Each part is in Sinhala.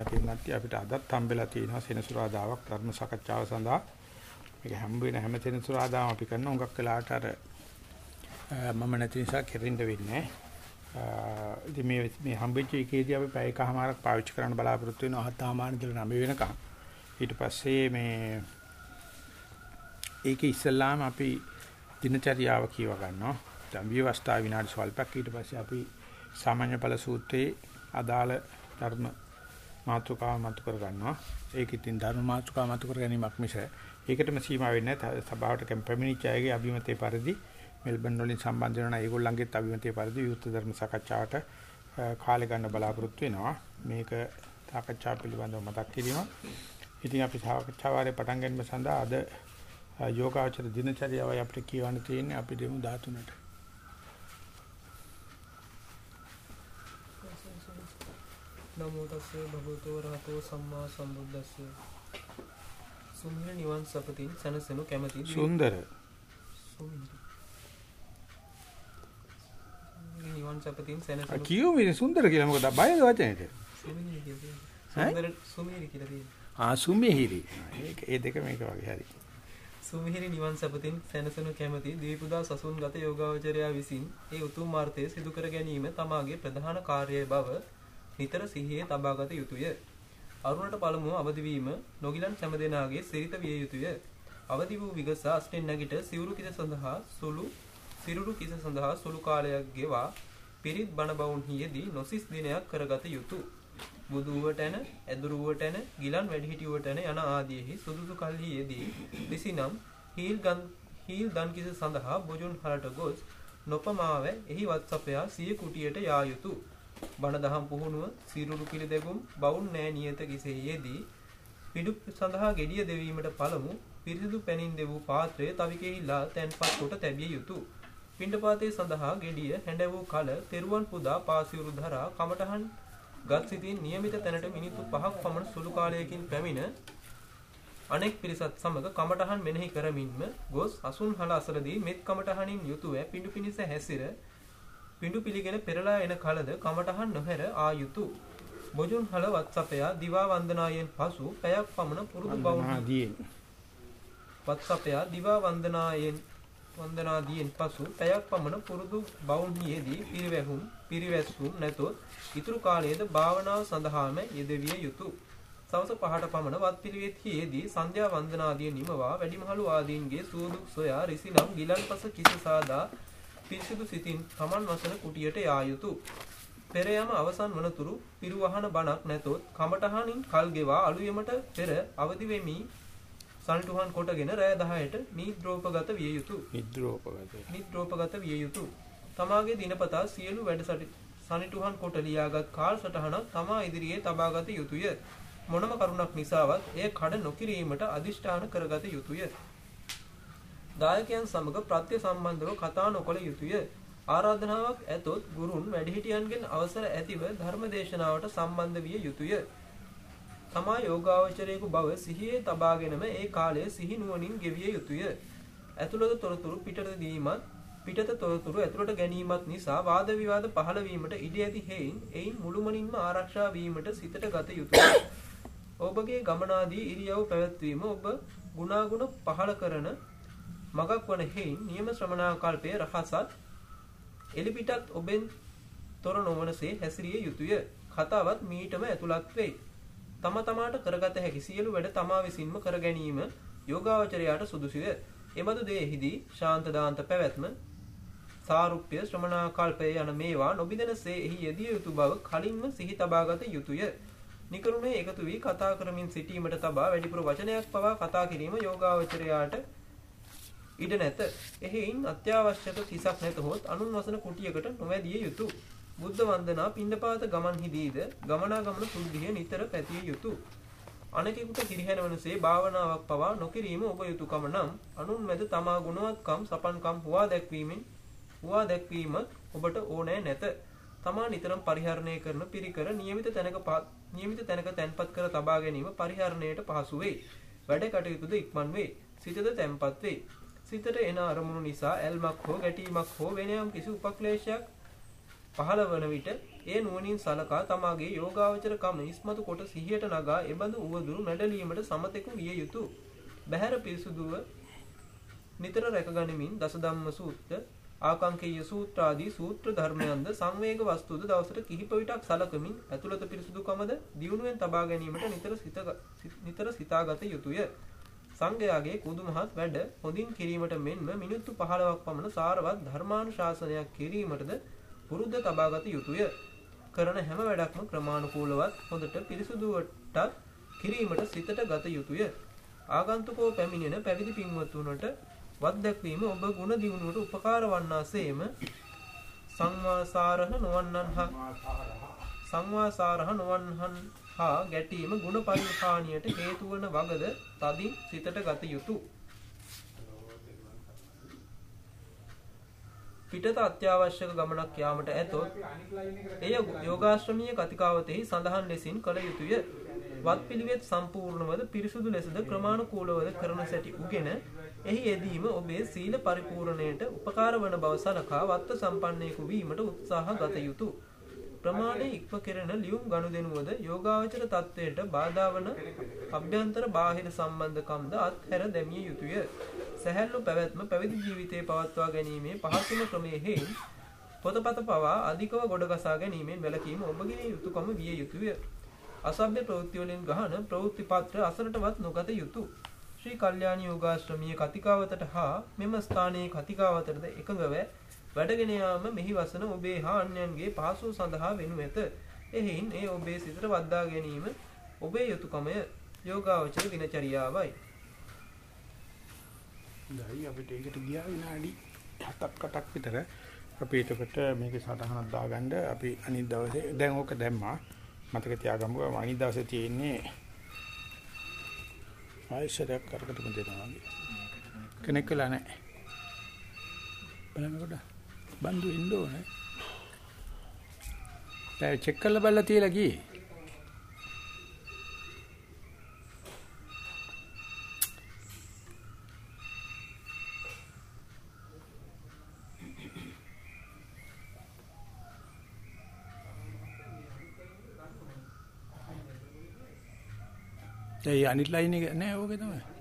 පින්නත් අපිට අදත් හම්බෙලා තියෙනවා සෙනසුරාදාවක් ධර්ම සාකච්ඡාව සඳහා. මේක හැම වෙන හැම සෙනසුරාදාම අපි කරන උඟක් වෙලාට අර මම නැති නිසා කෙරින්න වෙන්නේ. ඉතින් මේ මේ හම්බෙච්ච එකේදී අපි පැය එකමාරක් පාවිච්චි කරන්න බලාපොරොත්තු වෙනවා. හත්මාන ඉඳලා 9 වෙනකම්. ඊට පස්සේ මේ ඒකේ ඉස්සල්ලාම අපි දිනචරියාව කියව ගන්නවා. දැන් විවස්ථා විනාඩි ස්වල්පක් ඊට පස්සේ අපි සාමාන්‍ය ඵල සූත්‍රයේ අදාළ ධර්ම මාතෘකාව මතු කර ගන්නවා. ඒක ඉතින් ධර්ම මාතෘකාව මතු කර ගැනීමක් මිස ඒකටම සීමා වෙන්නේ නැහැ. සභාවට කැම්පැමිනිච් අයගේ අභිමතයේ පරිදි මෙල්බන් වලින් සම්බන්ධ වෙන ඒගොල්ලන්ගේත් අභිමතයේ පරිදි විවෘත ධර්ම සාකච්ඡාවට කාලය ගන්න බලාපොරොත්තු වෙනවා. මේක සාකච්ඡා පිළිබඳව මතක් කිරීම. ඉතින් අපි සාකච්ඡා වාරේ පටන් ගැනීම සඳහා අද යෝගාචර දිනචරියාවයි අපිට කියවන්න තියෙන්නේ අපි දෙමු 13ට. නමෝ තස්සේ භගවතු වරහතෝ සම්මා සම්බුද්දස්ස සුන්දර නිවන් සපතින් සනසනු කැමැති සුන්දර නිවන් සපතින් සනසනු කියුවේ සුන්දර කියලා මොකද බයද වචනේට සුන්දර සුමිහිරි කියලා තියෙනවා ආ සුමිහිරි ඒක ඒ දෙක මේක වගේ හරි සුමිහිරි නිවන් සපතින් සැනසෙනු කැමැති දීපුදා සසුන් ගත යෝගාවචරයා විසින් ඒ උතුම් මාර්ථය සිදු කර ගැනීම තමාගේ ප්‍රධාන කාර්යය බව නිතර සිහියේ තබාගත යුතුය. අරුණට පළමුව අවදි වීම නොගිලන් සෑම සිරිත විය යුතුය. අවදි වූ විගස අස්ටෙන් නැගිට සිවුරු කිස සඳහා සුළු සිරුරු කිස සඳහා සුළු කාලයක් ගෙවා පිරිත් බණ බවුන්හියේදී නොසිස් දිනයක් කරගත යුතුය. බුදුවට ඇන ඇදුරුවට ඇන ගිලන් වැඩිහිටියුවට ඇන යන ආදීෙහි සුදුසු කල්හියේදී විසිනම් හීල් ගන් හීල් දන් කිස සඳහා බොජුන් හරට ගොස් නොපමාව එහි වත්සපයා සිය කුටියට යා යුතුය. බණ දහම් පුහුණුව සිරුරු පිළිදැගුම් බවුන් නෑ නියත කිසෙහියේදී පිඩු සඳහා gediya දෙවීමට පළමු පිරිසිදු පැනින් දෙවූ පාත්‍රය තවිකෙහිලා තැන්පත් කොට තැබිය යුතුය. පිණ්ඩපාතයේ සඳහා gediya හැඬ වූ කල තෙරුවන් පුදා පාසියුරු ධරා කමඨහන් ගත් සිතින් નિયમિત තැනට මිනිත්තු 5ක් පමණ සුළු කාලයකින් පැමිණ අනෙක් පිරිසත් සමග කමඨහන් මෙනෙහි කරමින්ම ගොස් අසුන් හල අසලදී මෙත් කමඨහනින් යුතුය පිඬු පිනිස හැසිර පිඬු පිළිගෙන පෙරලා එන කලද කමටහන් නොහැර ආ යුතු බොජුන් හල වත්සපයා දිවා වන්දනායෙන් පසු පැයක් පමණ පුරුදු බවුන් වත්සපයා දිවා වන්දනායෙන් වන්දනාදීන් පසු පැයක් පමණ පුරුදු බවුන්හියේදී පිරිවැහුම් පිරිවැස්සුම් නැතොත් ඉතුරු කාලයේද භාවනාව සඳහාම යෙදවිය යුතුය. සවස පහට පමණ වත් පිළිවෙත්හියේදී සන්ධ්‍යා වන්දනාදිය නිමවා වැඩිමහලු ආදීන්ගේ සූදුක් සොයා රිසිනම් ගිලන්පස කිසි සාදා පිරිසිදු සිතින් Taman වසන කුටියට යා යුතුය. පෙර යම අවසන් වනතුරු පිරුවහන බණක් නැතොත් කමටහනින් කල් ගෙවා අලුයමට පෙර අවදි වෙමි සල්ටුහන් කොටගෙන රෑ 10ට නිද්‍රෝපගත විය යුතුය. නිද්‍රෝපගත. නිද්‍රෝපගත විය යුතුය. තමාගේ දිනපතා සියලු වැඩසටි සනිටුහන් කොට ලියාගත් කාල් සටහනක් තමා ඉදිරියේ තබාගත යුතුය. මොනම කරුණක් නිසාවත් එය කඩ නොකිරීමට අදිෂ්ඨාන කරගත යුතුය. දායකයන් සමග ප්‍රත්‍ය සම්බන්ධව කතා නොකළ යුතුය. ආරාධනාවක් ඇතොත් ගුරුන් වැඩිහිටියන්ගෙන් අවසර ඇතිව ධර්මදේශනාවට සම්බන්ධ විය යුතුය. තමා යෝගාවචරයෙකු බව සිහියේ තබාගෙනම ඒ කාලය සිහි නුවණින් ගෙවිය යුතුය. ඇතුළත තොරතුරු පිටත දීමත් පිටත තොරතුරු ඇතුළට ගැනීමත් නිසා වාද විවාද පහළ වීමට ඉඩ ඇති හේයින් එයින් මුළුමනින්ම ආරක්ෂා වීමට සිතට ගත යුතුය. ඔබගේ ගමනාදී ඉරියව් පැවැත්වීම ඔබ ගුණාගුණ පහළ කරන මගක් වන හේයින් නියම ශ්‍රමණාකල්පය රහසත් එලිපිටත් ඔබෙන් තොර නොවනසේ හැසිරිය යුතුය. කතාවත් මීටම ඇතුළත් වෙයි. තම තමාට කරගත හැකි සියලු වැඩ තමා විසින්ම කර ගැනීම යෝගාවචරයාට සුදුසුය. එබඳු දෙෙහිදී ශාන්ත දාන්ත පැවැත්ම සාරුප්‍ය ශ්‍රමණාකල්පය යන මේවා නොබිදෙනසේ එහි යෙදිය යුතු බව කලින්ම සිහි තබාගත යුතුය. නිකරුණේ එකතු වී කතා කරමින් සිටීමට තබා වැඩිපුර වචනයක් පවා කතා කිරීම යෝගාවචරයාට ඉඩ නැත. එහෙයින් අත්‍යවශ්‍යක කිසක් නැතහොත් අනුන් වසන කුටියකට නොවැදිය යුතුය. බුද්ධ වන්දනා පිණ්ඩපාත ගමන්හිදීද ගමනාගමන සුද්ධිය නිතර පැතිය යුතුය. අනෙකෙකුට කිරිහැන වනසේ භාවනාවක් පවා නොකිරීම ඔබ යුතුයකම නම් අනුන් මැද තමා ගුණවත්කම් සපන්කම් හුවා දැක්වීමෙන් හුවා දැක්වීමත් ඔබට ඕනෑ නැත. තමා නිතරම පරිහරණය කරන පිරිකර નિયમિત තැනක નિયમિત තැනක තැන්පත් කර තබා ගැනීම පරිහරණයට පහසු වේ. වැඩ කටයුතුද ඉක්මන් වේ. සිතද තැන්පත් වේ. සිතට එන අරමුණු නිසා ඇල්මක් හෝ ගැටීමක් හෝ වෙන යම් කිසි උපක්ලේශයක් පහළ වන විට ඒ නුවණින් සලකා තමාගේ යෝගාවචර කම ඉස්මතු කොට සිහියට නගා එබඳු උවදුරු මැඩලීමට සමතෙකු විය යුතුය. බහැර පිරිසුදුව නිතර රැකගනිමින් දසධම්ම සූත්‍ර ආකාංකීය සූත්‍ර ආදී සූත්‍ර ධර්මයන්ද සංවේග වස්තුද දවසට කිහිප විටක් සලකමින් ඇතුළත පිරිසුදුකමද දියුණුවෙන් තබා ගැනීමට නිතර සිත නිතර සිතාගත යුතුය. සංඝයාගේ කුදු මහත් වැඩ හොඳින් කිරීමට මෙන්ම මිනිත්තු 15ක් පමණ සාරවත් ධර්මානුශාසනයක් කිරීමටද පුරුද්ද තබාගත යුතුය. කරන හැම වැඩක්ම ක්‍රමානුකූලවත් හොඳට පිරිසුදුවටත් කිරීමට සිතට ගත යුතුය. ආගන්තුකෝ පැමිණෙන පැවිදි පින්වත්තුන්ට වත් දැක්වීම ඔබ ගුණ දියුණුවට උපකාර වන්නාසේම සංවාසාරහ නොවන්නන් හා සංවාසාරහ නොවන්හන් හා ගැටීම ගුණ පරිහානියට හේතු වන වගද තදින් සිතට ගත යුතුය. පිටත අත්‍යවශ්‍යක ගමනක් යාමට ඇතොත් එය යෝගාශ්‍රමීය කතිකාවතෙහි සඳහන් ලෙසින් කළ යුතුය. වත් පිළිවෙත් සම්පූර්ණවද පිරිසුදු ලෙසද ක්‍රමානුකූලවද කරන සැටි උගෙන එහි යෙදීම ඔබේ සීල පරිපූර්ණයට උපකාර වන බව සලකා වත්ත සම්පන්නයෙකු වීමට උත්සාහ ගත යුතුය. ප්‍රමාණය ඉක්ම කෙරෙන ලියුම් ගනුදෙනුවද යෝගාවචර තත්වයට බාධා වන අභ්‍යන්තර බාහිර සම්බන්ධකම්ද අත්හැර දැමිය යුතුය. සැහැල්ලු පැවැත්ම පැවිදි ජීවිතයේ පවත්වා ගැනීමේ පහසුම ක්‍රමයේ හේයින් පොතපත පවා අධිකව ගොඩගසා ගැනීමෙන් වැළකීම ඔබගේ යුතුයකම විය යුතුය. අසභ්‍ය ප්‍රවෘත්ති වලින් ගහන ප්‍රවෘත්ති පත්‍ර අසරටවත් නොගත යුතුය. ශ්‍රී කල්යාණ යෝගාශ්‍රමීය කතිකාවතට හා මෙම ස්ථානයේ කතිකාවතටද එකඟව වැඩගෙන යාම මෙහි වසන ඔබේ හා අන්‍යයන්ගේ පහසුව සඳහා වෙනු ඇත. එහෙයින් ඒ ඔබේ සිතට වද්දා ගැනීම ඔබේ යුතුයකමය යෝගාවචර දිනචරියාවයි. දැයි අපිට ඒකට ගියා විනාඩි 7ක් 8ක් විතර. අපි එතකොට මේකේ සටහනක් දාගන්න. අපි අනිත් දවසේ දැන් ඕක දැම්මා. මතක තියාගමු අනිත් දවසේ තියෙන්නේ ආයෙසරයක් කරකට මුදෙනවා වගේ කෙනෙක් වෙලා නැහැ බලන්නකොට බන්දු එන්න ඕනේ. දැන් චෙක් කරලා බලලා තියලා ගියේ. ඒ අනිත් ලයින් එක නෑ ඕකේ තමයි.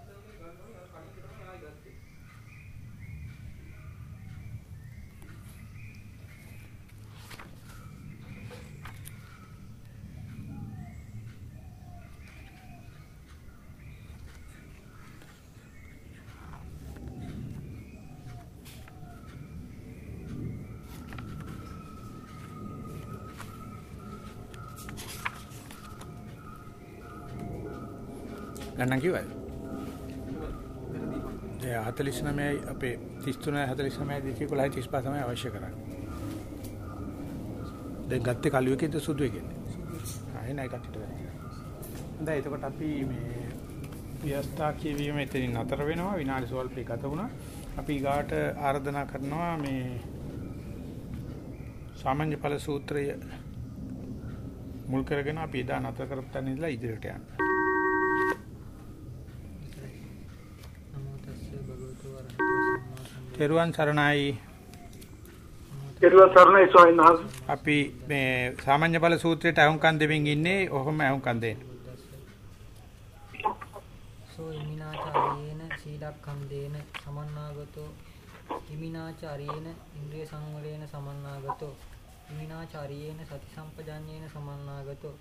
ගණන් කිව්වද? ඒ 49යි අපේ 33 49 211 35 තමයි අවශ්‍ය කරන්නේ. දැන් ගත්තේ කළු එකේද සුදු එකේද? ආයෙ නයි කට්ටිට වැඩි. හොඳයි එතකොට අපි මේ ව්‍යස්ථා කියවීම එතනින් නතර වෙනවා විනාඩි සල්පේ ගත වුණා. අපි ඊගාට ආරාධනා කරනවා මේ සාමාන්‍ය ඵල සූත්‍රය මුල් කරගෙන අපි එදා නතර කරපු තැන ඉඳලා ඉදිරියට යන්න. තෙරුවන් සරණයි. තෙරුවන් සරණයි ස්වාමීන් වහන්සේ. අපි මේ සාමාන්‍ය බල සූත්‍රයට අහුම්කම් දෙමින් ඉන්නේ ඔහොම අහුම්කම් දෙන්න. සෝ ඉමිනාචාරයේන සීලක්ඛන්දේන සමන්නාගතෝ ඉමිනාචාරයේන ඉන්ද්‍රිය සංවරේන සමන්නාගතෝ ඉමිනාචාරයේන සති සම්පජඤ්ඤේන සමන්නාගතෝ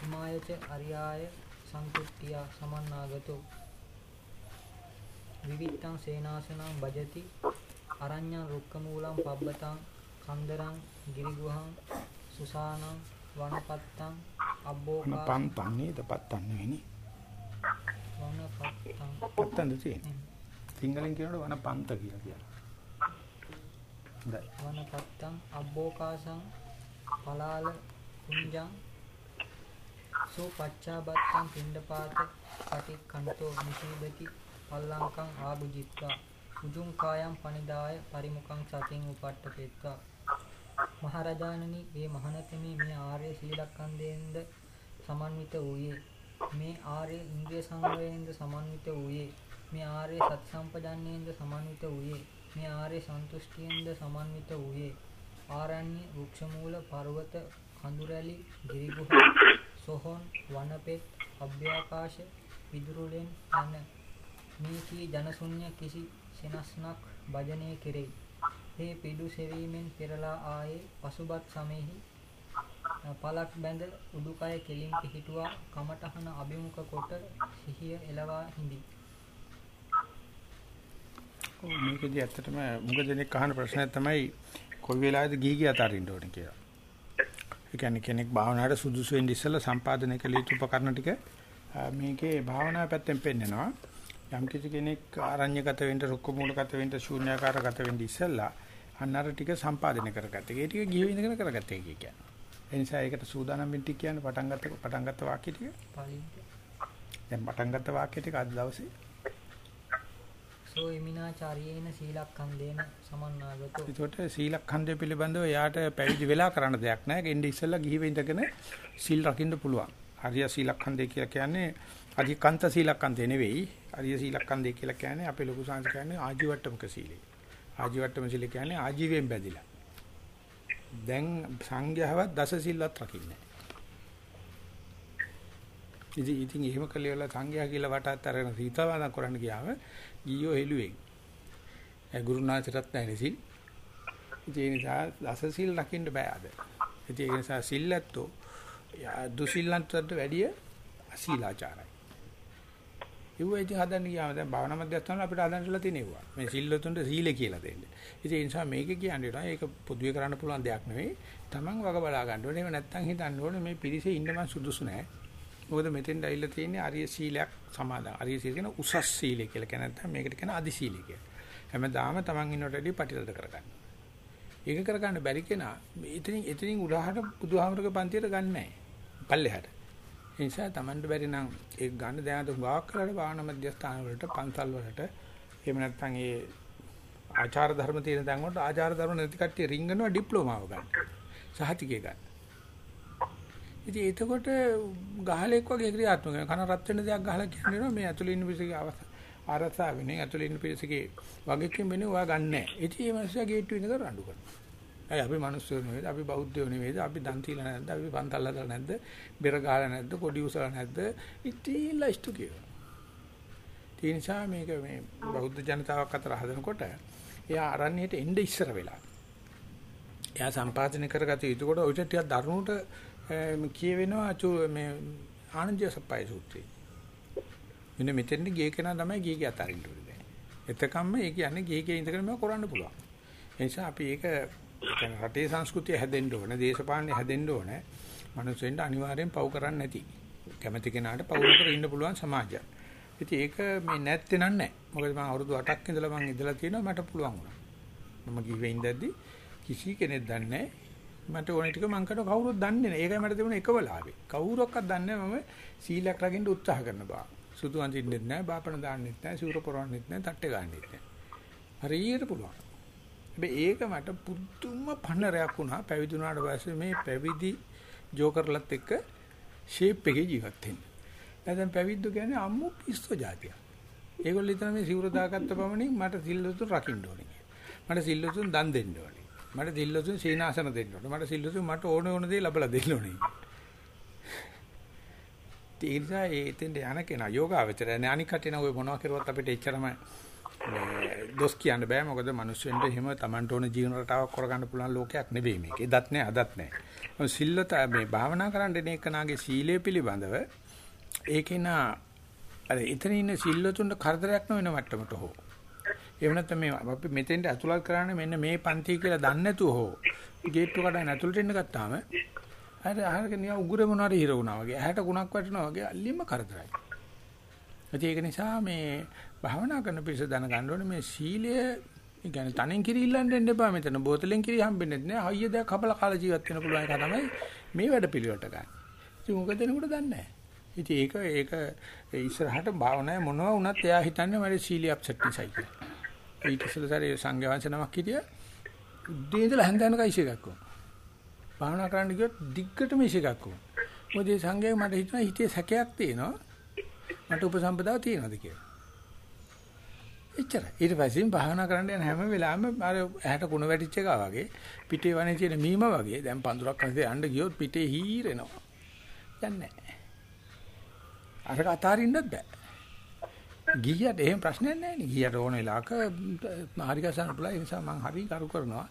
හිමායච අරියාය සන්තුට්ඨිය සමන්නාගතෝ විවිත්තං සේනාසනං භජති අරඤ්ඤං රුක්කමූලං පබ්බතං කන්දරං ගිරිගුහං සුසානං වනපත්තං අබ්බෝකා පන්තන් නේද? පත්තන් නෙවෙයි වනපත්තං. පත්තන්ද තියෙන්නේ? සිංහලෙන් කියනකොට වනපන්ත කියලා කියනවා. හොඳයි. වනපත්තං අබ්බෝකාසං පලාල කුංජං සෝ පච්චාබත්තං පිණ්ඩපාත පටික්ඛන්තෝ නිසීදති පල්ලංකං ආභුජිත්වා. උජුං කායම් පනිදාය පරිමුඛං සතින් උපට්ඨපෙත්වා. මහරජාණනි මේ මහණතෙමි මේ ආර්ය සීලකන්දේන්ද සමන්විත වූයේ. මේ ආර්ය ඉන්ද්‍රිය සංවරයෙන්ද සමන්විත වූයේ. මේ ආර්ය සති සම්පජන්නේන්ද සමන්විත වූයේ. මේ ආර්ය සන්තුෂ්ටියෙන්ද සමන්විත වූයේ. ආරණ්‍ය වෘක්ෂ මූල පර්වත කඳුරැලි, ගිරිගුහා, සොහොන්, වනපෙත්, අභ්‍යාකාශ, විදුරුලෙන් යන මේ කී ජනශුන්‍ය කිසි සෙනස්නක් භජනය කෙරෙයි. මේ පිඩු සෙවීමෙන් පෙරලා ආයේ පසුබත් සමෙහි පලක් බැඳ උඩුකය කෙලින් පිහිටුවා කමටහන අභිමුඛ කොට සිහිය එළවා හිඳි. මේකදී ඇත්තටම මුග දෙනෙක් අහන ප්‍රශ්නය තමයි කොයි වෙලාවෙද ගිහි ගිය අතරින්න ඕනේ කියලා. ඒ කියන්නේ කෙනෙක් භාවනාවට සුදුසු වෙන්න ඉස්සෙල්ලා සම්පාදනය කළ යුතු උපකරණ ටික මේකේ භාවනා පැත්තෙන් පෙන්නනවා. යම් කිසි කෙනෙක් ආරණ්‍යගත වෙන්න, රුක්ක මූලගත වෙන්න, ශූන්‍යාකාරගත වෙන්න ඉස්සෙල්ලා අන්නර ටික සම්පාදනය කරගත්තා. ඒ ටික ගිහි ඉඳගෙන කරගත්තා එක කියන්නේ. ඒ නිසා ඒකට සූදානම් වෙන්න කියන්නේ පටන් ගත්ත පටන් ගත්ත වාක්‍ය ටික. දැන් පටන් ගත්ත වාක්‍ය ටික අද දවසේ සෝ එමිනාචාරියේන සීලක්ඛන්දේන සමන්නාගතෝ. ඒකට සීලක්ඛන්දය පිළිබඳව යාට පැවිදි වෙලා කරන්න දෙයක් නැහැ. එන්නේ ඉස්සෙල්ලා ගිහි වෙඳගෙන සීල් රකින්න පුළුවන්. ආර්ය සීලක්ඛන්දේ කියලා කියන්නේ අධිකන්ත සීලක්ඛන්දේ නෙවෙයි. ආර්ය සීලක්ඛන්දේ කියලා කියන්නේ අපේ ලොකු සංස් කියන්නේ ආජීවට්ටමක සීලය. ආජීවට්ටම සීල කියන්නේ ආජීවයෙන් බැඳිලා. දැන් සංඝයාවත් දස සීලවත් රකින්නේ ඉතින් ඉතින් එහෙම කළේ වල සංඝයා කියලා වටත් අරගෙන සීතාවදම් කරන්න ගියාම ගියෝ හෙළුවෙන්. ඒ ගුරුනාථටත් නැහැ සිල්. ඉතින් ඒ නිසා දස සිල් රකින්න බෑ අද. ඉතින් ඒ නිසා සිල්ලැත්තෝ දුසිල්ලන්තට වැඩිය අසීලාචාරයි. ඒව ඉතින් හදන්න ගියාම දැන් භාවනා මධ්‍යස්ථාන අපිට හදන්නලා තියෙනවා. මේ සිල්ලතුන්ට සීල කියලා දෙන්න. ඉතින් ඒ නිසා මේක කියන්නේ නෑ ඒක පොදුවේ කරන්න පුළුවන් දෙයක් නෙවෙයි. Taman වග බලා ගන්න ඕනේ. එහෙම නැත්නම් හිතන්න ඕනේ මේ පිරිසේ ඉන්න මං සුදුසු නෑ. මොකද මෙතෙන් ඇවිල්ලා තියෙන්නේ ආර්ය සීලයක් සමාදන්. ආර්ය සීල කියන උසස් සීලය කියලා කියන නැත්නම් මේකට කියන අදි සීලය කියලා. හැමදාම Taman ඉන්නට වැඩි ප්‍රතිරද කරගන්න. ඒක කරගන්න බැරි කෙනා එතනින් එතනින් උඩහට බුදුහාමරගේ පන්තියට ගන්න නැහැ. පල්ලෙහාට. ඒ නිසා Tamanට බැරි නම් ඒක ගන්න දැනට ගාවක් කරලා භාවනා මධ්‍යස්ථාන වලට පන්සල් වලට එහෙම නැත්නම් ඒ ආචාර ධර්ම තියෙන තැන් වලට ආචාර ධර්ම නැති කට්ටිය රින්ගනවා ඩිප්ලෝමාව ගන්න. සහතිකය ගන්න. ඉතින් එතකොට ගහලෙක් වගේ ක්‍රියාත්මක වෙනවා. කන රත් වෙන දෙයක් ගහලා කියන්නේ මේ ඇතුළේ ඉන්න පිරිසගේ ආරසාව වෙන්නේ ඇතුළේ ඉන්න පිරිසගේ වගකීම් වෙන්නේ ඔයා ගන්නෑ. ඉතින් මේ මිනිස්සයා ගේට්ටු ඉඳලා රණ්ඩු කරනවා. අය අපි මිනිස්සු නෙවෙයිද? අපි බෞද්ධයෝ නෙවෙයිද? අපි දන් තියලා නැද්ද? අපි පන්තල් හදලා නැද්ද? බෙර ගහලා නැද්ද? කොඩි උසලා නැද්ද? ඉතින් ලයිස්තු කියනවා. ඒ නිසා මේක මේ බෞද්ධ ජනතාවක් අතර හදනකොට එයා අරණියට එන්න ඉස්සර වෙලා. එයා සම්පාදනය කරගත යුතුකොට ඔය ටිකක් දරුණුට කියවෙනවා මේ ආනන්ද සප්පයි සූත්‍රය. මෙන්න මෙතෙන්ද ගිය කෙනා තමයි ගියේ අතරින්න ඕනේ දැන්. එතකම්ම ඒ කියන්නේ ගියේ ගියේ ඉඳගෙන මේක කරන්න පුළුවන්. ඒ නිසා අපි ඒක කියන්නේ රටේ සංස්කෘතිය හැදෙන්න ඕනේ, දේශපාලනය හැදෙන්න ඕනේ. මිනිස්සුන්ට අනිවාර්යෙන් පව් කරන්නේ නැති. කැමති කෙනාට පව් කර ඉන්න පුළුවන් සමාජයක්. ඉතින් ඒක මේ නැත්තේ නෑ. මොකද මම අවුරුදු 8ක් ඉඳලා මම ඉඳලා තියෙනවා මට පුළුවන් වුණා. මම කිව්වේ ඉඳද්දි කිසි කෙනෙක් දන්නේ නැහැ මට ඕනේ ටික මං කරන කවුරුත් දන්නේ නැහැ. ඒකයි මට තිබුණ එකම ලාභේ. කවුරක්වත් දන්නේ නැහැ මම සීලයක් රකින්න උත්සාහ කරන බව. සුදු අඳින්නෙත් නැහැ, බාපණ දාන්නෙත් නැහැ, සිවුර පොරවන්නෙත් නැහැ, තට්ටේ ගන්නෙත් නැහැ. හරියට පුළුවන්. හැබැයි ඒක මට පුදුම පන්නරයක් වුණා. පැවිදි වුණාට පස්සේ මේ පැවිදි ජෝකර්ලත් එක්ක ෂේප් එකේ ජීවත් වෙන්න. නැත්නම් පැවිද්ද කියන්නේ අම්මු පිස්සෝ જાතිය. ඒගොල්ලෝ හිතන මේ සිවුර දාගත්ත පමණින් මට සිල්ලුතුන් රකින්න ඕනේ. මට සිල්ලුතුන් දන් දෙන්න ඕනේ. මට සිල්ලුතුන් සීනාසන දෙන්න ඕනේ. මට සිල්ලුතුන් මට ඕන ඕන දේ ලබලා දෙන්න ඕනේ. ඒ නිසා ඒ එතෙන්ට යන කෙනා යෝගාවචරය නේ අනික් කටින ඔය මොනවා කරුවත් අපිට එච්චරම දොස් කියන්න බෑ මොකද මිනිස්සුන්ට එහෙම Tamanට ඕන ජීවන රටාවක් කරගන්න පුළුවන් ලෝකයක් නෙවෙයි මේක. එදත් නෑ අදත් නෑ. සිල්ලත මේ භාවනා කරන්න දෙන එකනාගේ සීලය පිළිබඳව ඒකේනා අර එතන ඉන්න සිල්ලතුන්ට කරදරයක් නොවන මට්ටමට හෝ එහෙම නැත්නම් මේ අපි මෙතෙන්ට ඇතුළත් කරන්නේ මෙන්න මේ පන්ති කියලා දන්නේ නැතුව හෝ ගේට්ටු කඩන ඇතුළට එන්න ගත්තාම අර අහරක නිකන් උගුර මොනවාරි හිර වුණා වගේ ඇහැට කුණක් වැටෙනවා වගේ අල්ලිම කරදරයි. ඒක නිසා මේ භාවනා කරන පිරිස දැනගන්න ඕනේ මේ සීලය කියන්නේ තනෙන් කිරි ඉල්ලන්න දෙන්න එපා මෙතන බෝතලෙන් කිරි හම්බෙන්නේ නැහැ. හයිය දෙයක් හබල කාලා ජීවත් වෙන්න පුළුවන් එක තමයි මේ වැඩ පිළිවෙලට ගන්න. ඉතින් මොකද දෙනකොට දන්නේ නැහැ. ඉතින් ඒක ඒක ඉස්සරහට භාවනාවේ මොනවා වුණත් එයා හිතන්නේ මට සීලිය අප්සෙට් නිසායි කියලා. ඊට ඉස්සෙල්ලා සංඝයා වහන්සේ නමක් හිටිය උදේ ඉඳලා හැන්ද යනකම් ඉෂ එකක් වුණා. භාවනා කරන්න ගියොත් දිග්ගටම ඉෂ එකක් වුණා. මොකද ඒ සංඝයා මට හිතුණා හිතේ සැකයක් තියෙනවා. මට උපසම්පදාව තියෙනවද කියලා. එච්චරයි. ඊට පස්සේ භාවනා කරන්න යන හැම වෙලාවෙම අර ඇහැට කුණ වැටිච්ච එකා වගේ පිටේ වනේ තියෙන මීම වගේ දැන් පඳුරක් අස්සේ යන්න ගියොත් පිටේ හීරෙනවා. යන්නේ නැහැ. අරක අතාරින්නත් බෑ. ගිහියට එහෙම ප්‍රශ්නයක් නැහැ නේ. ගිහියට ඕන වෙලාවක හරි ගසන්න පුළුවන්. ඒ නිසා මම හරි කරු කරනවා.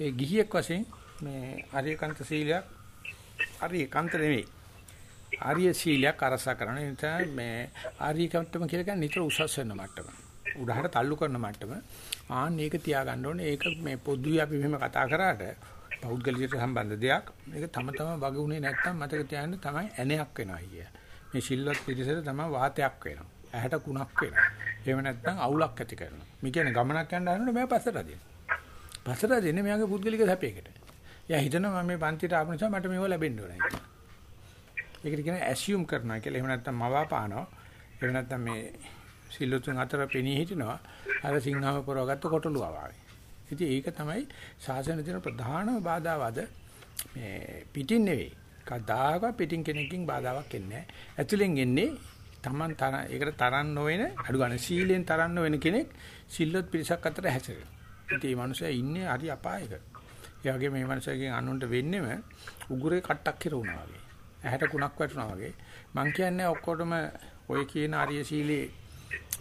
ඒ ගිහියෙක් වශයෙන් මේ ආර්යකාන්ත සීලයක් ආර්යකාන්ත නෙමෙයි. ආර්ය සීලයක් අරසා කරන නිසා මේ ආර්යකම්ටම කියලා කියන්නේ නිතර උසස් වෙන මට්ටම. උඩහට තල්ලු කරන මට්ටම. ආන්න ඒක තියාගන්න ඕනේ. ඒක මේ පොදුයි අපි මෙහෙම කතා කරාට පෞද්ගලිකයට සම්බන්ධ දෙයක්. මේක තම තම වගේ උනේ නැත්තම් මතක තියාගන්න තමයි ඇණයක් වෙනවා කිය. මේ සිල්වත් පිළිසෙට තමයි වාතයක් වෙනවා. ඇහැට කුණක් වෙනවා. එහෙම නැත්නම් අවුලක් ඇති කරනවා. මේ කියන්නේ ගමනක් යන්න හදනකොට මම පස්සට අදිනවා. පස්සට අදින්නේ මෙයාගේ පුද්ගලික සැපයකට. එයා හිතනවා මම මේ පන්තිට ආපු නිසා මට මේව ලැබෙන්න ඕනේ කියලා. ඒකට කියන්නේ ඇසියුම් කරනවා කියලා. එහෙම නැත්නම් මවාපානවා. එහෙම නැත්නම් මේ සිල්ලුතුන් අතර පෙනී හිටිනවා. අර සිංහව පොරවගත්ත කොටලුවා වගේ. ඉතින් ඒක තමයි ශාසනය දෙන ප්‍රධානම බාධාවද මේ පිටින් නෙවෙයි. කදාක පිටින් කෙනකින් බාධාවක් එන්නේ නැහැ. ඇතුලෙන් එන්නේ Taman තරන් ඒකට තරන් නොවන අඩු ගන්න සීලෙන් තරන් නොවන කෙනෙක් සිල්ලොත් පිරිසක් අතර හැසිරෙනවා. ඉතින් මේ මනුස්සයා ඉන්නේ හරි අපායක. ඒ වගේ මේ මනුස්සයාගෙන් අනුන්ට වෙන්නෙම උගුරේ කට්ටක් හිරුණා වගේ. ඇහැට කුණක් වැටුණා වගේ. මං කියන්නේ ඔක්කොටම ඔය කියන ආර්ය සීලේ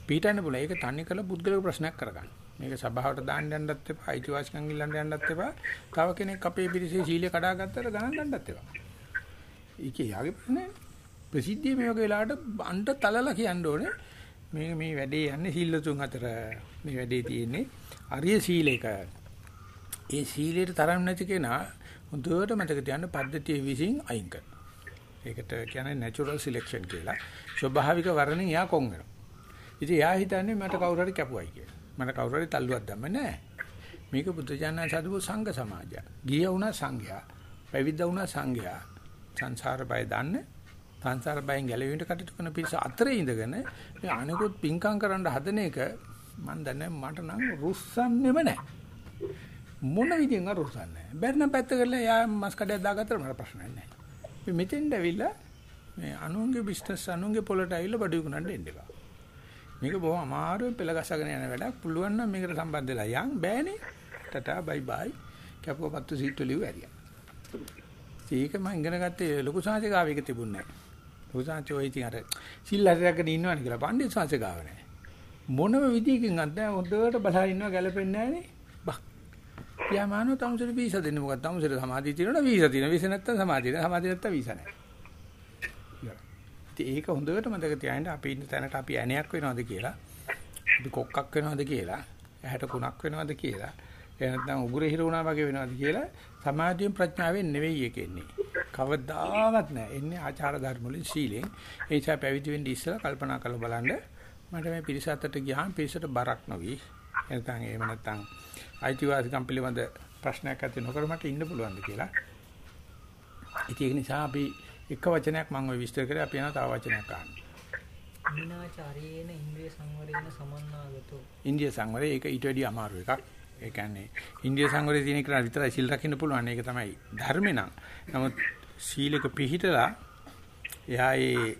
පීඩන්න බුණා. ඒක තන්නේ කළ පුද්ගලික ප්‍රශ්නයක් කරගන්න. මේක සභාවට දාන්න යන්නත් එපා, අයිතිවාසිකම් ඉල්ලන්න යන්නත් එපා. තව කෙනෙක් අපේ පිරිසේ සීලය කඩා ගත්තට ගණන් ගන්නත් එපා. ඒකේ යාගේ ප්‍රශ්නේ ප්‍රසිද්ධිය මේ වගේ වෙලාවට අන්ට තලලා කියන්න ඕනේ. මේ මේ වැඩේ යන්නේ සීලතුන් අතර. මේ වැඩේ තියෙන්නේ ආර්ය සීලයක. ඒ සීලයට තරම් නැති කෙනා හොඳට මතක තියාගන්න පද්ධතිය විසින් අයින් කරනවා. ඒකට කියන්නේ natural selection කියලා. ස්වභාවික වර්ණෙන් එයා කොන් වෙනවා. ඉතින් එයා හිතන්නේ මට කවුරු හරි කැපුවයි කියලා. මට කවුරු හරි තල්ලුවක් දැම්ම නෑ. මේක බුදුජානක සතුපු සංඝ සමාජය. ගිය වුණා සංඝයා. පැවිද්ද වුණා සංඝයා. සංසාර බය දන්නේ සංසාර බයෙන් ගැලවෙන්න කටයුතු කරන පිරිස අතරේ ඉඳගෙන මේ අනිකුත් පිංකම් කරන්න හදන එක මම දන්නේ මට නම් රුස්සන්නේම නැහැ. මොන විදිහෙන් රුස්සන්නේ නැහැ. බැරනම් පැත්ත කරලා යා මස් කඩයක් දාගත්තට මට ප්‍රශ්නයක් නැහැ. මේ මෙතෙන්ද ඇවිල්ලා මේ අනුන්ගේ බිස්නස් අනුන්ගේ පොලට ඇවිල්ලා බඩු විකුණන්න එන්න එපා. මේක බොහොම අමාරුවෙන් පෙළ ගසගෙන යන වැඩක්. පුළුවන් නම් මේකට සම්බන්ධ වෙලා යන් බෑනේ. ටටා බයි බයි. කැපුවපත්තු සීට් වලින් ඇරියා. ඒක මම ඉගෙන ගත්තේ ලොකු සාංශිකාවෙක තිබුණේ නැහැ. ලොකු සාංශි ඔය ඉතින් අර සිල් හතරගෙන ඉන්නවනේ කියලා පණ්ඩිත සාංශිකාව නැහැ. මොනම විදියකින් අද හොඳට බලා ඉන්නවා ගැලපෙන්නේ නැහනේ. බා. යාමානෝ තමුසෙට වීසා දෙන්න මොකද තමුසෙට සමාධිය තියෙනවා වීසා තියෙනවා. වීසා නැත්තම් සමාධිය නැහැ. සමාධිය නැත්තම් වීසා නැහැ. ඒක හොඳට මතක තියාගන්න අපි ඉන්න තැනට අපි ඇණයක් වෙනවද කියලා අපි කොක්කක් වෙනවද කියලා ඇහැට කුණක් වෙනවද කියලා එහෙම නැත්නම් උගුරේ හිර වුණා වගේ වෙනවද කියලා සමාධියෙන් ප්‍රඥාවෙන් නෙවෙයි ඒක එන්නේ. කවදාවත් නෑ. එන්නේ ආචාර ධර්ම වලින් සීලෙන්. ඒ නිසා පැවිදි වෙන්න ඉස්සෙල්ලා කල්පනා කරලා බලන්න මට මේ පිරිස අතට ගියාම පිරිසට බරක් නොවි. නැත්නම් එහෙම නැත්නම් අයිතිවාසිකම් පිළිබඳ ප්‍රශ්නයක් ඇති නොකර මට ඉන්න පුළුවන්ද කියලා. ඒක නිසා අපි එක වචනයක් මම ওই විස්තර කරේ අපි යනවා තව වචනයක් අහන්න. විනාචාරයේන ඉන්ද්‍රිය සංවරේන සමන්නාගතෝ. ඉන්දිය සංවරය ඒක ඊට වැඩිය අමාරු එකක්. ඒ කියන්නේ ඉන්දිය සංවරයේ තියෙන කෙනා විතරයි සිල් රකින්න පුළුවන්. ඒක තමයි ධර්මේ නම්. නමුත් සීලක පිළිහිටලා එයා ඒ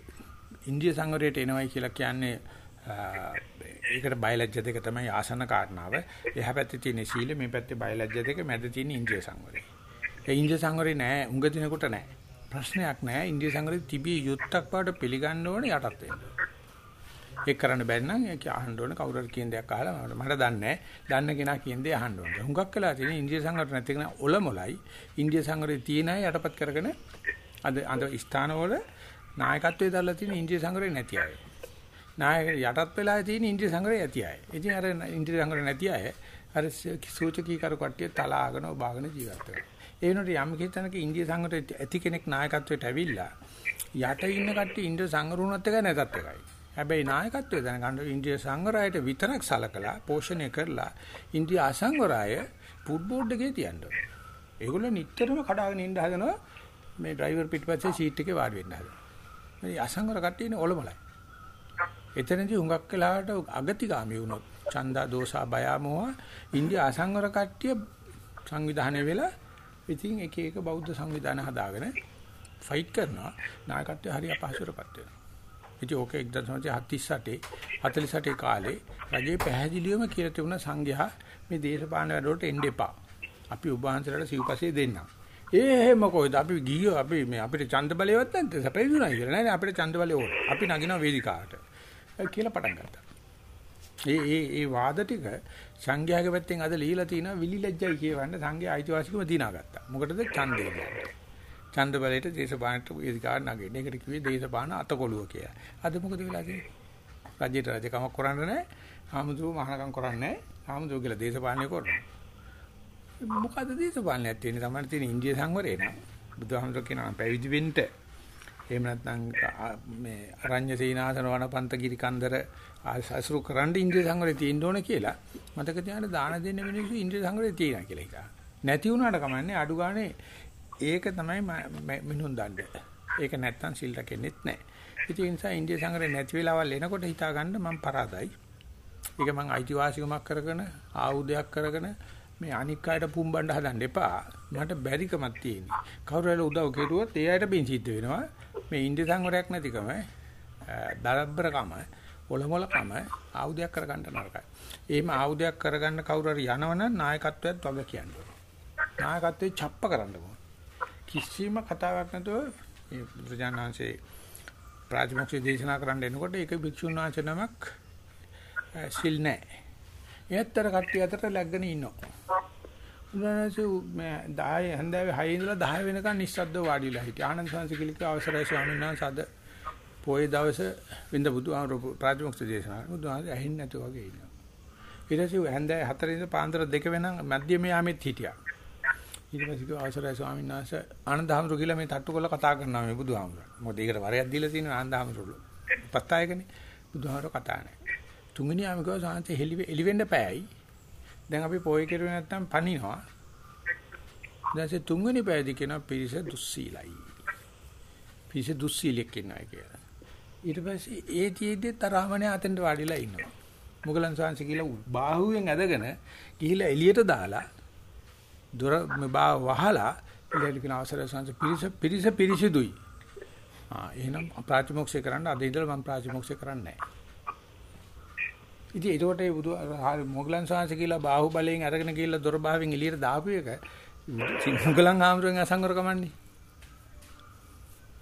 ඉන්දිය සංවරයට එනවයි කියලා කියන්නේ ඒකට බයලජ්‍ය දෙක තමයි ආසන කාරණාව. එහා පැත්තේ තියෙන සීල මේ පැත්තේ බයලජ්‍ය දෙක මැද තියෙන ඉන්ද්‍රිය සංවරය. ඒ ඉන්ද්‍රිය සංවරේ නෑ උඟ දිනකොට නෑ. ප්‍රශ්නයක් නෑ ඉන්දිය සංගරේ තිබිය යුත්තක් බවට පිළිගන්න ඕනේ යටත් වෙන්න. ඒක කරන්න බැරි නම් ඒක අහන්න ඕනේ කවුරු හරි කියන දෙයක් අහලා මට දන්නේ දන්න කෙනා කියන දේ අහන්න ඕනේ. හුඟක් වෙලා තියෙන ඉන්දිය සංගරේ නැති කෙනා ඔලොමලයි ඉන්දිය සංගරේ තියෙන අය යටපත් කරගෙන අද අද ස්ථානවල නායකත්වයේ දාලා තියෙන ඉන්දිය සංගරේ නැති අය. නායක යටත් වෙලා තියෙන ඉන්දිය සංගරේ ඇති අය. ඉතින් අර ඉන්දිය සංගරේ නැති අය අර සූචකී කරු කට්ටිය තලාගෙන ඔබාගෙන ජීවත් වෙනවා. ඒ වෙනකොට යම් කිතනක ඉන්දිය සංගරේ ඇති කෙනෙක් නායකත්වයට ඇවිල්ලා යට ඉන්න කට්ටිය ඉන්දිය සංගරුණත් එකයි නැතත් එකයි. හැබැයි නායකත්වය දැනගන්න ඉන්දිය සංගරායට විතරක් සලකලා පෝෂණය කරලා ඉන්දිය අසංගරාය ෆුට්බෝඩ් එකේ තියන්න ඕනේ. ඒගොල්ලෝ නිටතරම කඩාගෙන ඉන්න හදනවා මේ ඩ්‍රයිවර් පිටිපස්සේ සීට් එකේ වාඩි වෙන්න හදනවා. මේ අසංගර කට්ටියනේ ඔලොමලයි. එතනදී හුඟක් වෙලාවට අගතිගාමී වුණොත් චන්දා දෝසා බයමෝහ ඉන්දිය අසංගර කට්ටිය සංවිධානය වෙලා ඉතින් එක එක බෞද්ධ සංවිධාන හදාගෙන ෆයිට් කරනවා නායකත්වය හරි අපහසුරපත් වෙනවා. ඉතින් ඕක 1978 48 කාලේ රජේ පැහැදිලිවම කියලා තිබුණා සංඝයා මේ දේශපාලන වැඩවලට එන්න එපා. අපි ඔබ වහන්සේලාට සිව්පස්සේ දෙන්නම්. ඒ එහෙම කොහෙද අපි ගියෝ අපි මේ අපිට ඡන්ද බලයවත් නැත්නම් සැපෙදුණා කියලා නෑ අපිට ඡන්ද බලය ඕන. අපි නගිනවා වේදිකාවට. කියලා පටන් ගත්තා. ඒ ඒ ඒ වාද ටික සංඝයාගේ පැත්තෙන් අද লীලා තිනවා විලි ලැජ්ජයි කියවන්න සංඝයා අයිතිවාසිකම දිනාගත්තා. මොකටද ඡන්දය කියන්නේ. ඡන්ද බලයට දේශපාලනට වේදිකාවට නගින්න. ඒකට කිව්වේ දේශපාලන අතකොළුව කියලා. අද මොකද වෙලා තියෙන්නේ? රජයට රජකමක් කරන්න නැහැ. ආමුදුව මහානකම් කරන්නේ නැහැ. ආමුදුව කියලා දේශපාලනය කරනවා. මොකද දේශපාලනයක් තියෙන්නේ තමයි තියෙන ඉන්දිය සංවරේ නේ. බුදුහාමුදුර කියනවා පැවිදි වෙන්න. එහෙම නැත්නම් මේ අරඤ්‍ය සීනාසන වනපන්ත ගිරිකන්දර අසුරු කරන්න ඉන්දිය සංවරේ තියෙන්න ඕන කියලා. මතක තියාගන්න දාන දෙන්න මිනිස්සු ඉන්දිය සංවරේ තියෙනවා කියලා හිතා. නැති වුණාට කමන්නේ අඩු ගානේ ඒක තමයි මිනුන් දන්නේ. ඒක නැත්තම් සිල් රැකෙන්නෙත් නැහැ. ඉතින් ඒ නිසා ඉන්දිය සංගරේ නැති වෙලාවල් එනකොට හිතා ගන්න මම පරාදයි. ඒක මං අයිතිවාසිකමක් කරගෙන ආයුධයක් කරගෙන මේ අනික් අයට පුම්බන්න හදන්න එපා. මට බැරිකමක් තියෙනවා. කවුරු හරි උදව් කෙරුවොත් ඒ අයට බින් සිද්ධ වෙනවා. මේ ඉන්දිය සංගරයක් නැතිකම දරබ්බරකම ඔලොමලකම ආයුධයක් කරගන්න නරකයි. එහෙම ආයුධයක් කරගන්න කවුරු හරි යනවනම් නායකත්වයක් වග කියන්නේ. නායකත්වයේ ڇප්ප කරන්න ඕන. කිසිම කතාවක් නැතුව මේ බුදුජානනාංශේ ප්‍රාතිමොක්ෂේ දේශනා කරන්න එනකොට ඒක භික්ෂුන් වහන්සේ නමක් සිල් නැහැ. ඒත්තර කට්ටිය අතර läගගෙන ඉන්නවා. උන්වහන්සේ මේ 10 හන්දාවේ 6 ඉඳලා 10 වෙනකන් නිස්සද්දව වාඩිලා හිටියා. ආනන්ද සංසිකලික අවසරයි ස්වාමීන් වහන්සේ අද පොයේ දවසේ වින්ද බුදු ආමර ප්‍රාතිමොක්ෂ දේශනා. බුදුහාමේ ඇහින්නේ නැතුව වගේ ඉන්නවා. ඊට පස්සේ හන්දාවේ 4 ඉඳලා පාන්දර 2 වෙනකන් මැදියම යාමෙත් හිටියා. ඊට පස්සේ කිව්වා අවසරයි ස්වාමීන් වහන්සේ ආනන්ද හැමරු කියලා මේ තට්ටු කරලා කතා කරනවා මේ බුදුහාමුදුරන්. මොකද ඒකට වරයක් දීලා තියෙනවා ආනන්ද හැමරුළු. පත්තායකනේ. බුදුහාමුදුර කතා නැහැ. තුන්වෙනි ආම කිව්වා සාන්ත හෙලි එලිවෙන්න පෑයි. දැන් අපි පොය කෙරුවේ නැත්තම් පනිනවා. දැන්සේ තුන්වෙනි පෑදී කියනවා පිරිස දුස්සීලයි. පිරිස දුස්සීලෙක් ඉන්නවා කියලා. ඊට පස්සේ ඒ තියේදී තරහමනේ අතෙන්ට වාඩිලා ඉන්නවා. මුගලන් සාංශ කියලා බාහුවෙන් ඇදගෙන ගිහිලා එළියට දාලා දොර බා වහලා ඉලෙලි කියන අවසරය සංස පිරිස පිරිස පිරිසිදුයි. ආ එහෙනම් ප්‍රාතිමෝක්ෂය කරන්න අද ඉඳලා මම ප්‍රාතිමෝක්ෂය කරන්නේ නැහැ. ඉතින් ඒකට ඒ බුදු මොගලන් සාංශ කියලා බාහුව බලයෙන් අරගෙන ගිහිල්ලා දොර බාහින් එළියට දාපු එක මොගලන් ආමරෙන් අසංගර කමන්නේ.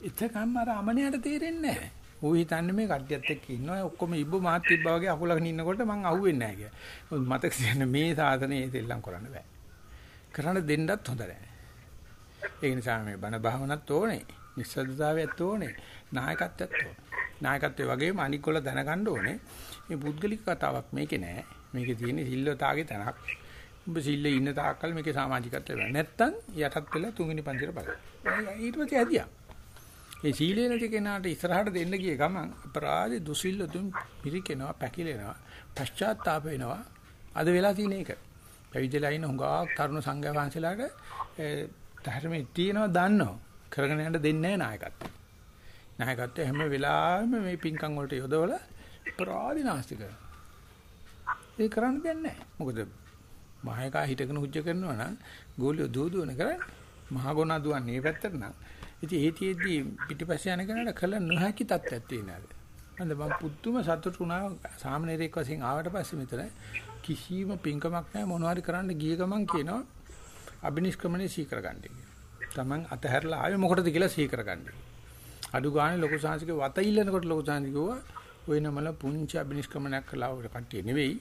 එතකම් අර අමනයට තේරෙන්නේ නැහැ. ඌ හිතන්නේ මේ කට්ටියත් එක්ක ඉන්නවා ඔක්කොම ඉබ්බ මාත් තිබ්බා වගේ අකුලගෙන ඉන්නකොට මං අහුවෙන්නේ නැහැ කියලා. මතක තියන්න මේ සාසනේ ඒ දෙල්ලම් කරන්න බෑ. කරන්න දෙන්නත් හොඳ නැහැ. ඒ නිසා මේ බණ භාවනත් ඕනේ. නිස්සද්දතාවයත් ඕනේ. නායකත්වයත් ඕනේ. නායකත්වයේ වගේම අනිකොල දැනගන්න ඕනේ. මේ පුද්ගලික කතාවක් මේකේ නෑ. මේකේ තියෙන සිල්වතාගේ තැනක්. උඹ සිල්ලේ ඉන්න තාක්කල් මේකේ සමාජිකත්වය වෙන්නේ. නැත්තම් යටත් වෙලා තුන්වෙනි පන්තිර බලන්න. ඊට පස්සේ ඇදියා. ඒ සීලේ නැති කෙනාට ඉස්සරහට දෙන්න ගිය ගමන් අපරාධ දුසිල්ලතුන් පිරිකෙනවා, පැකිලෙනවා, පශ්චාත්තාප වෙනවා. අද වෙලා තියෙන එක. පැවිදිලා ඉන්න හුඟක් තරුණ සංඝයා වහන්සේලාට ධර්මයේ තියෙනවා දන්නවා. කරගෙන යන්න දෙන්නේ නැහැ නායකත්වය. නායකත්වය හැම වෙලාවෙම මේ පින්කම් වලට යොදවලා ප්‍රාදිනාස්ති කරනවා. ඒ කරන්න දෙන්නේ නැහැ. මොකද මහේකා හිටගෙන හුජ්ජ කරනවා නම් ගෝලිය දුවදුවන කරන්නේ. මහගොනා දුවන්නේ මේ පැත්තට නම්. ඉතින් ඒ තියේදී පිටිපස්සේ යන කෙනාට කල නොහැකි තත්ත්වයක් තියෙනවා. මන්ද මම පුදුම සතුටු වුණා සාමනීරෙක් වශයෙන් ආවට පස්සේ මෙතන කිසිම පිංකමක් නැහැ මොනවාරි කරන්න ගිය ගමන් කියනවා අබිනිෂ්ක්‍මණය සීකර ගන්න කියලා. Taman අතහැරලා ආවේ මොකටද කියලා සීකර ගන්න. අඩු ගානේ ලොකු සාංශිකේ වත ඉල්ලනකොට ලොකු සාංශික කිව්වා ඔය නමල පුංචි අබිනිෂ්ක්‍මණයක් කළා ඔය කට්ටිය නෙවෙයි.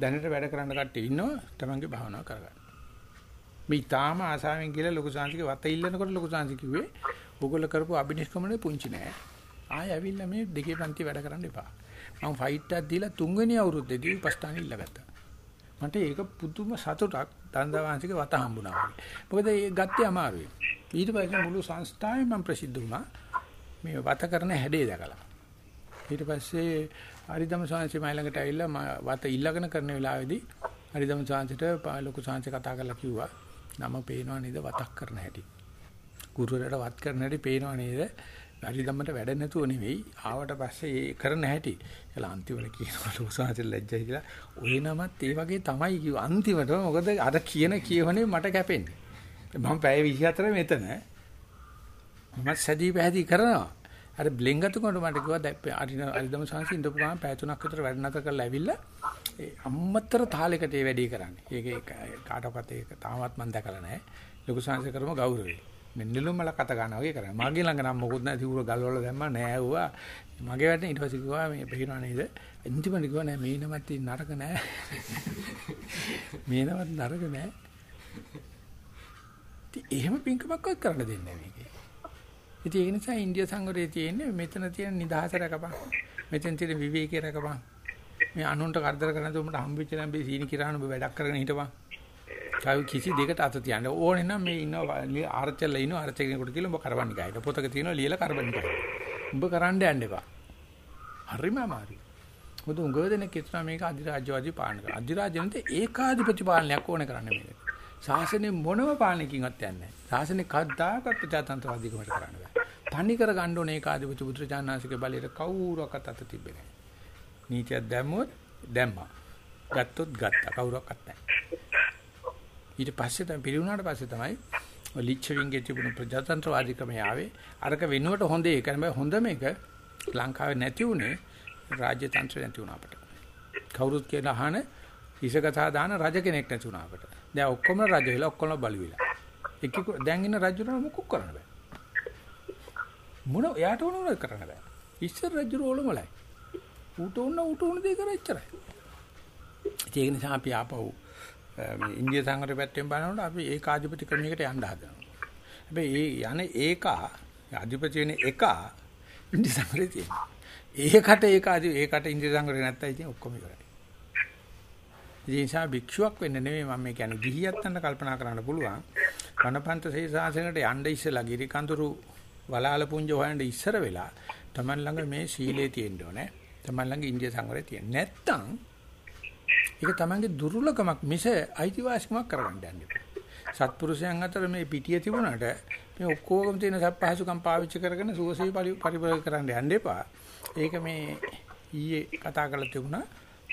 දැනට වැඩ කරන්න කට්ටිය ඉන්නවා Tamanගේ භාවනාව කරගන්න. මේ තාම ආසාවෙන් කියලා ලොකු සාංශිකේ වත ඉල්ලනකොට ලොකු සාංශික කිව්වේ ඕගොල්ලෝ කරපු අබිනිෂ්ක්‍මණය පුංචි නෑ. ආයෙ ඇවිල්ලා මේ දෙකේ පන්ති වැඩ කරන්න එපා. මම ෆයිට් එකක් දීලා තුන්වෙනි අවුරුද්දේදී උපස්ථාන ඉල්ලගත්තා. මට ඒක පුදුම සතුටක් දන්දවාංශික වත හම්බුණා වගේ. මොකද ඒ ගත්තේ අමාරුයි. ඊට පස්සේ මුළු සංස්ථාවෙම මම ප්‍රසිද්ධ වුණා. මේ වත කරන හැඩේ දැකලා. ඊට පස්සේ හරිදම සාංශි මයි ළඟට ඇවිල්ලා වත ඉල්ලගෙන කරන වෙලාවේදී හරිදම සාංශිට ලොකු සාංශි කතා කරලා කිව්වා නම පේනව නේද වතක් කරන හැටි. ගුරුවරයාට වත් කරන හැටි පේනව නේද? හරිදමට වැඩ නැතුව නෙවෙයි ආවට පස්සේ ඒ කරන හැටි. එලා අන්තිමට කියනවා ලෝසාට ලැජ්ජයි කියලා. ඔය නමත් ඒ වගේ තමයි කිව්ව. අන්තිමට මොකද අර කියන කියවනේ මට කැපෙන්නේ. මම පැය 24 මෙතන. මම සැදී පැහැදී කරනවා. අර බ්ලෙන්ගතු කොට මට කිව්වා දැන් අරින අරිදම සංසි ඉඳපු ගමන් පැය තුනක් විතර වැඩ නැතර කරලා ඇවිල්ලා ඒ අම්මතර තාලයකට ඒ වැඩේ කරන්නේ. ඒක ඒක කාටවත් ඒක තාමත් මම දැකලා නැහැ. ලොකු සංසි කරම ගෞරවයි. මේ නිලුම්මල කත ගන්නවා වගේ කරන්නේ. මගේ ළඟ නම් මොකුත් නැහැ. සිවුර ගල්වල දැම්මා නෑ ඇහුවා. මගේ වැඩේ ඊට පස්සේ කිව්වා මේ බහිනවා නේද? අන්තිමට කිව්වා නෑ මේ නමත් නරක නෑ. මේ නමත් නරක නෑ. ඉතින් එහෙම පිංකමක්වත් කරන්න දෙන්නේ නැහැ මේකේ. ඉතින් ඒ නිසා ඉන්දියා සංවරයේ තියෙන්නේ මෙතන තියෙන නිදහස රකපන්. මෙතන තියෙන විවේකී රකපන්. මේ අනුන්ට කරදර කරන දුමට හම්බෙච්ච නම් මේ සීනි කිරාන ඔබ වැඩක් කරගෙන හිටපන්. කවි කිසි දෙකට අත තියන්න ඕනේ නම් මේ ඉන්න ආරච්චල්ලා ඉන්න ආරච්ච කෙනෙකුට කියලා ඔබ කරවන්න ගහන්න. පොතක තියෙනවා ලියලා කරවන්න ගහන්න. ඔබ කරන්න යන්න එපා. හරිම අමාරුයි. මොකද උංගව දෙනෙක් හිතනවා මේක අධිරාජ්‍යවාදී පාලන කරන. අධිරාජ්‍යන්ට ඒකාධිපති පාලනයක් ඕනේ කරන්න මේක. ශාසනය මොනම පාලනකින්වත් යන්නේ නැහැ. ශාසනය කද්දාකත් ප්‍රජාතන්ත්‍රවාදීකමට කරන්න බෑ. තනි කර ගන්න ඕනේ ඒකාධිපති බුදුරජාණන්සේගේ බලයට කවුරුවක්වත් අත තිබෙන්නේ නැහැ. නීතියක් දැම්මොත් දැම්මා. ගත්තොත් ගත්තා. කවුරක්වත් නැහැ. ඊට පස්සේ තමයි පිළිුණාට පස්සේ තමයි ලිච්ඡවින්ගේ තිබුණු ප්‍රජාතන්ත්‍රවාදීකම ආවේ. අරක වෙනුවට හොඳ ඒක නෙමෙයි හොඳ මේක ලංකාවේ නැති උනේ රාජ්‍ය තන්ත්‍රය නැති වුණා අපට. කවුරුත් කියන අහන ඉසකතා දාන රජ කෙනෙක් නැති වුණා අපට. දැන් ඔක්කොම රජ වෙලා ඔක්කොම බලු වෙලා. එක්ක දැන් ඉන්න රජුරණ මොකක් කරන්න බෑ. මොන එයාට ඕන උන කරන්න බෑ. ඉස්සර රජුරෝලමලයි. ඌට උන ඌට උන දේ කර එච්චරයි. ඒක නිසා අපි ආපහු මේ ඉන්දිය සංගරය පැත්තෙන් බලනකොට අපි ඒකාධිපති ක්‍රමයකට යන්න හදනවා. හැබැයි ඒ යන්නේ ඒකා අධිපති වෙන එක ඉන්දිය සංගරේ තියෙනවා. ඒකට ඒක ඒකට ඉන්දිය සංගරේ නැත්තයි ඉතින් ඔක්කොම ඉවරයි. ඒ නිසා භික්ෂුවක් වෙන්න නෙමෙයි මම මේ කියන්නේ ගිහියත්තන්ට කල්පනා කරන්න පුළුවන්. කනපන්ත සේසාසනකට යන්න ඉස්සලා ගිරි කඳුරු වලාල පුංජ හොයන්න ඉස්සර වෙලා Taman ළඟ මේ සීලේ තියෙන්න ඕනේ. Taman ළඟ ඉන්දිය සංවරය තියෙන්න. නැත්තම් ඒක Tamanගේ දුර්ලභමක් මිස අයිතිවාසිකමක් කරගන්න යන්න එපා. සත්පුරුෂයන් අතර මේ පිටිය තිබුණාට මේ ඔක්කොගම තියෙන සප්පහසුකම් පාවිච්චි කරගෙන සුවසේ පරිපූර්ණ කරන්න යන්න එපා. ඒක මේ ඊයේ කතා කරලා තිබුණා.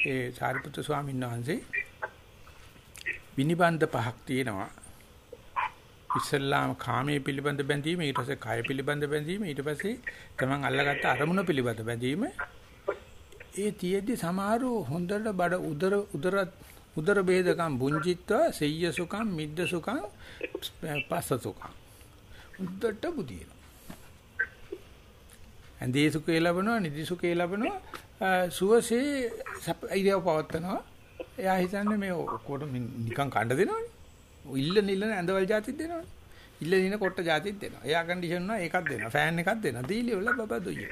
ඒ සාරිපුත්‍ර ස්වාමීන් වහන්සේ විනිබන්ධ පහක් තියෙනවා. ඉස්සල්ලාම කාමයේ පිළිබඳ බැඳීම ඊට පස්සේ කය පිළිබඳ බැඳීම ඊට පස්සේ තමන් අල්ලගත්ත අරමුණ පිළිබඳ බැඳීම. ඒ තියෙද්දි සමහරු හොඳට බඩ උදර උදර උදර බේදකම් බුංජිත්වා සෙය්‍ය සුඛම් මිද්ද සුඛම් පස්ස සුඛම් උද්දට බුදින ඇඳේ සුඛේ ලැබෙනවා නිදි සුඛේ ලැබෙනවා. සුවසේ ඉරියව් පවත්නවා එයා හිතන්නේ මේ ඔක්කොට නිකන් කණ්ඩ දෙනවනේ. ඉල්ලන ඉල්ලන ඇඳවල් જાතිත් දෙනවනේ. ඉල්ලන ඉන කොට්ට જાතිත් දෙනවා. එයා කන්ඩිෂන් උනා ඒකක් දෙනවා. ෆෑන් එකක් දෙනවා. දීලි වල බබා දුයි.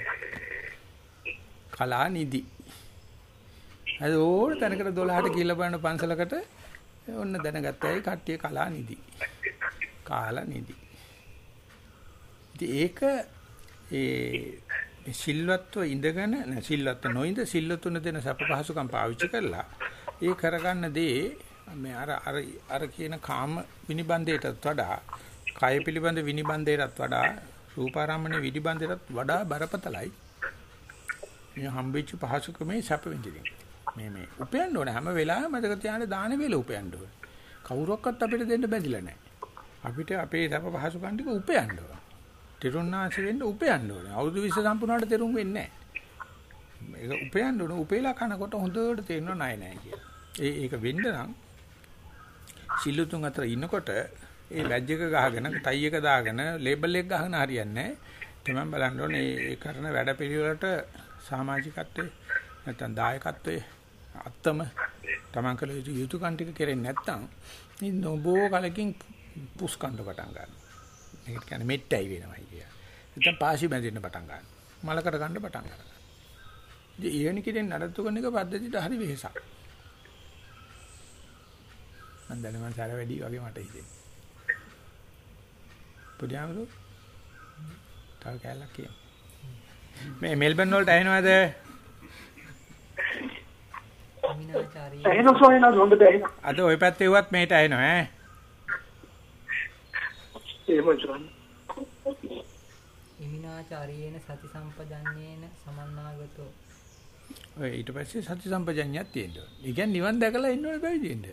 කලා නිදි. අද ඕන තැනකට 12ට කියලා බලන පන්සලකට ඔන්න දැනගත්තයි කට්ටිය කලා නිදි. කාලා නිදි. ඉතින් ඒක ඒ සිල්වත්ව ඉඳගෙන නැ සිල්වත්ව නොඉඳ සිල්වතුන දෙන සප පහසුකම් පාවිච්චි කරලා ඒ කරගන්න දේ මේ අර අර අර කියන කාම විනිබන්දයටත් වඩා කය පිළිබඳ විනිබන්දයටත් වඩා රූපාරම්මණය විනිබන්දයටත් වඩා බරපතලයි. මේ හම්බෙච්ච පහසුකමේ සැප විඳින මේ මේ උපයන්න ඕනේ. හැම වෙලාවෙම මතක තියාගන්න දාන වේල උපයන්න ඕනේ. කවුරක්වත් අපිට දෙන්න බැඳිලා නැහැ. අපිට අපේ සැප පහසුකම් ටික උපයන්න ඕනේ. තිරුණාසි වෙන්න උපයන්න ඕනේ. අවුරුදු 20 සම්පූර්ණවට තෙරුම් වෙන්නේ නැහැ. මේක උපයන්න ඕනේ. උපේලා කනකොට හොඳට තේරෙනවා නෑ නෑ කියලා. ඒ ඒක වෙන්න නම් සිල්ලුතුන් අතර ඉන්නකොට ඒ බැජ් එක ගහගෙන ටයි එක දාගෙන ලේබල් එක ගහන හරියන්නේ නැහැ. තමයි බලන්න ඕනේ ඒ කරන වැඩ පිළිවෙලට සමාජිකත්වයේ නැත්නම් දායකත්වයේ අත්තම තමන් කළ යුතු යුතුයකම් ටික කෙරෙන්නේ නැත්නම් මේ නොබෝ කලකින් පුස්කන්ඩ පටන් ගන්නවා. මේක කියන්නේ මෙට්ටයි වෙනවා කිය. නැත්නම් පාසි බැඳෙන්න පටන් ගන්නවා. මලකට ගන්න පටන් ගන්නවා. ඉතින් ඊවෙන කිදෙන් නඩත්තු කරන එක පද්ධතියට හරි වෙහසක්. මම දැන මම සාර වැඩි වගේ මට හිතෙන්නේ. පුඩියාමලු තව කැලක් කියන්න. මේ මෙල්බන් වලට ඇහෙනවද? එහෙනම් සෝයන හොඳට එහෙනම්. අද ওই පැත්තේ වුවත් මේට ඇහෙනවා ඈ. එහෙම සෝයන. ඉමිනාචාරියේන සති සම්පජඤ්ඤේන සමන්නාගතෝ ඔය ඊට පස්සේ සති සම්පජඤ්ඤයක් තියෙනවා. ඒ කියන්නේ නිවන් දැකලා ඉන්න ඕනේ බැවිදින්න.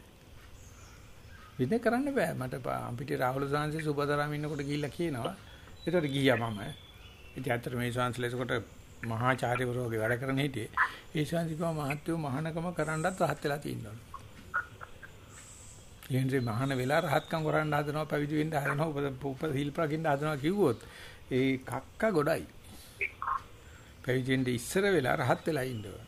විඳ කරන්න බෑ. මට අපිට රාහුල සාංශේ සුබතරම් ඉන්නකොට ගිහිල්ලා කියනවා. ඒතකොට ගියා මම. ඉතින් අතර මේ ශාන්සලේසකොට මහාචාර්යවරු වගේ වැඩ කරන හිටියේ. ඒ ශාන්තිකව මහත්වෝ මහානකම කරන්නත් රහත් වෙලා තියෙනවා. ඊන්ද්‍රේ මහාන වෙලා රහත්කම් කරන්න හදනවා පැවිදි වෙන්න හදනවා උප උප හිල්පකින්න හදනවා කිව්වොත් ඒ කක්ක ගොඩයි. පැවිදි වෙන්න ඉස්සර වෙලා රහත් වෙලා ඉන්නවා.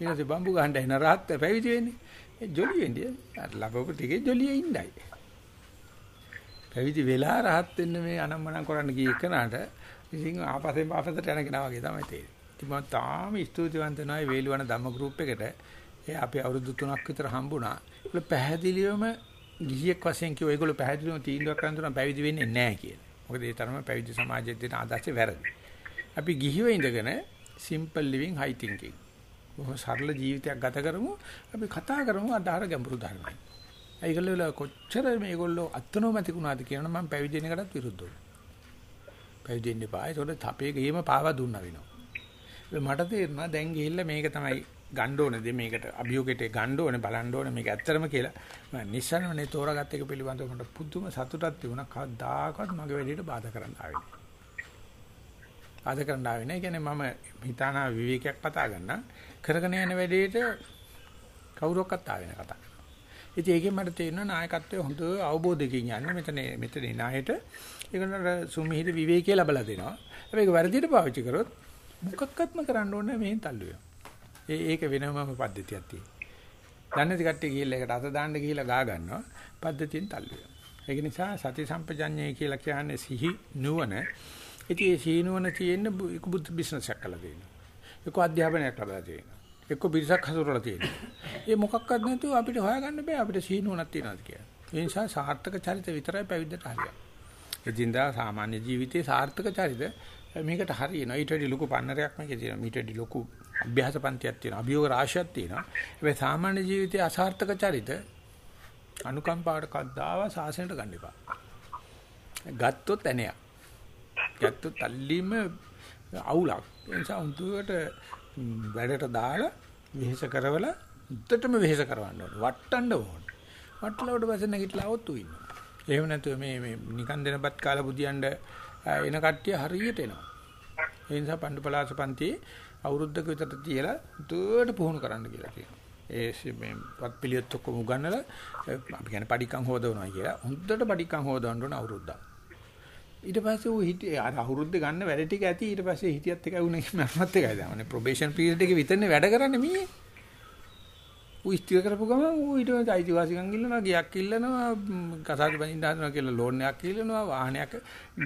ඊට බම්බු ගහන්න එන රහත් පැවිදි වෙන්නේ. ඒ ජොලි වෙන්නේ. අර ලබපු ටිකේ ජොලියේ ඉන්නයි. පැවිදි වෙලා රහත් වෙන්න මේ අනම්මනම් කරන්න ගිය එකනට ඉතින් ආපස්සෙන් ආපස්සට යන කෙනා වගේ තමයි තේරෙන්නේ. ඉතින් මම තාම ස්තුතිවන්ත වෙනවා වේලුවන ධම්ම ගෲප් එකට. ඒ අපි අවුරුදු 3ක් විතර හම්බුණා. ඒක පැහැදිලිවම ගිහියෙක් වශයෙන් කිව්ව ඒගොල්ලෝ පැහැදිලිවම තීන්දුවක් කරන් දුන්නා පැවිදි වෙන්නේ නැහැ කියලා. මොකද ඒ තරම පැවිදි සමාජයේ දෙන ආදර්ශය වැරදි. අපි ගිහිව ඉඳගෙන simple living high thinking. බොහොම සරල ජීවිතයක් ගත කරමු. අපි කතා කරමු අදාර ගැඹුරු ධර්මයි. ඒගොල්ලෝ කොච්චර මේගොල්ලෝ අත්නෝමැතිකුණාද කියනවා මම පැවිදි වෙන එකටත් විරුද්ධව. පැවිදි වෙන්න එපා. ඒකට අපේ ගේම පාවා දුන්නා වෙනවා. මට තේරුණා දැන් ගිහිල්ලා මේක තමයි ගන්න ඕනේ මේකට අභියෝගයට ගන්න ඕනේ බලන්න ඕනේ මේක ඇත්තරම කියලා මම නිස්සනනේ තෝරාගත්ත එක පිළිබඳව මට පුදුම සතුටක් තිබුණා කවදාකවත් මගේ වැඩේට බාධා කරන්න ආවේ නෑ බාධා කරන්න ආවේ නෑ කියන්නේ මම හිතානා විවේකයක් පතා ගන්න කරගෙන යන වැඩේට කවුරක්වත් ආවේ නෑ කතා ඉතින් ඒකෙන් මට තේරෙනවා නායකත්වයේ හොඳ අවබෝධයකින් යන්නේ මෙතන මෙතන නායට ඒකට සුමිහිද විවේකී ලැබලා දෙනවා හැබැයි ඒක වැරදියට පාවිච්චි කරොත් මොකක්වත්ම කරන්න ඕනේ මෙහෙන් තල්ලු වෙනවා ඒ ඒක වෙනමම පද්ධතියක් තියෙනවා. දන්නේ නැති කට්ටිය ගිහිල්ලා ඒකට අත දාන්න ගිහිල්ලා ගා ගන්නවා. පද්ධතියෙන් තල්ලු වෙනවා. ඒක නිසා සති සම්පජඤ්ඤය කියලා කියන්නේ සිහි නුවණ. ඉතින් ඒ සිහි නුවණ තියෙන බුද්ධ බිස්නස් එකක් කරලා තියෙනවා. ඒක අධ්‍යාපනයක් ලබා තියෙනවා. එක්ක පිරිසක් හසුරලා තියෙනවා. ඒ මොකක්වත් නැතුව අපිට හොයාගන්න බෑ අපිට සිහි නුවණක් තියනවාද කියලා. ඒ නිසා සාර්ථක චරිත විතරයි පැවිද්දට හරියන්නේ. එදින්දා සාමාන්‍ය ජීවිතයේ සාර්ථක චරිත මේකට හරියනවා. ඊට වඩා ලොකු පන්නරයක් මේකේ තියෙනවා. ඊට වඩා ලොකු අභ්‍යාස පන්තියක් තියෙනවා. අභියෝග රාශියක් තියෙනවා. හැබැයි සාමාන්‍ය ජීවිතයේ අසාර්ථක චරිත අනුකම්පාවට කද්දාව සාසනයට ගන්න එපා. ගත්තොත් ඇණයක්. ගත්තොත් අල්ලීම අවුලක්. ඒ නිසා උන්තුවට වැඩට දාලා වෙහෙස කරවල උත්තරම වෙහෙස කරවන්න ඕනේ. වට්ටන්න ඕනේ. වට්ටලවට පස්සේ නැගිටලා આવොත් උ ඉන්නවා. එහෙම නැතුව මේ මේ නිකන් දෙනපත් කාලා බුදියන්ඩ එන කට්ටිය හරියට එනවා. ඒ නිසා පණ්ඩු පලාස පන්තියේ අවුරුද්දක විතර තියලා දුවට පුහුණු කරන්න කියලා කියනවා. ඒ මේ පත් පිළියත් ඔක්කොම උගන්නලා අපි කියන්නේ පඩිකම් හොදවනවා කියලා. හොඳට පඩිකම් හොදවන්න ඕන අවුරුද්දක්. ඊට පස්සේ ඌ හිටියේ අර අවුරුද්ද ගන්න වැඩ ටික ඇති ඊට පස්සේ හිටියත් එකයි උනේ මමත් එකයි දාන්නේ ප්‍රොබේෂන් පීරියඩ් එකේ විතරනේ වැඩ කරන්නේ මීයේ. ඌ ඉස්තිර කරපු ගමන් ඌ ඊට පස්සේ අයිතිවාසිකම් ඉල්ලනවා ගියක් ඉල්ලනවා කසාද බඳින්න හදනවා කියලා ලෝන් එකක් ඉල්ලනවා වාහනයක්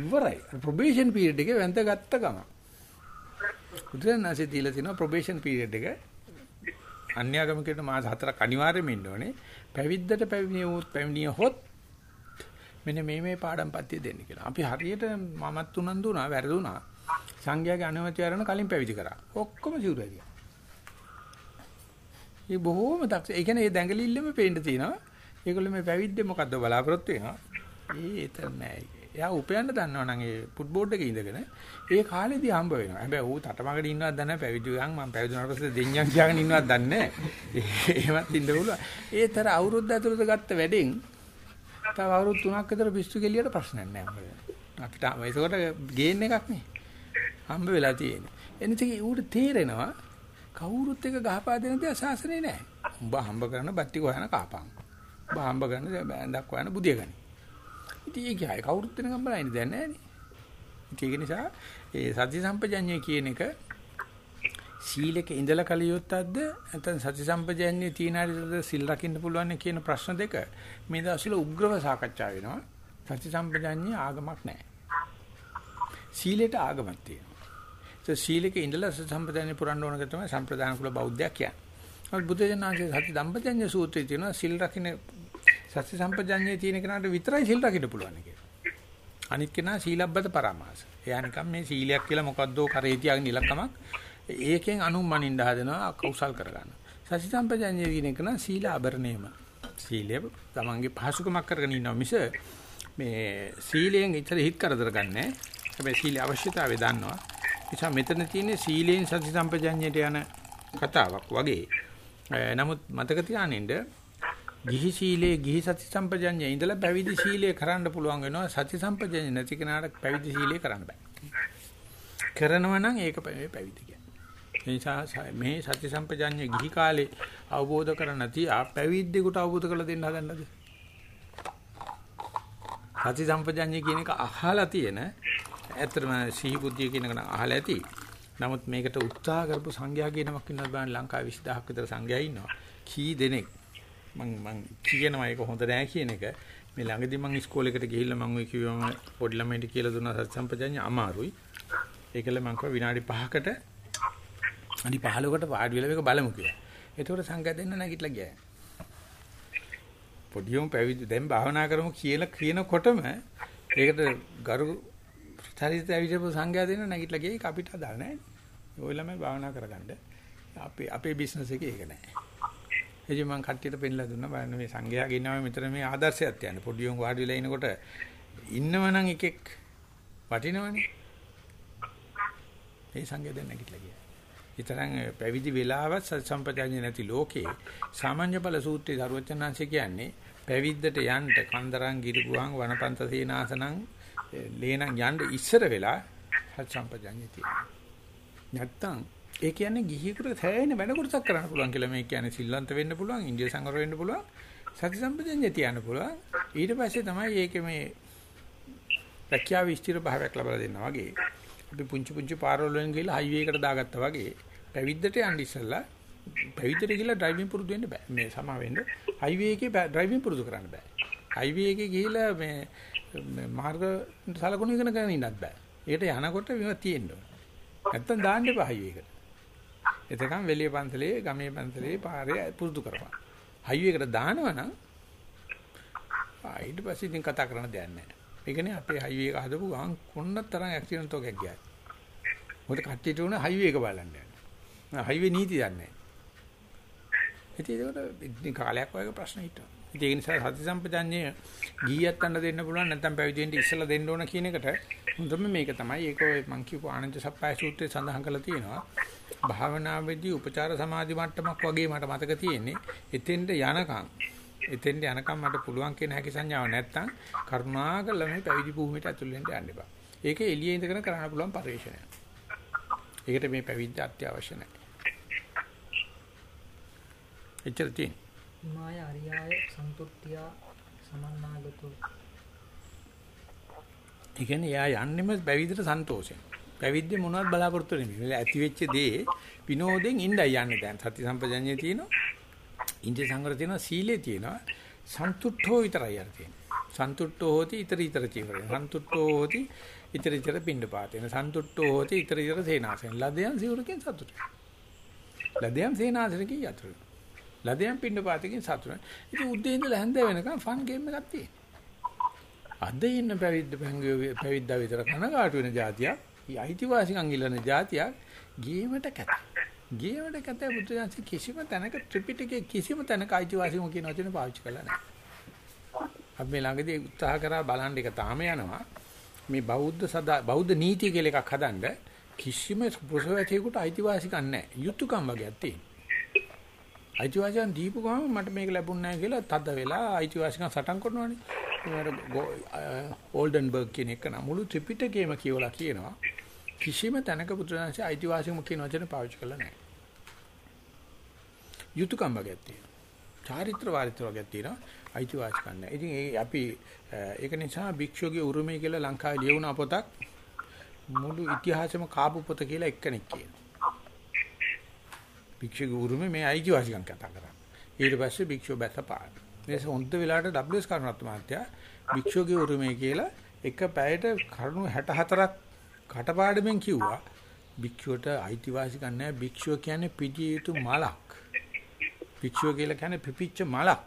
ඉවරයි. ප්‍රොබේෂන් පීරියඩ් එකේ වැන්ද ගත්ත ගමන් බුදුරජාණන්සේ දීලා තිනවා ප්‍රොබේෂන් පීරියඩ් එක. අන්‍යාගමිකයට මාස 4ක් අනිවාර්යයෙන්ම ඉන්න ඕනේ. පැවිද්දට පැවිදියොත් පැවිදිය හොත් මෙන්න මේ මේ පාඩම් පත්‍ය දෙන්න කියලා. අපි හරියට මමත් උනන්දු වුණා, වැරදුනා. සංඝයාගේ අනුමැතිය අරගෙන කලින් පැවිදි කරා. ඔක්කොම සිවුරු ඇරියා. ඒ බොහෝම දක්ෂ. ඒ කියන්නේ මේ දැඟලිල්ලෙම පේන්න තියෙනවා. ඒගොල්ලෝ මේ පැවිද්දේ මොකද්ද බලාපොරොත්තු වෙනවා. ඒ ඒතර නෑ. එයා උපයන්න දන්නවා නම් ඒ ෆුට්බෝල් එකේ ඉඳගෙන ඒ කාලෙදී හම්බ වෙනවා. හැබැයි ඌ තටමඟට ඉන්නවත් දන්නේ නැහැ පැවිදියන් මම පැවිදුනාට පස්සේ දෙඤ්ඤම් කියාගෙන ඉන්නවත් දන්නේ නැහැ. එහෙමත් ඉන්න පුළුවන්. ඒතර අවුරුද්ද ඇතුළත ගත්ත වැඩෙන් තව අවුරුදු 3ක් විතර පිස්සු කෙලියට ප්‍රශ්නයක් නැහැ අපිට. ඒකකොට ගේන් එකක් නේ. හම්බ වෙලා තියෙන්නේ. එනිසා ඌට තේරෙනවා කවුරුත් එක ගහපා දෙන දේ අසාසනේ නැහැ. උඹ හම්බ කරන බත්ටි කොහන කාපන්. උඹ හම්බ කරන බෑන්ඩක් හොයන බුදිය ගනි. ඉතින් ඒක ආයේ කවුරුත් වෙනකම් බලන්නේ දැන් නැහැනේ. ඒක නිසා ඒ සති සම්පජඤ්ඤය කියන එක සීලක ඉඳලා කලියොත්තක්ද නැත්නම් සති සම්පජඤ්ඤේ තීනාරිද සිල් රකින්න පුළුවන් කියන ප්‍රශ්න දෙක මේ දවස්වල උග්‍රව සාකච්ඡා වෙනවා. සති සම්පජඤ්ඤේ ආගමක් නැහැ. සීලයට ආගමක් තියෙනවා. ඒ සීලක ඉඳලා සති සම්පජඤ්ඤේ පුරන්න ඕනක තමයි සම්ප්‍රදාන කුල බෞද්ධයක් කියන්නේ. නමුත් බුද්ධ ජනනාංශයේ සති සම්පජඤ්ඤ සූත්‍රයේ තියෙනවා සිල් රකින්න සති සම්පජඤ්ඤයේ තියෙන කෙනාට විතරයි සිල් රකින්න පුළුවන් කියලා. අනිත් කෙනා සීලබ්බත පරමාස. එයා නිකන් මේ සීලයක් කියලා මොකද්දෝ කරේ තියාගෙන ඉලක්කමක් ඒකෙන් අනුමනින්න හදනවා කෞසල් කරගන්න. සති සම්පජඤ්ඤයේ කියන කෙනා සීල ආභරණයම. සීලය තමන්ගේ පහසුකමක් කරගෙන ඉන්නවා මිස මේ සීලයෙන් ඉතර හිත කරදර ගන්නෑ. හැබැයි සීල අවශ්‍යතාවය දන්නවා. නිසා මෙතන තියෙන්නේ සීලයෙන් සති සම්පජඤ්ඤයට යන කතාවක් වගේ. නමුත් මතක තියානින්න ගිහි සීලයේ ගිහි සති සම්පජඤ්ඤය ඉඳලා පැවිදි සීලය කරන්න පුළුවන් වෙනවා සති සම්පජඤ්ඤය නැති කෙනාට පැවිදි සීලය කරන්න බෑ. කරනවා නම් ඒක පැ- පැවිදි කියන්නේ. ඒ නිසා ස- මේ සති සම්පජාඤ්ඤ ගිහි කාලේ අවබෝධ කරගන්න තියා පැවිද්දෙකුට අවබෝධ කරලා දෙන්න හදන්නද? සති සම්පජාඤ්ඤ කියන එක අහලා තියෙන ඇත්තටම සිහි බුද්ධිය කියන එක නම් අහලා ඇති. නමුත් මේකට උත්සාහ කරපු සංඝයා කියනමක් ඉන්නවා බලන්න ලංකාවේ 20000ක් විතර සංඝයා ඉන්නවා. කී දෙනෙක් මං මං කියනවා ඒක හොඳ නෑ කියන එක. මේ ළඟදී මං ඉස්කෝලේකට ගිහිල්ලා මං ඔය කිව්වම පොඩි ළමයින්ට කියලා දුන්නා සති සම්පජාඤ්ඤ අමාරුයි. ඒකල මං කිව්වා විනාඩි 5කට අනි 15කට වාඩි වෙලා මේක බලමු කියලා. ඒතකොට සංඝයා දෙන්න නැගිටලා ගියා. පොඩියොම් පැවිදි දැන් භාවනා කරමු කියලා කියනකොටම ඒකට ගරු චරිත ඇවිදපු සංඝයා දෙන්න නැගිටලා ගියේ ඒක අපිට අදාළ නැහැ. ඔය ළමයි භාවනා කරගන්න. අපේ අපේ බිස්නස් එකේ ඒක නැහැ. එදි මම කට්ටියට පෙන්නලා දුන්නා බලන්න මේ සංඝයා ගෙනව මෙතන මේ ආදර්ශයක් තියන්නේ. පොඩියොම් වාඩි වෙලා ඉනකොට ඉන්නවනම් එකෙක් වටිනවනේ. ඒ සංඝයා දෙන්න නැගිටලා ගියා. ඊතරම් පැවිදි වෙලාවත් සත් සම්පජාඤ්ඤ නැති ලෝකේ සාමාන්‍ය ඵල සූත්‍රයේ දරුවචනාංශය කියන්නේ පැවිද්දට යන්න කන්දරන් ගිරිගුවන් වනපන්ත සීනාසනං ලේනං යන්න ඉස්සර වෙලා සත් සම්පජාඤ්ඤ තියෙනවා. නැත්තම් ඒ කියන්නේ ගිහියෙකුට සෑහෙන වැඩ කොටසක් කරන්න පුළුවන් කියලා මේ කියන්නේ සිල්වන්ත වෙන්න පුළුවන් ඉන්දිය සංවර වෙන්න පුළුවන් සති සම්පජාඤ්ඤ තියන්න පුළුවන්. ඊට පස්සේ තමයි ඒකේ මේ රැකියාව විස්තර භාවයක් ලබා දෙන්නා වගේ. අපි පුංචි පුංචි පාරවල් වලින් ගිහලා හයිවේ එකට දාගත්තා වගේ. පැවිද්දට යන්න ඉස්සෙල්ලා පැවිද්දට ගිහලා ඩ්‍රයිවිං පුරුදු වෙන්න බෑ. මේ සමා වෙන්න හයිවේ එකේ ඩ්‍රයිවිං පුරුදු කරන්න බෑ. හයිවේ එකේ ගිහලා මේ මාර්ග සලකුණු ඉගෙන ගන්න ඉන්නත් බෑ. ඒකට යනකොට මේවා තියෙන්න ඕන. නැත්තම් දාන්න එපා හයිවේ එකට. එතකන් වෙලිය පන්සලේ ගමේ පන්සලේ පාරේ පුරුදු කරපන්. හයිවේ එකට දානවනම් ඊට පස්සේ ඉතින් කතා කරන්න දෙයක් නැහැ. ඒ කියන්නේ අපේ හයිවේ එක හදපු ගමන් කොන්න තරම් ඇක්සිඩන්ට් එකක් ගියා. මොකද කට්ටියට උන හයිවේ එක බලන්න යනවා. හයිවේ නීති දන්නේ නැහැ. ඉතින් ඒකට කාලයක් වගේ ප්‍රශ්න හිටිනවා. ඉතින් ඒ නිසා සති සම්පජඤ්ඤය ගියත් අන්න දෙන්න පුළුවන් නැත්නම් පැවිදි වෙන්න ඉස්සලා දෙන්න ඕන කියන එකට හොඳම මේක තමයි ඒක ඔය මං කියපු ආනන්ද සප්පයි සූත්‍රයේ සඳහන් කරලා තියෙනවා. භාවනාවේදී උපචාර සමාධි මට්ටමක් වගේ මට මතක තියෙන්නේ. එතෙන්ට යනකම් එතෙන්ට යනකම් මට පුළුවන් කියන හැකි සංඥාව නැත්තම් කරුණාකරලා මේ පැවිදි භූමියට ඇතුල් වෙන්න යන්න එපා. ඒක එළියේ ඉඳගෙන කරන්න පුළුවන් පරිශ්‍රණයක්. ඒකට මේ පැවිද්ද අත්‍යවශ්‍ය නැහැ. එච්චර තියෙන. මාය අරියාය සන්තුට්ඨිය සමන්නාගතෝ ඒ කියන්නේ එයා යන්නෙම පැවිද්දට සන්තෝෂයෙන්. පැවිද්දේ මොනවද බලාපොරොත්තු වෙන්නේ? ඇති වෙච්ච දේ විනෝදෙන් ඉඳයි යන්නේ දැන්. සති සම්පජඤ්ඤය තියෙනවා. ඉන්දිය සංවර තියෙනවා සීලේ තියෙනවා සන්තුට්ඨෝ විතරයි අර තියෙන්නේ සන්තුට්ඨෝ හෝති ඊතර ඊතර චීවරේ සන්තුට්ඨෝ හෝති ඊතර ඊතර පිණ්ඩපාතේන සන්තුට්ඨෝ හෝති ඊතර ඊතර සේනාසෙන් ලදයන් සිවුරකින් සතුට ලදයන් සේනාසනකින් යතුරු ලදයන් පිණ්ඩපාතකින් සතුට ඉතින් උදේ ඉඳලා හැන්ද වෙනකන් ෆන් ගේම් එකක් තියෙනවා අද ඉන්න පැවිද්ද පැවිද්දා විතර කනගාටු වෙන જાතියක් අයිතිවාසිකම් ඉල්ලන જાතියක් ගේමට කැත ගේමට කැත බුදුදහම කිසිම තැනක ත්‍රිපිටකයේ කිසිම තැනක අයිතිවාසිකම කියන වචනේ පාවිච්චි කළා නැහැ. අපි මේ ළඟදී උත්සාහ කරා බලන්න එක තාම යනවා. මේ බෞද්ධ සදා බෞද්ධ නීතිය කියලා එකක් හදන්න කිසිම පුරුෂවැතියෙකුට අයිතිවාසිකම් නැහැ. යුතුයකම් වගේක් තියෙනවා. අයිතිවාසිකම් දීපු ගමන් මට මේක ලැබුණ නැහැ කියලා තද වෙලා අයිතිවාසිකම් සටන් කරනවානේ. ඒකට ඕල්ඩන්බර්ග් කියන එක නම් මුළු ත්‍රිපිටකයම කියවලා කියනවා. කිසිම තැනක පුදුරාංශය අයිතිවාසිකම කියන වචන පාවිච්චි කරලා නැහැ. යුතුයකම් වගේක් තියෙනවා. චාරිත්‍ර වාරිත්‍ර වගේක් තියෙනවා. අයිතිවාසිකම් නැහැ. ඉතින් ඒ අපි ඒක නිසා භික්ෂුවගේ උරුමය කියලා ලංකාවේ ලියවුණ පොතක් මුළු ඉතිහාසෙම කාපු පොත කියලා එක්කෙනෙක් කියනවා. භික්ෂුවගේ උරුමය මේ අයිතිවාසිකම් කතා කරන්නේ. ඊට පස්සේ භික්ෂුව බැසපාන. මේ හොඳ වෙලාවට WS කරුණාත් මහත්තයා භික්ෂුවගේ උරුමය කියලා එක පැයට කරුණු 64ක් කටපාඩමින් කිව්වා. භික්ෂුවට අයිතිවාසිකම් නැහැ. භික්ෂුව කියන්නේ පිටිය යුතු මලක්. භික්ෂුව කියලා කියන්නේ පිපිච්ච මලක්.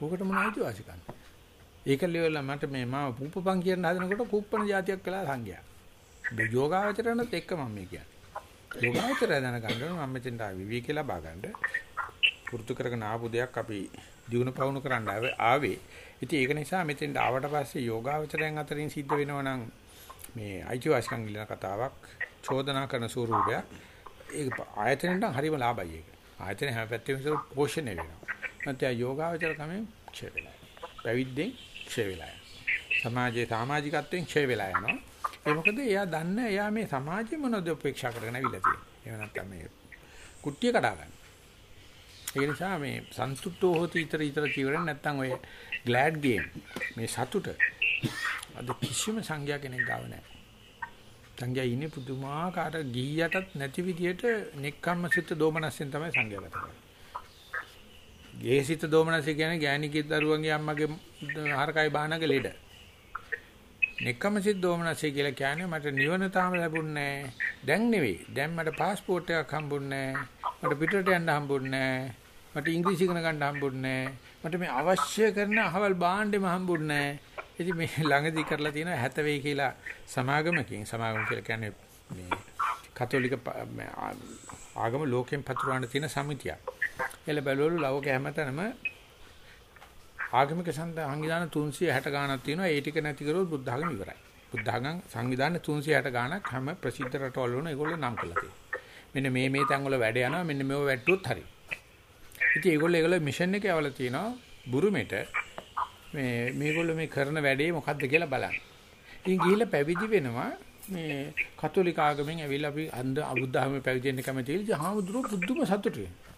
ඕකට මොන අයිතිවාසිකම් ඒක ලියවලා මට මේ මාව පුප්පපන් කියන හදනකොට කුප්පන જાතියක් කළා සංගයා මේ යෝගාවචරණත් එක්ක මම මේ කියන්නේ. යෝගාවචරය දැනගන්න මම මෙතෙන්ට විවික ලබා ගන්න පුරුදු කරගෙන ආපු දෙයක් අපි දිනු පවුණු කරන්න ආවේ ඉතින් ඒක නිසා මෙතෙන්ට ආවට පස්සේ යෝගාවචරයන් අතරින් සිද්ධ වෙනවා නම් මේ අයිතිවාසිකම් ඉල්ලන කතාවක් චෝදනා කරන ස්වරූපයක් ඒක ආයතනෙට හරිම ලාභයි ඒක. ආයතන හැම පැත්තෙම ඉතල පෝෂණය වෙනවා. නැත්නම් යෝගාවචර කමෙන් ක්ෂය වෙලා. පැවිද්දෙන් ක්ෂය වෙලා යනවා. සමාජයේ සමාජිකත්වයෙන් ක්ෂය වෙලා යනවා. ඒ මොකද එයා දන්නේ එයා මේ සමාජයේ මොනවද උපේක්ෂා කරගෙන අවිලා තියෙන්නේ. එහෙම නැත්නම් මේ කුට්ටිය කඩා ගන්න. ඒ නිසා මේ සන්තුෂ්ටෝ හොති ඊතර ඊතර කියවරෙන් නැත්නම් ඔය ග්ලෑඩ් ගේම් මේ සතුට අද කිසිම සංඥා කෙනෙක් ගාව නැහැ. සංඥා ඉන්නේ පුදුමාකාර ගියයටත් නැති විදියට නෙක්ඛම්ම සිත දෝමනස්යෙන් තමයි සංඥා ගත කරන්නේ. ගේසිත දෝමනස්ය කියන්නේ ගෑණිකේ දරුවන්ගේ අම්මගේ හරකයි බානගේ ලෙඩ. නෙක්ඛම්ම සිත දෝමනස්ය කියලා කියන්නේ මට නිවන තාම ලැබුණේ නැහැ. දැන් නෙවෙයි. දැන් මට પાස්පෝර්ට් එකක් හම්බුන්නේ නැහැ. මට පිටරට යන්න හම්බුන්නේ නැහැ. මට ඉංග්‍රීසි ඉගෙන ගන්න හම්බුන්නේ නැහැ. මට මේ අවශ්‍ය කරන අහවල් භාණ්ඩෙම හම්බුන්නේ නැහැ. ඉතින් මේ ළඟදී කරලා තියෙන 70 වෙයි කියලා සමාගමකින් සමාගම කියලා කියන්නේ මේ කතෝලික ආගම ලෝකෙන් පතුරවන්න තියෙන සමිතියක්. එළ බැලුවලු ලෝක හැමතැනම ආගමික සංවිධාන 360 ගාණක් තියෙනවා. ඒ ටික නැති කරොත් බුද්ධ ආගම ඉවරයි. බුද්ධ ආගම් සංවිධාන 360 ගාණක් හැම ප්‍රසිද්ධ රටවල වුණ ඒගොල්ලෝ නම් කරලා තියෙනවා. මෙන්න මේ මේ තැන් වල වැඩ යනවා. මෙන්න මේව වැට්ටුවොත් හරි. ඉතින් ඒගොල්ලෝ ඒගොල්ලෝ මිෂන් එකේ අවල තියෙනවා බුරුමෙට මේ මේගොල්ලෝ මේ කරන වැඩේ මොකද්ද කියලා බලන්න. ඉතින් ගිහිල්ලා පැවිදි වෙනවා මේ කතෝලික ආගමෙන් ඇවිල්ලා අපි අන්ද අබුද්ධාගමේ පැවිදි වෙන්න කැමති ඉතින් හාමුදුරුවෝ බුද්ධම සතුටු වෙනවා.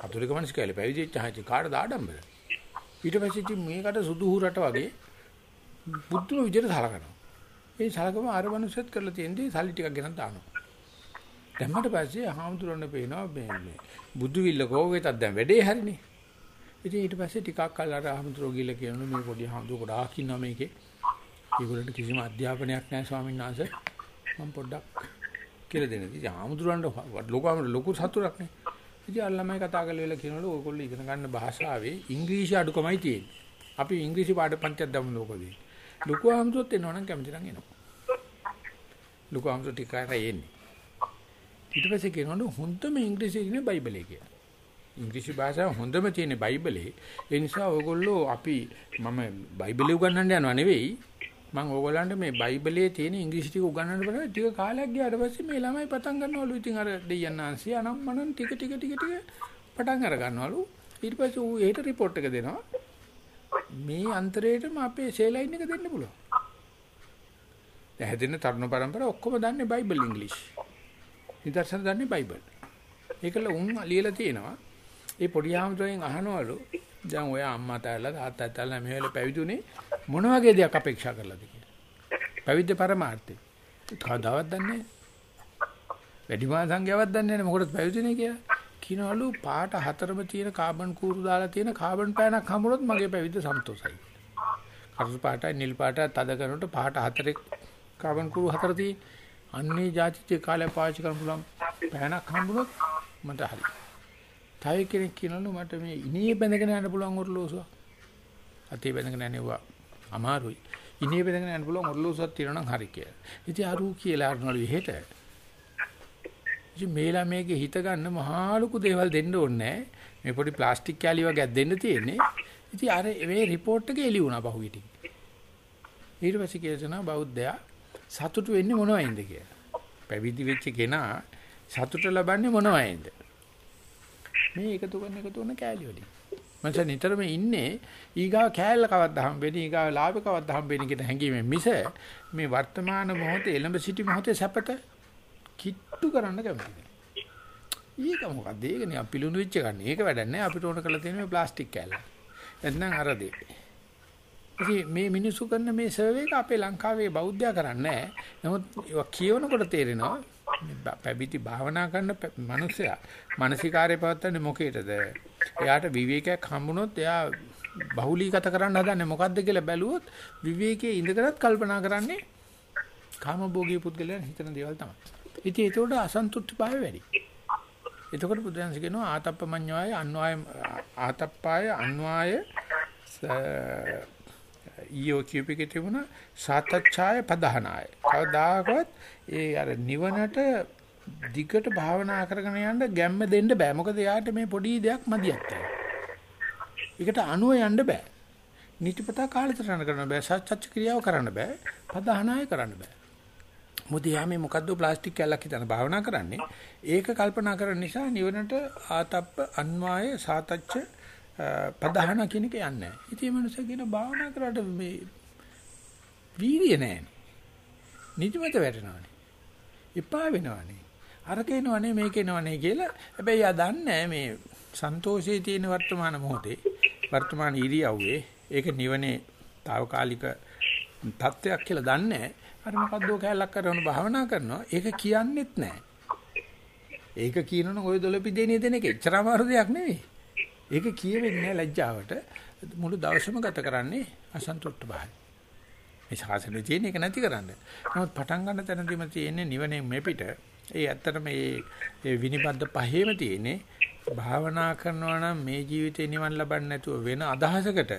කතෝලික මිනිස් කියලා පැවිදි වෙච්ච හැටි කාටද ආඩම්බර. ඊට පස්සේ ඉතින් මේකට සුදු හුරට වගේ බුද්ධම විදිහට සලකනවා. ඒ සලකම අර මනුස්සයත් කරලා තියෙන්නේ සල්ලි ටිකක් ගෙනත් දානවා. දැම්මට පස්සේ හාමුදුරනේ පේනවා මේ බුදු විල්ල කෝවෙතත් දැන් වැඩේ හරිනේ. ඉතින් ඊට පස්සේ ටිකක් කල් අර අහමුතුරෝ ගිහලා කියනවා මේ පොඩි හඳු ගොඩාක් ඉන්නවා මේකේ. ඒගොල්ලන්ට කිසිම අධ්‍යාපනයක් නැහැ ස්වාමීන් වහන්සේ. මම පොඩ්ඩක් කියලා දෙන්න. ඉතින් අහමුතුරන්ට ලොකුම ලොකු සතුටක් නේ. ඉතින් අල්ලමයි කතා කරලා වෙලා කියනවලු ඕගොල්ලෝ ඉගෙන ගන්න භාෂාවේ ඉංග්‍රීසි අඩුකමයි තියෙන්නේ. අපි ඉංග්‍රීසි පාඩ පන්තියක් දමු ලෝකදී. ලොකු අහමුතුරත් එනවනම් කැමති නම් එනවා. ලොකු අහමුතුර ටිකකට එන්නේ. ඊට පස්සේ කියනවලු හොඳම ඉංග්‍රීසි ඉන්නේ බයිබලයේ කියලා. ඉංග්‍රීසි භාෂාව හොඳම තියෙන බයිබලේ. ඒ නිසා ඔයගොල්ලෝ අපි මම බයිබලේ උගන්වන්න යනවා නෙවෙයි. මම ඕගොල්ලන්ට මේ බයිබලයේ තියෙන ඉංග්‍රීසි ටික උගන්වන්න බෑ. ටික කාලයක් ගියාට පස්සේ මේ ළමයි පටන් ගන්නවලු. ඉතින් අර දෙයයන් ආන්සිය අනම්මනම් ටික ටික ටික ටික පටන් අර ගන්නවලු. ඊට පස්සේ ඌ ඒට report එක දෙනවා. මේ අන්තරේටම අපේ සේලයින් එක දෙන්න පුළුවන්. දැන් හැදෙන තරුණ පරම්පරාව ඔක්කොම දන්නේ බයිබල් ඉංග්‍රීසි. නිදර්ශන දන්නේ බයිබල්. ඒකල උන් ලියලා තියෙනවා. ඒ පොඩි ආමතුරෙන් අහනවලු දැන් ඔය අම්මා තාලා තාත්තා තාලා මේ වෙලේ පැවිදුනේ මොන වගේ දෙයක් අපේක්ෂා කරලාද කියලා. පැවිද්ද පරමාර්ථය. කවදාවත් දන්නේ නැහැ. වැඩිමහල් සංඛ්‍යාවක් දන්නේ නැහැ මොකටද පැවිදුනේ කියලා. කිනවලු පාට හතරම තියෙන කාබන් කූරු දාලා තියෙන කාබන් පෑනක් හම්බුනොත් මගේ පැවිද්ද සන්තෝසයි. කරු පාටයි නිල් පාටයි තද කරනකොට පාට හතරේ කාබන් කූරු හතර තියෙන. අන්නේ જાතිත්‍ය කාලය පාවිච්චි කරන්න පුළුවන් පෑනක් හම්බුනොත් මට හරියි. තව කෙනෙක් කියනලු මට මේ ඉනේ බැඳගෙන යන්න පුළුවන් ඔරලෝසුවක්. අතේ බැඳගෙන යනවා අමාරුයි. ඉනේ බැඳගෙන යන්න පුළුවන් ඔරලෝසුවක් තියෙනවා නම් හරි කියලා. ඉතින් අරු කියලා අරනවලු එහෙට. ඉතින් මේලා මේකේ හිත ගන්න මහා ලොකු දේවල් දෙන්න ඕනේ මේ පොඩි ප්ලාස්ටික් කෑලි වගේ දෙන්න තියෙන්නේ. ඉතින් අර මේ report එක එළි වුණා පහුගිට. ඊට පස්සේ කියනවා බෞද්ධයා සතුටු වෙන්නේ මොනවයින්ද කියලා. පැවිදි වෙච්ච කෙනා සතුට ලබන්නේ මොනවයින්ද? මේ එකතු කරන එකතු කරන කෑලි වලින්. මං නිතරම ඉන්නේ ඊගාව කෑල්ල කවද්ද හම්බෙන්නේ ඊගාව ලාභ කවද්ද හම්බෙන්නේ කියන හැඟීමෙන් මිස මේ වර්තමාන මොහොතේ එළඹ සිටි මොහොතේ සැපත කිට්ටු කරන්න කැමති ඒක මොකක්ද ඒක නේ අපිලුණු වෙච්ච ගන්න. ඒක වැඩක් නෑ අපිට ඕන කරලා තියෙන මේ ප්ලාස්ටික් කෑල්ල. නැත්නම් අර දෙය. ඉතින් මේ මිනිස්සු කරන මේ සර්වේ එක අපේ ලංකාවේ බෞද්ධයා කරන්නේ නෑ. නමුත් ඒවා කියවනකොට තේරෙනවා පැවිදි භාවනා කරන මනුස්සයා මානසිකාරය පවත්න්නේ මොකේද? එයාට විවේකයක් හම්බුනොත් එයා බහුලීගත කරන්න හදන්නේ මොකද්ද කියලා බැලුවොත් විවේකයේ ඉඳගෙනත් කල්පනා කරන්නේ කාමභෝගී පුද්ගලයන් හිතන දේවල් තමයි. ඉතින් ඒකට අසන්තුෂ්ටි භාවය වැඩි. එතකොට බුදුන්ස කියනවා ආතප්පමඤ්ඤාය අන්වාය ආතප්පාය අන්වාය ඊයෝ කියපිකේ තිබුණා සාතච්ඡාය පදහනාය. කවදාකවත් ඒ අර නිවනට දිගට භාවනා කරගෙන යන්න ගැම්ම දෙන්න බෑ. මොකද එයාට මේ පොඩි දෙයක් මදියක් ඒකට අනුව යන්න බෑ. නිතිපතා කාලතරණ කරන්න බෑ. සත්‍ය ක්‍රියාව කරන්න බෑ. පදහනාය කරන්න බෑ. මොකද යා මේ මොකද්ද ප්ලාස්ටික් කැල්ලක් හිතන භාවනා කරන්නේ. ඒක කල්පනා කරන නිසා නිවනට ආතප්ප අන්වාය සාතච්ඡ පදහන කියන එක යන්නේ නැහැ. ඉතින් මේ මිනිස්සු කියන භාවනා කරාට මේ වීර්ය නැහැ. නිදිමත වැටෙනවනේ. එපා වෙනවනේ. අරක එනවනේ මේක එනවනේ කියලා. හැබැයි යා දන්නේ මේ සන්තෝෂයේ තියෙන වර්තමාන මොහොතේ වර්තමාන ඉරියව්වේ ඒක නිවනේ తాවකාලික තත්වයක් කියලා දන්නේ අර මොකද්දෝ කැලලක් කරන භාවනා කරනවා ඒක කියන්නෙත් නැහැ. ඒක කියනොත් ඔය දොළපි දෙනේ දෙන එක එච්චර අමාරු දෙයක් නෙවෙයි. ඒක කියවෙන්නේ ලැජ්ජාවට මුළු දවසම ගත කරන්නේ අසන්තුෂ්ට භාවය. මේ ශාසනයේ තියෙන එක නැති කරන්න. නමුත් පටන් ගන්න තැනදීම තියෙන්නේ නිවනේ මෙපිට. ඒ ඇත්තටම මේ ඒ විනිබද්ධ පහේම තියෙන්නේ භාවනා කරනවා නම් මේ ජීවිතේ නිවන් ලබන්න නැතුව වෙන අදහසකට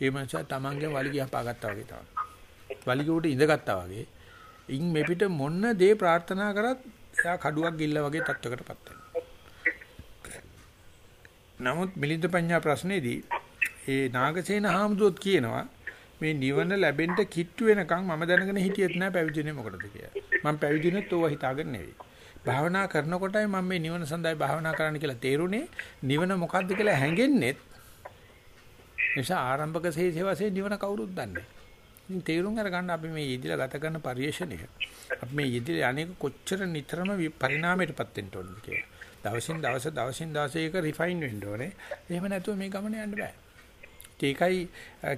ඒ මනුස්සයා තමන්ගේ වලිගය හපාගත්තා වගේ තමයි. වලිග උඩ ඉඳගත්තා වගේ. ඉන් මෙපිට මොන දේ ප්‍රාර්ථනා කරත් එයා කඩුවක් ගිල්ල වගේ තත්වයකටපත් වෙනවා. නමුත් මිලින්ද පඤ්ඤා ප්‍රශ්නේදී ඒ නාගසේන හාමුදුරුවෝ කියනවා මේ නිවන ලැබෙන්න කිට්ටු වෙනකන් මම දැනගෙන හිටියෙත් නෑ පැවිදිුනේ මොකටද කියලා. මම පැවිදිුනේත් ඕවා හිතාගෙන නෙවෙයි. භාවනා කරනකොටයි මම මේ නිවන සඳහා භාවනා කරන්න කියලා තේරුනේ නිවන මොකද්ද කියලා හැඟෙන්නෙත් නිසා ආරම්භක ශේෂය වශයෙන් නිවන කවුරුත් දන්නේ. ඉතින් තේරුම් අරගන්න අපි මේ යෙදිලා ගත කරන පරිශ්‍රණය අපි මේ යෙදිලා අනේක කොච්චර නිතරම පරිණාමයටපත් වෙන්න ඕනද කියලා. දවසින් දවස දවසින් දවස ඒක රිෆයින් වෙන්න ඕනේ. එහෙම නැතුව මේ ගමන යන්න බෑ. ඒකයි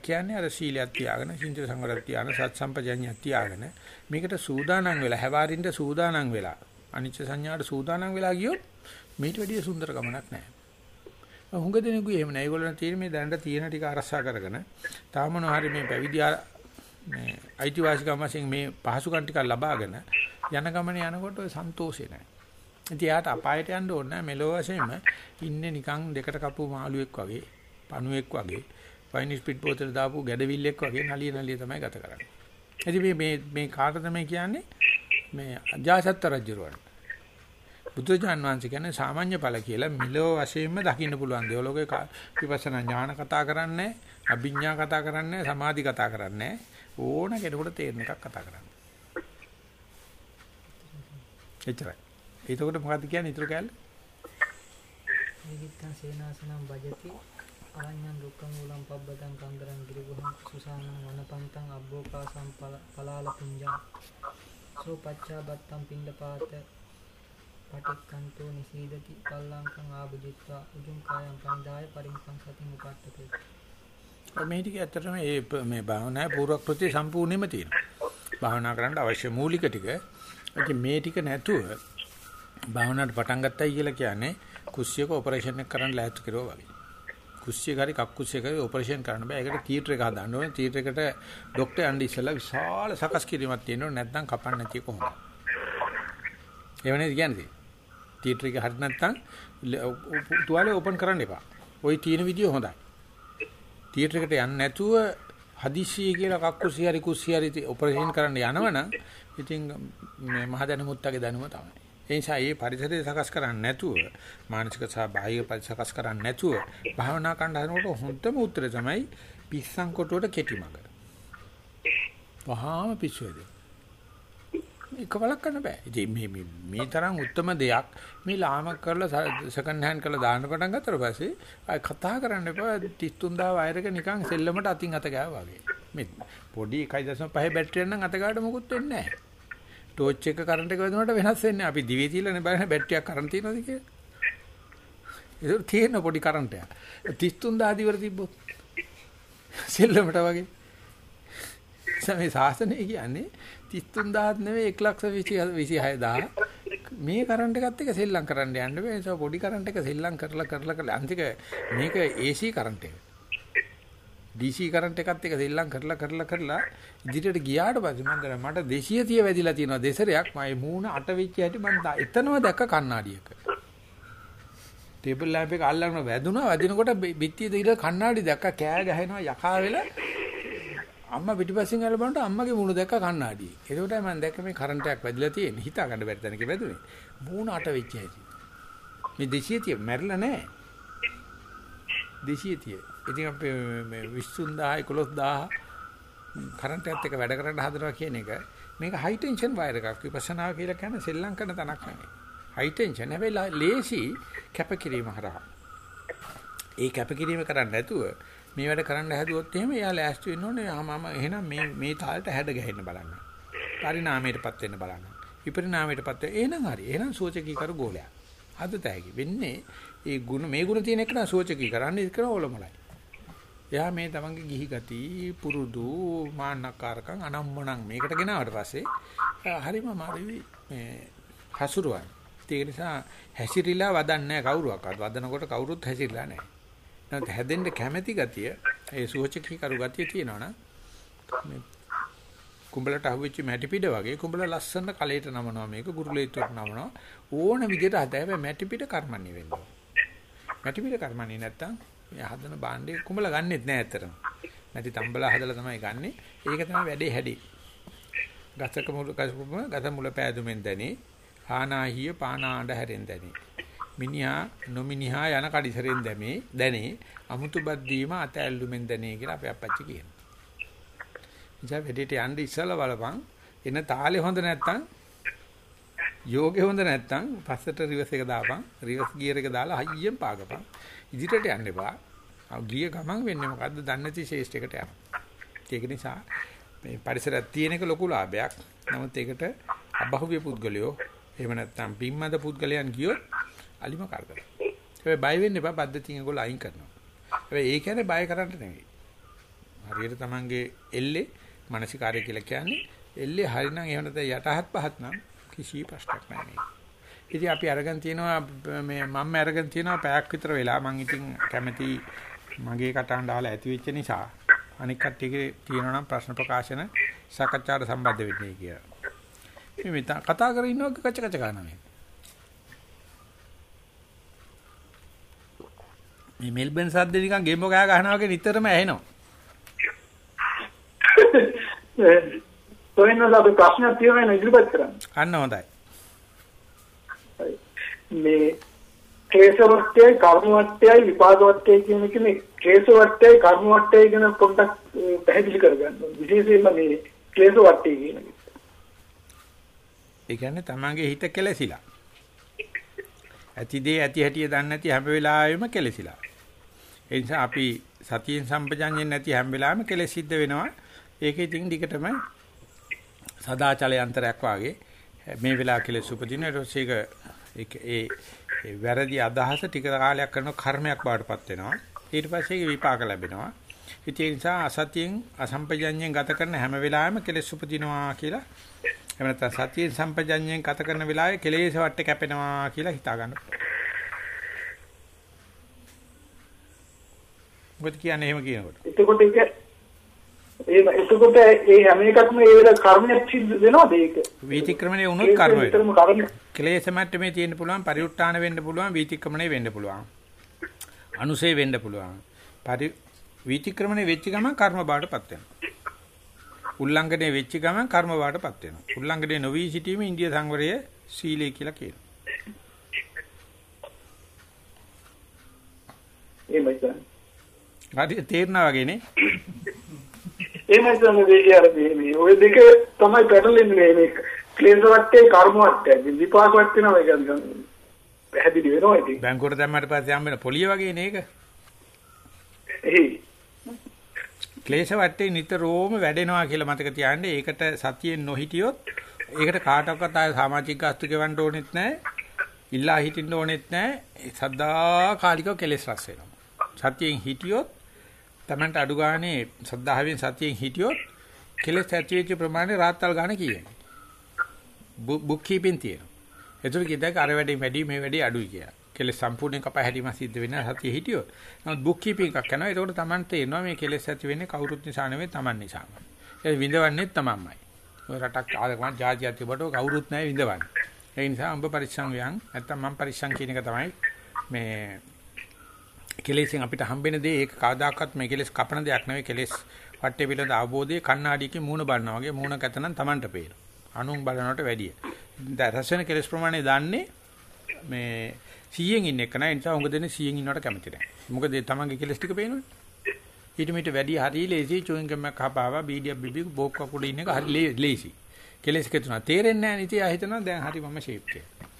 කියන්නේ අර සීලයක් තියාගෙන, සිංච සංවරයක් තියාගෙන, සත් සම්පජඤ්ඤයක් තියාගෙන මේකට සූදානම් වෙලා, හැවාරින්ද සූදානම් වෙලා, අනිච්ච සංඥාට සූදානම් වෙලා ගියොත් මේට වැඩිය සුන්දර ගමනක් නැහැ. හුඟ දෙනෙකුයි එහෙම නෑ. ඒගොල්ලන් තියෙන මේ දැනට තියෙන ටික අරසා කරගෙන තාම මොනවාරි මේ පැවිදි මේ අයිතිවාසිකම් වශයෙන් මේ පහසුකම් ටික ලබාගෙන යන ගමන යනකොට ඔය සන්තෝෂේ නැහැ. ඉතින් යාට අපායට යන්න ඕනේ නැහැ මෙලෝ වශයෙන්ම ඉන්නේ නිකන් දෙකට කපු මාළුවෙක් වගේ, පණුවෙක් වගේ, වයින් ස්පීඩ් බෝතල් දාපු ගැඩවිල්ලෙක් වගේ නලිය නලිය තමයි ගත කරන්නේ. ඉතින් මේ මේ මේ කාටද මේ කියන්නේ? මේ අජාසත් රජුරවණ. බුදුජාන් වහන්සේ කියන්නේ සාමාන්‍ය ඵල කියලා මිලෝ වශයෙන්ම දකින්න පුළුවන් දේ. ඔලෝගේ විපස්සනා ඥාන කතා කරන්නේ, අභිඥා කතා කරන්නේ, සමාධි කතා කරන්නේ. ඕන කෙනෙකුට තේරෙන එකක් කතා කරන්න. එච්චරයි. එතකොට මොකද්ද කියන්නේ ඊටු කැලේ? නිගිත්තං සේනාසනම් භජති අරඤ්ඤං දුක්ඛං මූලං පබ්බතං කන්දරං ගිරිගුහං සුසානං වනපන්තං අබ්බෝකාසං පලාල පුඤ්ජං සෝ පච්චාබත්තං පිණ්ඩපාත පටික්කන්තෝ නිසීදති පල්ලංකං ආභුජිත්වා උජුං කායං පන්දාය පරිංකං සතින් උපට්ඨපේ මේ ටික ඇත්තටම මේ මේ භාවනාවේ පූර්වක්‍ෘතිය සම්පූර්ණයෙන්ම තියෙනවා. භාවනා කරන්න අවශ්‍ය මූලික ටික. ඉතින් මේ ටික නැතුව භාවනාවට පටන් ගත්තයි කියලා කියන්නේ කුස්සියක ඔපරේෂන් එක කරන්න ලෑස්ති කරුවා වගේ. කුස්සියක හරි කක්කුස්සියක හරි ඔපරේෂන් කරන්න බෑ. ඒකට තීට්‍ර එක හදන්න ඕනේ. තීට්‍ර එකට ડોක්ටර් යන්න ඉස්සලා විශාල සකස් කිරීමක් තියෙනවා. නැත්නම් කපන්න නැති කොහොමද? එවනේ කියන්නේ. තීට්‍ර එක හරි නැත්නම් තුවාලේ ඕපන් කරන්න එපා. ওই තියෙන විදිය හොඳයි. තීට්‍ර එකට යන්නේ නැතුව හදිසිය කියලා කක්කුස්සිය හරි කුස්සිය හරි ඔපරේෂන් කරන්න යනවනම් ඉතින් මහදැන මුත්තගේ දැනුම තමයි. ඒ නිසා මේ පරිසරය සකස් කරන්නේ නැතුව මානසික සහ බාහිර පරිසර සකස් කරන්නේ නැතුව භාවනා කරන්න හදනකොට හොඳම උත්තරය තමයි පිස්සන් කොටුවට කෙටි මඟ. වහාම පිස්සු වෙද. මේක වළක්වන්න බෑ. ඉතින් මේ මේ මේ තරම් උත්තරම දෙයක් මේ ලාමක කරලා සෙකන්ඩ් හෑන්ඩ් කරලා දාන්න පටන් ගත්තට පස්සේ ආය කතා කරන්න එපා 33000 වයර් එක නිකන් සෙල්ලමට අතින් අත ගෑවා වගේ. මේ පොඩි 1.5 බැටරියක් නම් අත ගාවට මොකුත් වෙන්නේ නැහැ. ටෝච් එක කරන්ට් එක වැදුනට වෙනස් වෙන්නේ අපි දිවේ තියලානේ බලන්නේ බැටරියක් කරන්ට් තියනවද කියලා. ඒක තියෙන පොඩි කරන්ට් එක. 33000 දිවර තිබ්බොත් සෙල්ලමට වගේ. සමේ සාසනය කියන්නේ 33000 නෙවෙයි 126000 මේ කරන්ට් එකත් එක්ක සෙල්ලම් කරන්න යන්න බෑ. ඒ නිසා පොඩි කරන්ට් එක සෙල්ලම් කරලා කරලා කරලා අන්තික මේක AC කරන්ට් එක. DC කරන්ට් එකත් එක්ක සෙල්ලම් කරලා කරලා කරලා ඉදිරියට ගියාට පස්සේ මම දැන් මට 230 වැදිලා තියෙනවා දෙසරයක් මගේ මූණ අට වෙච්ච හැටි මම එතනම දැක්ක කණ්ණාඩියක. ටේබල් ලැම්ප් එක අල්ලගෙන වැදුනා වදිනකොට බිත්තිය දිගට කණ්ණාඩි දැක්ක කෑ ගහනවා යකා වෙලා අම්මා පිටිපස්සෙන් ඇල බලනකොට අම්මගේ මූණ දැක්ක කණ්ණාඩියේ. ඒකෝටයි මම දැක්ක මේ කරන්ට් එකක් වැදිලා තියෙන්නේ. හිතා ගන්න බැරි තැනක වැදුනේ. මූණ අට වෙච්ච හැටි. මේ 230 මැරිලා නැහැ. 230. ඉතින් අපි මේ 23000 11000 කරන්ට් එකත් එක්ක වැඩ කරන්න හදනවා කියන එක මේක හයි ටෙන්ෂන් වයර් එකක්. විපස්සනා කියලා කියන්නේ සෙල්ලම් කරන තැනක් නෙමෙයි. හයි ටෙන්ෂන් හැබැයි ලේසි කැපකිරීම හරහා. ඒ කැපකිරීම කරන්නේ නැතුව මේ වැඩ කරන්න හැදුවොත් එහෙම එයා ලෑස්ති වෙන්න ඕනේ. මම එහෙනම් මේ මේ තාලෙට හැඩ ගැහෙන්න බලන්න. පරිණාමයටපත් වෙන්න බලන්න. විපරිණාමයටපත් එහෙනම් හරි. එහෙනම් සෝචකී කරු ගෝලයා. හදත හැකි. වෙන්නේ ඒ ಗುಣ මේ ಗುಣ තියෙන එක නම් සෝචකී කරන්නේ කරන ඕලමලයි. එයා මේ තමන්ගේ ගිහි ගති පුරුදු මාන්නකාරකම් අනම්මනම් මේකට ගෙනාවට පස්සේ හරිම මාරුයි මේ හසුරුවන්නේ. ඒක නිසා හැසිරිලා වදන්නේ කවුරුවක්වත්. වදනකොට කවුරුත් හැසිරිලා නැහැ. නැත්නම් හැදෙන්න කැමැති ගතිය, ඒ සුවචකී කරු ගතිය තියෙනවනම් මේ කුඹලට අහුවෙච්ච මැටි පිට වගේ කුඹල ලස්සන කලයට නමනවා මේක ගුරුලීත්වයට නමනවා ඕන විදිහට හදා මැටි පිට කර්මන්නේ වෙන්න ඕන. මැටි පිට කර්මන්නේ නැත්තම් මේ හදන භාණ්ඩේ කුඹල ගන්නෙත් නෑ ඇත්තටම. නැති තම්බලා හදලා තමයි ගන්නෙ. ඒක තමයි වැඩේ හැදී. ගසක මුල කසුම ගස මුල පෑදුමෙන් දැනේ. ආනාහිය පානාඬ හැරෙන් දැනේ. මිනිහා නොමිනිහා යන කඩිසරෙන් දැමේ දැනේ. අමුතු බද්දීම අත ඇල්ලුමෙන් දැනේ කියලා අපේ අපච්චි කියනවා. ඉතින් වැඩේට යන්න ඉස්සලා බලපන් එන තාලේ හොඳ නැත්තම් යෝගේ හොඳ නැත්තම් පස්සට රිවර්ස් එක දාපන් රිවර්ස් ගියර් එක දාලා හයියෙන් පාගපන් ඉදිරියට යන්න එපා. ගිය ගමන් වෙන්නේ මොකද්ද? දන්නේ නැති ශේෂ්ඨයකට යනවා. ඒක නිසා මේ පරිසරයක් තියෙන එක ලොකු ලාභයක්. නමුත් ඒකට අබහුවිය පුද්ගලයෝ එහෙම නැත්නම් පිම්මද පුද්ගලයන් ගියොත් අලිම කරදර. හැබැයි බය වෙන්න එපා පද්ධතියෙන් ඒගොල්ලෝ අයින් කරනවා. හැබැයි ඒ කියන්නේ බය කරන්න නෙවෙයි. හරියට Tamange එල්ලේ මානසිකාරය කියලා කියන්නේ එල්ලේ හරිනම් එහෙම නැත්නම් යටහත් පහත් නම් කිසි ප්‍රශ්නයක් නැහැ මේක. ඉතින් අපි අරගෙන තියෙනවා මේ මම අරගෙන තියෙනවා පැයක් විතර වෙලා මම ඉතින් කැමැති මගේ කටහඬ අහලා ඇති වෙච්ච නිසා අනික් කට්ටියගේ තියෙනවා නම් ප්‍රශ්න ප්‍රකාශන සාකච්ඡාට සම්බන්ධ වෙන්නේ කියලා. මේ මෙතන කතා කරගෙන ඉන්නවා කච කච ගන්නවා මේ. මේ මෙල්බන් සද්ද නිකන් ගෙම්බ ගහ ගන්නවා වගේ නිතරම ඇහෙනවා. තොයින්වල අපි ප්‍රශ්නයක් තියෙනවා ඉදිරිපත් කරන්න. අන්න හොඳයි. මේ ක්ලේශ වට්ටයයි කර්ම වට්ටයයි විපාක වට්ටයයි කියන එක මේ ක්ලේශ වට්ටයයි කර්ම වට්ටයයි ගැන පොඩ්ඩක් පැහැදිලි කරගන්න. විශේෂයෙන්ම මේ ක්ලේශ වට්ටය කියන එක. ඒ කියන්නේ තමන්ගේ හිත කෙලසිලා. ඇති දේ ඇති හැටිය දන්නේ නැති හැම වෙලාවෙම කෙලසිලා. ඒ නිසා අපි සතියෙන් සම්පජඤ්ඤයෙන් නැති හැම වෙලාවෙම කෙලෙස් සිද්ධ වෙනවා. ඒක ඉතින් දිගටම සදාචල යන්ත්‍රයක් වාගේ මේ වෙලාව කෙලෙස් උපදින ඊට ඒක ඒ වැරදි අදහස ටික කාලයක් කරන කර්මයක් බාටපත් වෙනවා. ඊට පස්සේ ඒක විපාක ලැබෙනවා. ඒ නිසා අසතියෙන් අසම්පජඤ්ඤයෙන් ගත කරන හැම වෙලාවෙම කෙලෙස් උපදිනවා කියලා එහෙම නැත්නම් සතියෙන් සම්පජඤ්ඤයෙන් ගත කරන වෙලාවේ කෙලෙස් වට කැපෙනවා කියලා හිතා ගන්න. මොකද කියන්නේ එහෙම කියනකොට? එතකොට ඒක ඒ එතකොට ඒ හැම එකක්ම ඒ වෙලාව කර්මයක් සිද්ධ වෙනවද ඒක? වීතික්‍රමණය වුණොත් කර්ම වෙනවා. ක්ලේශ මට්ටමේ තියෙන්න පුළුවන් පරිඋත් ทาน වෙන්න පුළුවන් වීතික්‍රමණය වෙන්න පුළුවන්. අනුසේ වෙන්න පුළුවන්. පරි වීතික්‍රමණය වෙච්ච ගමන් කර්ම බාටපත් වෙනවා. උල්ලංඝනය වෙච්ච ගමන් කර්ම බාටපත් වෙනවා. උල්ලංඝනය නොවි සිටීම ඉන්දිය සංවරය සීලය කියලා කියනවා. එහෙමයි සර්. හරි තේරෙනා වගේ නේ? එහෙමයි සර් මේ අර මේ ඔය දෙක තමයි පැටලෙන්නේ මේ ක්ලේශ වට්ටේ කර්ම වට්ටේ විපාක වට්ටේ නම ඒක පැහැදිලි වෙනවා ඉතින්. බැංකුවට දැම්මට පස්සේ හම්බෙන පොලිය වගේ නේක? එහේ. ක්ලේශ වට්ටේ නිතරම වැඩෙනවා කියලා මතක තියාගන්න. ඒකට සතියෙන් නොහිටියොත් ඒකට කාටවත් ආය සමාජික ගාස්තු ගෙවන්න ඕනෙත් නැහැ. ඉල්ලා හිටින්න ඕනෙත් නැහැ. සද්දා කාලිකව කෙලෙස් රස් වෙනවා. සතියෙන් හිටියොත් Tamanට අඩු ගානේ සද්ධාවෙන් සතියෙන් හිටියොත් කෙලෙස් ඇති වෙච්ච ප්‍රමාණය රාත්තල් ගන්න කියනවා. බුක් කීපින් තියෙනවා. ඒතර කිව්දක අර වැඩි වැඩි මේ වැඩි අඩුයි කියලා. කෙලෙස් සම්පූර්ණයෙන් කපා හැදීම සිද්ධ වෙන සතිය හිටියොත්. නමුත් බුක් කීපින් එකක් කරනවා. ඒතකොට Taman තේරෙනවා මේ කෙලෙස් ඇති වෙන්නේ කවුරුත් නිසා නෙවෙයි Taman නිසාමයි. ඒ විඳවන්නේ Tamanමයි. ඔය රටක් ආදකම ජාතියක් තිබට කවුරුත් නැහැ විඳවන්නේ. ඒ නිසා උඹ පරිස්සම් වියන් නැත්තම් මම පරිස්සම් කියන එක තමයි මේ කෙලෙසෙන් අපිට හම්බෙන දේ ඒක කවදාකවත් මේ කෙලෙස් කපන දෙයක් නෙවෙයි කෙලෙස් වටේ පිළිබඳ අවබෝධයේ කණ්ණාඩියකින් මූණ බලනවා වගේ මූණ කැතනම් Tamanට පේනවා. අනුන් බලනකොට වැඩිය. දැන් රස වෙන කෙලස් ප්‍රමාණය දන්නේ මේ 100න් ඉන්න එක නෑ. ඒ නිසා උඟ දෙන්නේ 100න් ඉන්නවට කැමති නෑ. මොකද තමන්ගේ කෙලස් ටික පේනවනේ. ඊට මිට වැඩි හරි ලේසි චුයින් ගම් එකක් හපාවා බීඩියක් බිබි බෝක් කකුඩ ඉන්න එක හරි ලේසි. කෙලස් කෙතුනා තේරෙන්නේ නෑ නිතිය හිතනවා දැන් හරි මම ෂේප් කියලා.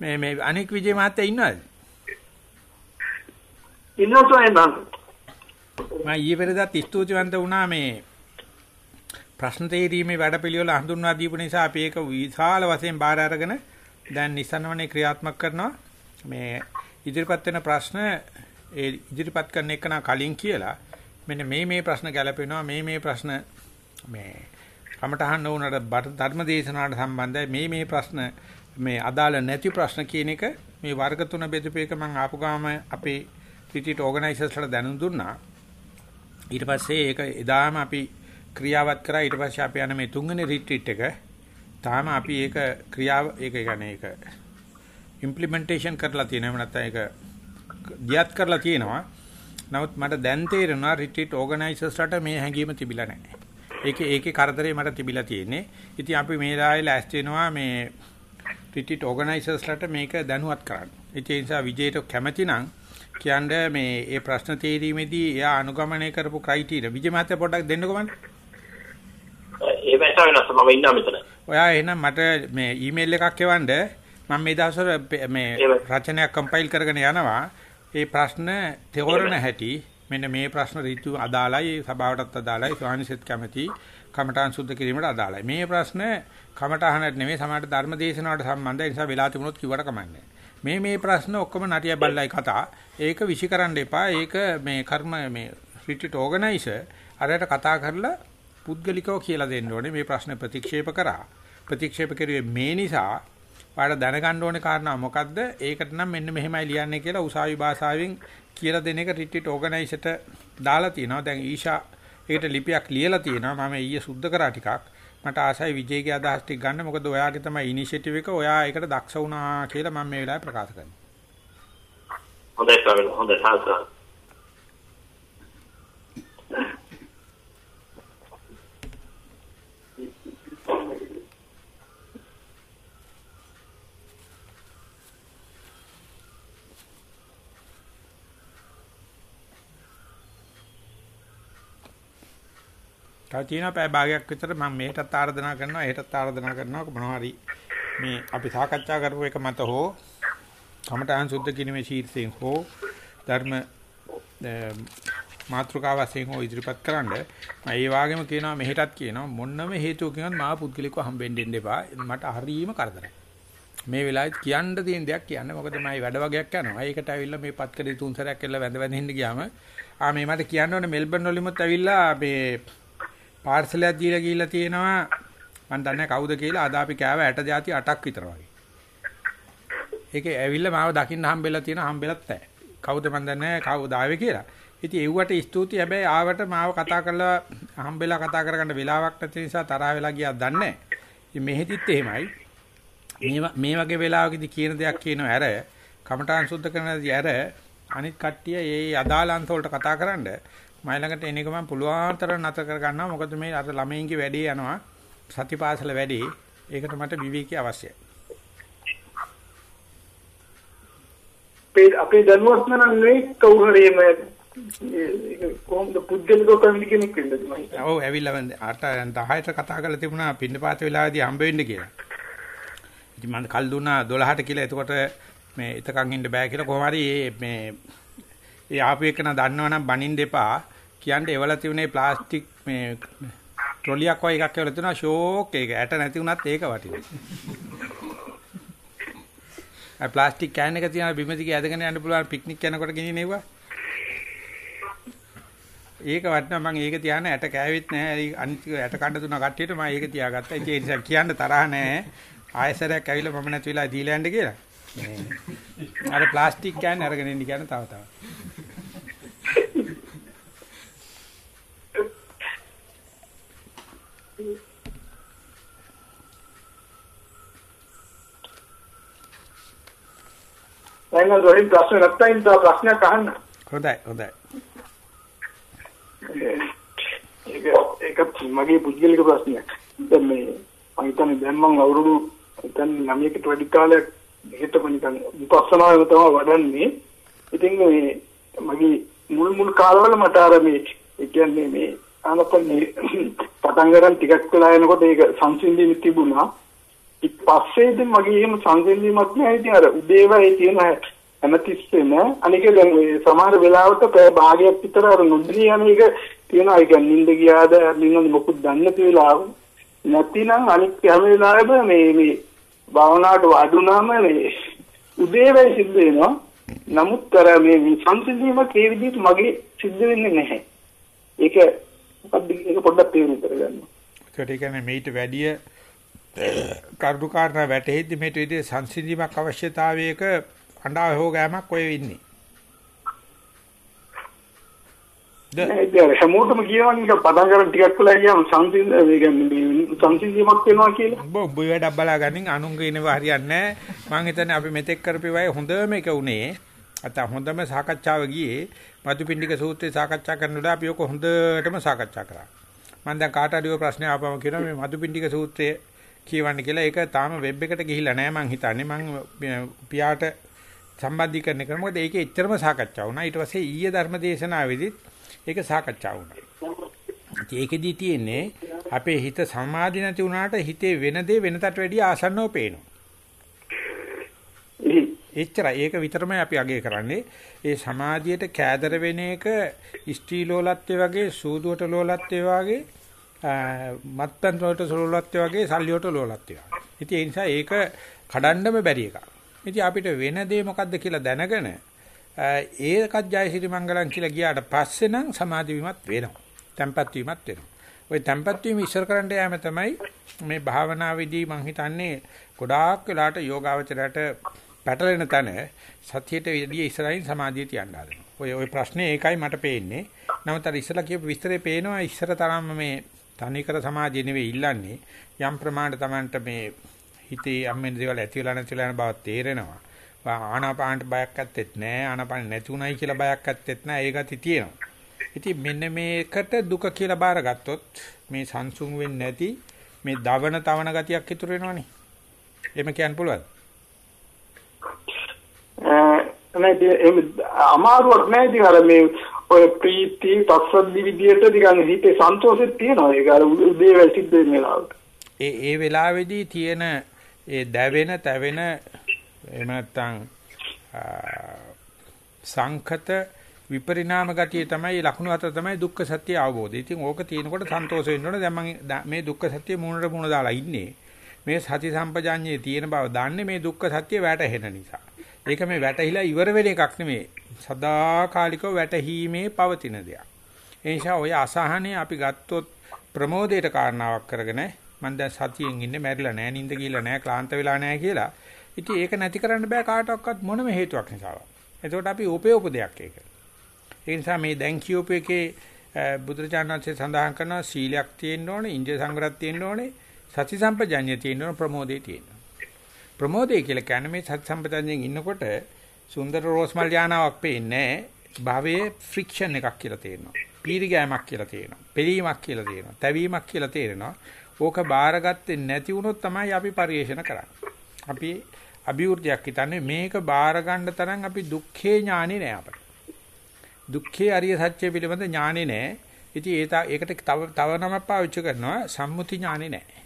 මේ මේ අනික් විජේ මහත්තයා ඉන්නවද? ඉන්නවද එනන්? මම ඊයේ පෙරේදාත් ස්තුතිවන්ත වුණා මේ ප්‍රශ්න තේරීමේ වැඩපිළිවෙල හඳුන්වා දීපු නිසා අපි ඒක විශාල වශයෙන් බාර අරගෙන දැන් නිසනවනේ ක්‍රියාත්මක කරනවා. මේ ඉදිරිපත් වෙන ප්‍රශ්න ඒ ඉදිරිපත් කරන එක කලින් කියලා මෙන්න මේ මේ ප්‍රශ්න ගැලපෙනවා මේ මේ ප්‍රශ්න මේ කමටහන් නොවුනට ධර්ම දේශනාවට සම්බන්ධයි මේ මේ ප්‍රශ්න මේ අදාළ නැති ප්‍රශ්න කියන එක මේ වර්ග තුන බෙදපේක මම ආපු ගාම අපේ රිට්‍රීට් ඕගනයිසර්ස්ලා දැනුම් දුන්නා ඊට පස්සේ ඒක එදාම අපි ක්‍රියාවත් කරා ඊට පස්සේ අපි යන මේ තුන්වෙනි රිට්‍රීට් එක තාම අපි ඒක ක්‍රියාව ඒක කියන්නේ ඒක ඉම්ප්ලිමන්ටේෂන් කරලා තියෙනවා නැත්නම් ඒක දියත් කරලා තියෙනවා නමුත් මට දැන් තේරෙනවා රිට්‍රීට් ඕගනයිසර්ස්ලාට මේ හැඟීම තිබිලා නැහැ. ඒකේ ඒකේ කරදරේ මට තිබිලා තියෙන්නේ. ඉතින් අපි මේ දායල ඇස් වෙනවා මේ රිට්‍රීට් ඕගනයිසර්ස්ලාට මේක දැනුවත් කරන්න. ඒ නිසා විජේට කැමති නම් කියන්නේ මේ ඒ ප්‍රශ්න තේරීමේදී එයා අනුගමනය කරපු ක්‍රයිටීරියා විජේ මහත්තයා පොඩ්ඩක් දෙන්නකෝ මට. ඒ වැටා වෙනස් මම ඉන්නවා මෙතන. ඔයා එහෙනම් මට මේ ඊමේල් එකක් එවන්න මම මේ දවස්වල මේ රචනයක් කම්පයිල් කරගෙන යනවා. ඒ ප්‍රශ්න තේරෙන හැටි මෙන්න මේ ප්‍රශ්න ඍතු අදාළයි සභාවටත් අදාළයි ස්වාමිසෙත් කැමති කමඨාන් සුද්ධ කිරීමට අදාළයි. මේ ප්‍රශ්න කමඨාහනට නෙමෙයි සමහරට ධර්ම දේශනාවට සම්බන්ධයි. ඒ නිසා වෙලා තිබුණොත් කිව්වට කමන්නේ. මේ මේ ප්‍රශ්න ඔක්කොම නටිය බල්ලයි කතා. ඒක විශ්ිකරන්න එපා. ඒක මේ කර්ම මේ රිට්‍රීට් ඕගනයිසර් අරයට කතා කරලා පුද්ගලිකව කියලා දෙන්න ඕනේ මේ ප්‍රශ්න ප්‍රතික්ෂේප කරා. ප්‍රතික්ෂේප කරුවේ මේ නිසා ඔයාලා දැනගන්න ඕනේ කාරණා මොකද්ද? ඒකට නම් මෙන්න මෙහෙමයි ලියන්නේ කියලා උසාවි භාෂාවෙන් කියලා දෙන එක රිට්‍රීට් ඕගනයිසර්ට දාලා තිනවා. දැන් ඊෂා ඒකට ලිපියක් ලියලා තියෙනවා. මම ඊයේ සුද්ධ කරා ටිකක්. මට ආසයි විජේගේ අදහස් ටික ගන්න. මොකද ඔයාගේ තමයි ඉනිෂියේටිව් එක. ඔයා ඒකට දක්ෂ වුණා කියලා මම මේ වෙලාවේ ප්‍රකාශ කරනවා. හොඳයි ස්වාමීනි. හොඳයි සාසන. තව තියෙනවා පැය භාගයක් විතර මම මෙහෙටත් ආරාධනා කරනවා එහෙටත් ආරාධනා කරනවා. මොනවා හරි මේ අපි සාකච්ඡා කරපු එක මත හෝ කමඨාන් සුද්ධ කිරීමේ ශීර්ෂයෙන් හෝ ධර්ම මාත්‍රකාවසෙන් හෝ ඉදිරිපත් කරන්න මම ඒ වගේම කියනවා මෙහෙටත් කියනවා මොන්නම හේතුවකින්වත් මාව පුද්ගලිකව හම්බෙන්න දෙන්න එපා. මට හරීම කරදරයි. මේ වෙලාවෙත් කියන්න තියෙන දෙයක් කියන්න. මොකද මම වැඩ වගේක් යනවා. ඒකට ඇවිල්ලා මේ පත්කඩේ තුන් සැරයක් එල්ල වැඳ වැඳ හින්න ගියාම ආ මේ මට කියන්න ඕනේ මෙල්බන් වලිමුත් ඇවිල්ලා මේ පාර්සලයක් දීලා ගිහිල්ලා තියෙනවා මම දන්නේ කවුද කියලා අද අපි කෑව 60 જાති 8ක් විතර වගේ. ඒකේ ඇවිල්ලා මාව දකින්න හම්බෙලා තියෙන හම්බෙලත් නැහැ. කවුද මන් දන්නේ කවුද ආවේ කියලා. ඉතින් එව්වට ස්තුතියි හැබැයි ආවට මාව කතා කරලා හම්බෙලා කතා කරගන්න වෙලාවක් නැති නිසා තරහ වෙලා ගියා දන්නේ නැහැ. මෙහෙදිත් එහෙමයි. මේ මේ වගේ වෙලාවකදී කියන දෙයක් කියනවා ඇර කමඨාන් සුද්ධ කරනදී ඇර අනිත් කට්ටිය ඒ අදාළ අන්ත වලට කතා කරන්නේ මයි ළඟට එන එක මම පුළුවන් තරම් නැතර කර ගන්නවා මොකද මේ අර ළමයින්ගේ වැඩේ යනවා සතිපාසල වැඩේ ඒකට මට විවේකී අවශ්‍යයි අපේ නම් නෙවෙයි කවුරු හරි මේ කොහොමද පුද්ගලිකව කමිටි කෙනෙක් වෙන්නද මම. ඔව් ඇවිල්ලා 8 10ට කතා කරලා තිබුණා පින්නපාත වෙලාවේදී හම්බ වෙන්න කියලා. ඉතින් මම කල් දුන්නා 12ට කියලා එතකොට මේ එතකන් ඉන්න බෑ කියලා කොහොම හරි මේ ඒ ආපු එකන දන්නවනම් බනින්න එපා. කියන්නේ එවල තිබුණේ ප්ලාස්ටික් මේ ට්‍රොලියක් වගේ එකක් එවල තිබුණා ෂෝක් ඒක. ඇට නැති වුණත් ඒක වටිනවා. ආ ප්ලාස්ටික් කෑන් එක තියන බිමදිගේ ඇදගෙන යන්න පුළුවන් පික්නික් යනකොට ගෙනියනවා. ඒක වටනවා මම ඒක තියාන ඇට කෑවෙත් නැහැ අනිත් ඇට කඩ තුන කට්ටියට මම ඒක තියාගත්තා ඒ නිසා කියන්න තරහ නැහැ ආයසරයක් ඇවිල්ලා මම නැති වෙලා දීලා යන්න කියලා අර ප්ලාස්ටික් කෑන් අරගෙන ඉන්න කියන තව තව දැන් රොහින් ප්‍රශ්න නැත්නම් තව ප්‍රශ්නයක් අහන්න. හොඳයි හොඳයි. ඒක ඒක මගේ පුද්ගලික ප්‍රශ්නයක්. දැන් මේ මම හිතන්නේ දැන් මම අවුරුදු හිතන් 9කට වැඩි කාලයක් හිටපු නිකන් විපස්සනාව තමයි වඩන්නේ. ඉතින් මේ මගේ මුල් මුල් කාලවල මට අර මේ ඒ කියන්නේ මේ ආනපනේ පටන් ගන්න ටිකක් වෙලා යනකොට ඒක සංසිඳීම තිබුණා. ඊට පස්සේ ඉතින් මගේ එහෙම සංසිඳීමක් නෑ. ඉතින් අර උදේවයි තියෙන හැමතිස්සෙම අනික දැන් මේ සමහර වෙලාවට පැය භාගයක් විතර අර නොදෙනී යන එක තියෙනවා. ඒ කියන්නේ නිින්ද ගියාද නිින්ද මොකුත් දන්නේ නැති වෙලාව. නැතිනම් අනිත් හැම වෙලාවෙම මේ මේ භාවනාවට වඩුනාම මේ උදේ වෙයි සිද්ධ වෙනවා. නමුත් අර මේ සංසිඳීමක් ඒ විදිහට මගේ සිද්ධ වෙන්නේ නැහැ. ඒක මොකක්ද ඒක පොඩ්ඩක් තේරුම් කරගන්න. ඒකට කියන්නේ මේිට වැඩිය කරුණු කාරණා වැටෙද්දි මේට විදිහේ සංසිඳීමක් අවශ්‍යතාවයක අඬා හෝ ගෑමක් ඔය ඉන්නේ. ඒක හැමෝටම කියනවා නිකන් පටන් ගන්න ටිකක් වෙලා ගියාම සංසිඳ සංසිඳීමක් වෙනවා කියලා. උඹ උඹ වැඩ බලා ගනින් අනුන්ගේ ඉනව හරියන්නේ නැහැ. මං හිතන්නේ අපි මෙතෙක් කරපේවයි හොඳම එක උනේ. අත හොඳම සාකච්ඡාව ගියේ මදුපිණ්ඩික සූත්‍රය සාකච්ඡා කරනකොට අපි ඔක හොඳටම සාකච්ඡා කරා. මම දැන් කාට හරි ඔය ප්‍රශ්නේ ආපම කියනවා මේ මදුපිණ්ඩික සූත්‍රය කියවන්න කියලා. ඒක තාම වෙබ් එකට ගිහිල්ලා නැහැ මං හිතන්නේ. මං පියාට සම්බන්ධීකරණය කරා. මොකද ඒකේ එච්චරම සාකච්ඡා වුණා. ඊට පස්සේ ඊයේ ධර්මදේශනාවේදීත් ඒක සාකච්ඡා වුණා. ඒකෙදී තියෙන්නේ අපේ හිත සමාධි නැති වුණාට හිතේ වෙන දේ වෙනතට වැඩිය ආසන්නව පේනවා. එච්චරයි ඒක විතරමයි අපි අගය කරන්නේ. ඒ සමාධියට කෑදර වෙන එක ස්ත්‍රී ලෝලත්වයේ වගේ සූදුවට ලෝලත්වයේ වගේ මත්පැන් වලට ලෝලත්වයේ වගේ සල්ලි වලට ලෝලත්වයේ. ඉතින් ඒ නිසා ඒක කඩන්නම බැරි එකක්. ඉතින් අපිට වෙන දේ මොකද්ද කියලා දැනගෙන ඒකත් ජයසිරි මංගලම් කියලා ගියාට පස්සේ නම් සමාධි විමත් වෙනවා. tempat වීමත් වෙනවා. ওই tempat වීම ඉස්සර කරන්න යෑම තමයි මේ භාවනාවේදී මම හිතන්නේ ගොඩාක් වෙලාට යෝගාවචරයට පැටලෙන තැන සතියට වැඩි ඉස්සරහින් සමාධිය තියන්න හදනවා. ඔය ඔය ප්‍රශ්නේ ඒකයි මට පේන්නේ. නමුත් අර ඉස්සලා කියපු විස්තරේ පේනවා ඉස්සර තරම්ම මේ තනිකර සමාධිය නෙවෙයි ඉල්ලන්නේ. යම් ප්‍රමාණයට Tamanට මේ හිතේ අම්මෙන් දේවල් ඇති වෙලා නැති වෙලා යන බව තේරෙනවා. ආනාපානට බයක් ඇත්තෙත් නැහැ. ආනාපාන නැති උනායි කියලා බයක් ඇත්තෙත් නැහැ. ඒ ගති තියෙනවා. ඉතින් මෙන්න මේකට දුක කියලා බාරගත්තොත් මේ සංසුන් වෙන්නේ නැති මේ දවන තවන ගතියක් ඉතුරු වෙනවනේ. එහෙම කියන්න පුළුවන්ද? නැහැ අමාරුවක් නැහැ ඉතින් අර මේ ඔය ප්‍රීති පස්සද්දි විදියට නිකන් හිතේ සන්තෝෂෙත් තියෙනවා ඒක අර උදේ වෙල් සිද්ධ වෙන වෙලාවට ඒ ඒ වෙලාවේදී තියෙන ඒ දැවෙන තැවෙන එහෙම නැත්නම් සංඛත විපරිණාම ගතිය තමයි ලකුණු අතර තමයි දුක්ඛ සත්‍ය අවබෝධය. ඉතින් ඕක තියෙනකොට සන්තෝෂ වෙන්න ඕනේ. දැන් මම මේ දුක්ඛ සත්‍ය මූණට මූණ දාලා ඉන්නේ. මේ සති සම්පජාඤ්ඤයේ තියෙන බව දන්නේ මේ දුක්ඛ සත්‍ය වැටහෙන නිසා. ඒක මේ වැටහිලා ඉවර වෙන එකක් නෙමෙයි. සදාකාලිකව වැටහීමේ පවතින දෙයක්. ඒ නිසා ඔය අසහනේ අපි ගත්තොත් ප්‍රමෝදයට කාරණාවක් කරගෙන මම දැන් සතියෙන් ඉන්නේ මැරිලා නෑ නිින්ද ගිහලා නෑ ක්ලාන්ත වෙලා නෑ කියලා. ඉතින් ඒක නැති කරන්න බෑ කාටවත් මොනම හේතුවක් නිසාවත්. එතකොට අපි උපයෝග දෙයක් ඒක. ඒ නිසා මේ දැන් කියූප එකේ බුදුරජාණන්සේ සඳහන් කරන සීලයක් තියෙන්න ඕනේ, ඉන්ද්‍රිය සංවරයක් තියෙන්න ඕනේ, සති සම්පජඤ්ඤය තියෙන්න ඕනේ, ප්‍රමෝදේ තියෙන්න. ප්‍රමෝදය කියලා කියන්නේ මේ සත් සම්පතන්යෙන් ඉන්නකොට සුන්දර රෝස්මල් යානාවක් පේන්නේ භවයේ ෆ්‍රික්ෂන් එකක් කියලා තේරෙනවා. පීරිගෑමක් කියලා තේරෙනවා. පෙලීමක් කියලා තේරෙනවා. තැවීමක් කියලා තේරෙනවා. ඕක බාරගත්තේ නැති වුණොත් තමයි අපි පරිේෂණ කරන්නේ. අපි අභිවෘද්ධියක් හිතන්නේ මේක බාර ගන්න තරම් අපි දුක්ඛේ ඥානෙ නෑ අපිට. දුක්ඛේ අරිය සත්‍ය පිළිබඳ ඥානෙ නෑ. ඉතින් ඒකට තව තව නමක් පාවිච්චි කරනවා සම්මුති ඥානෙ නෑ.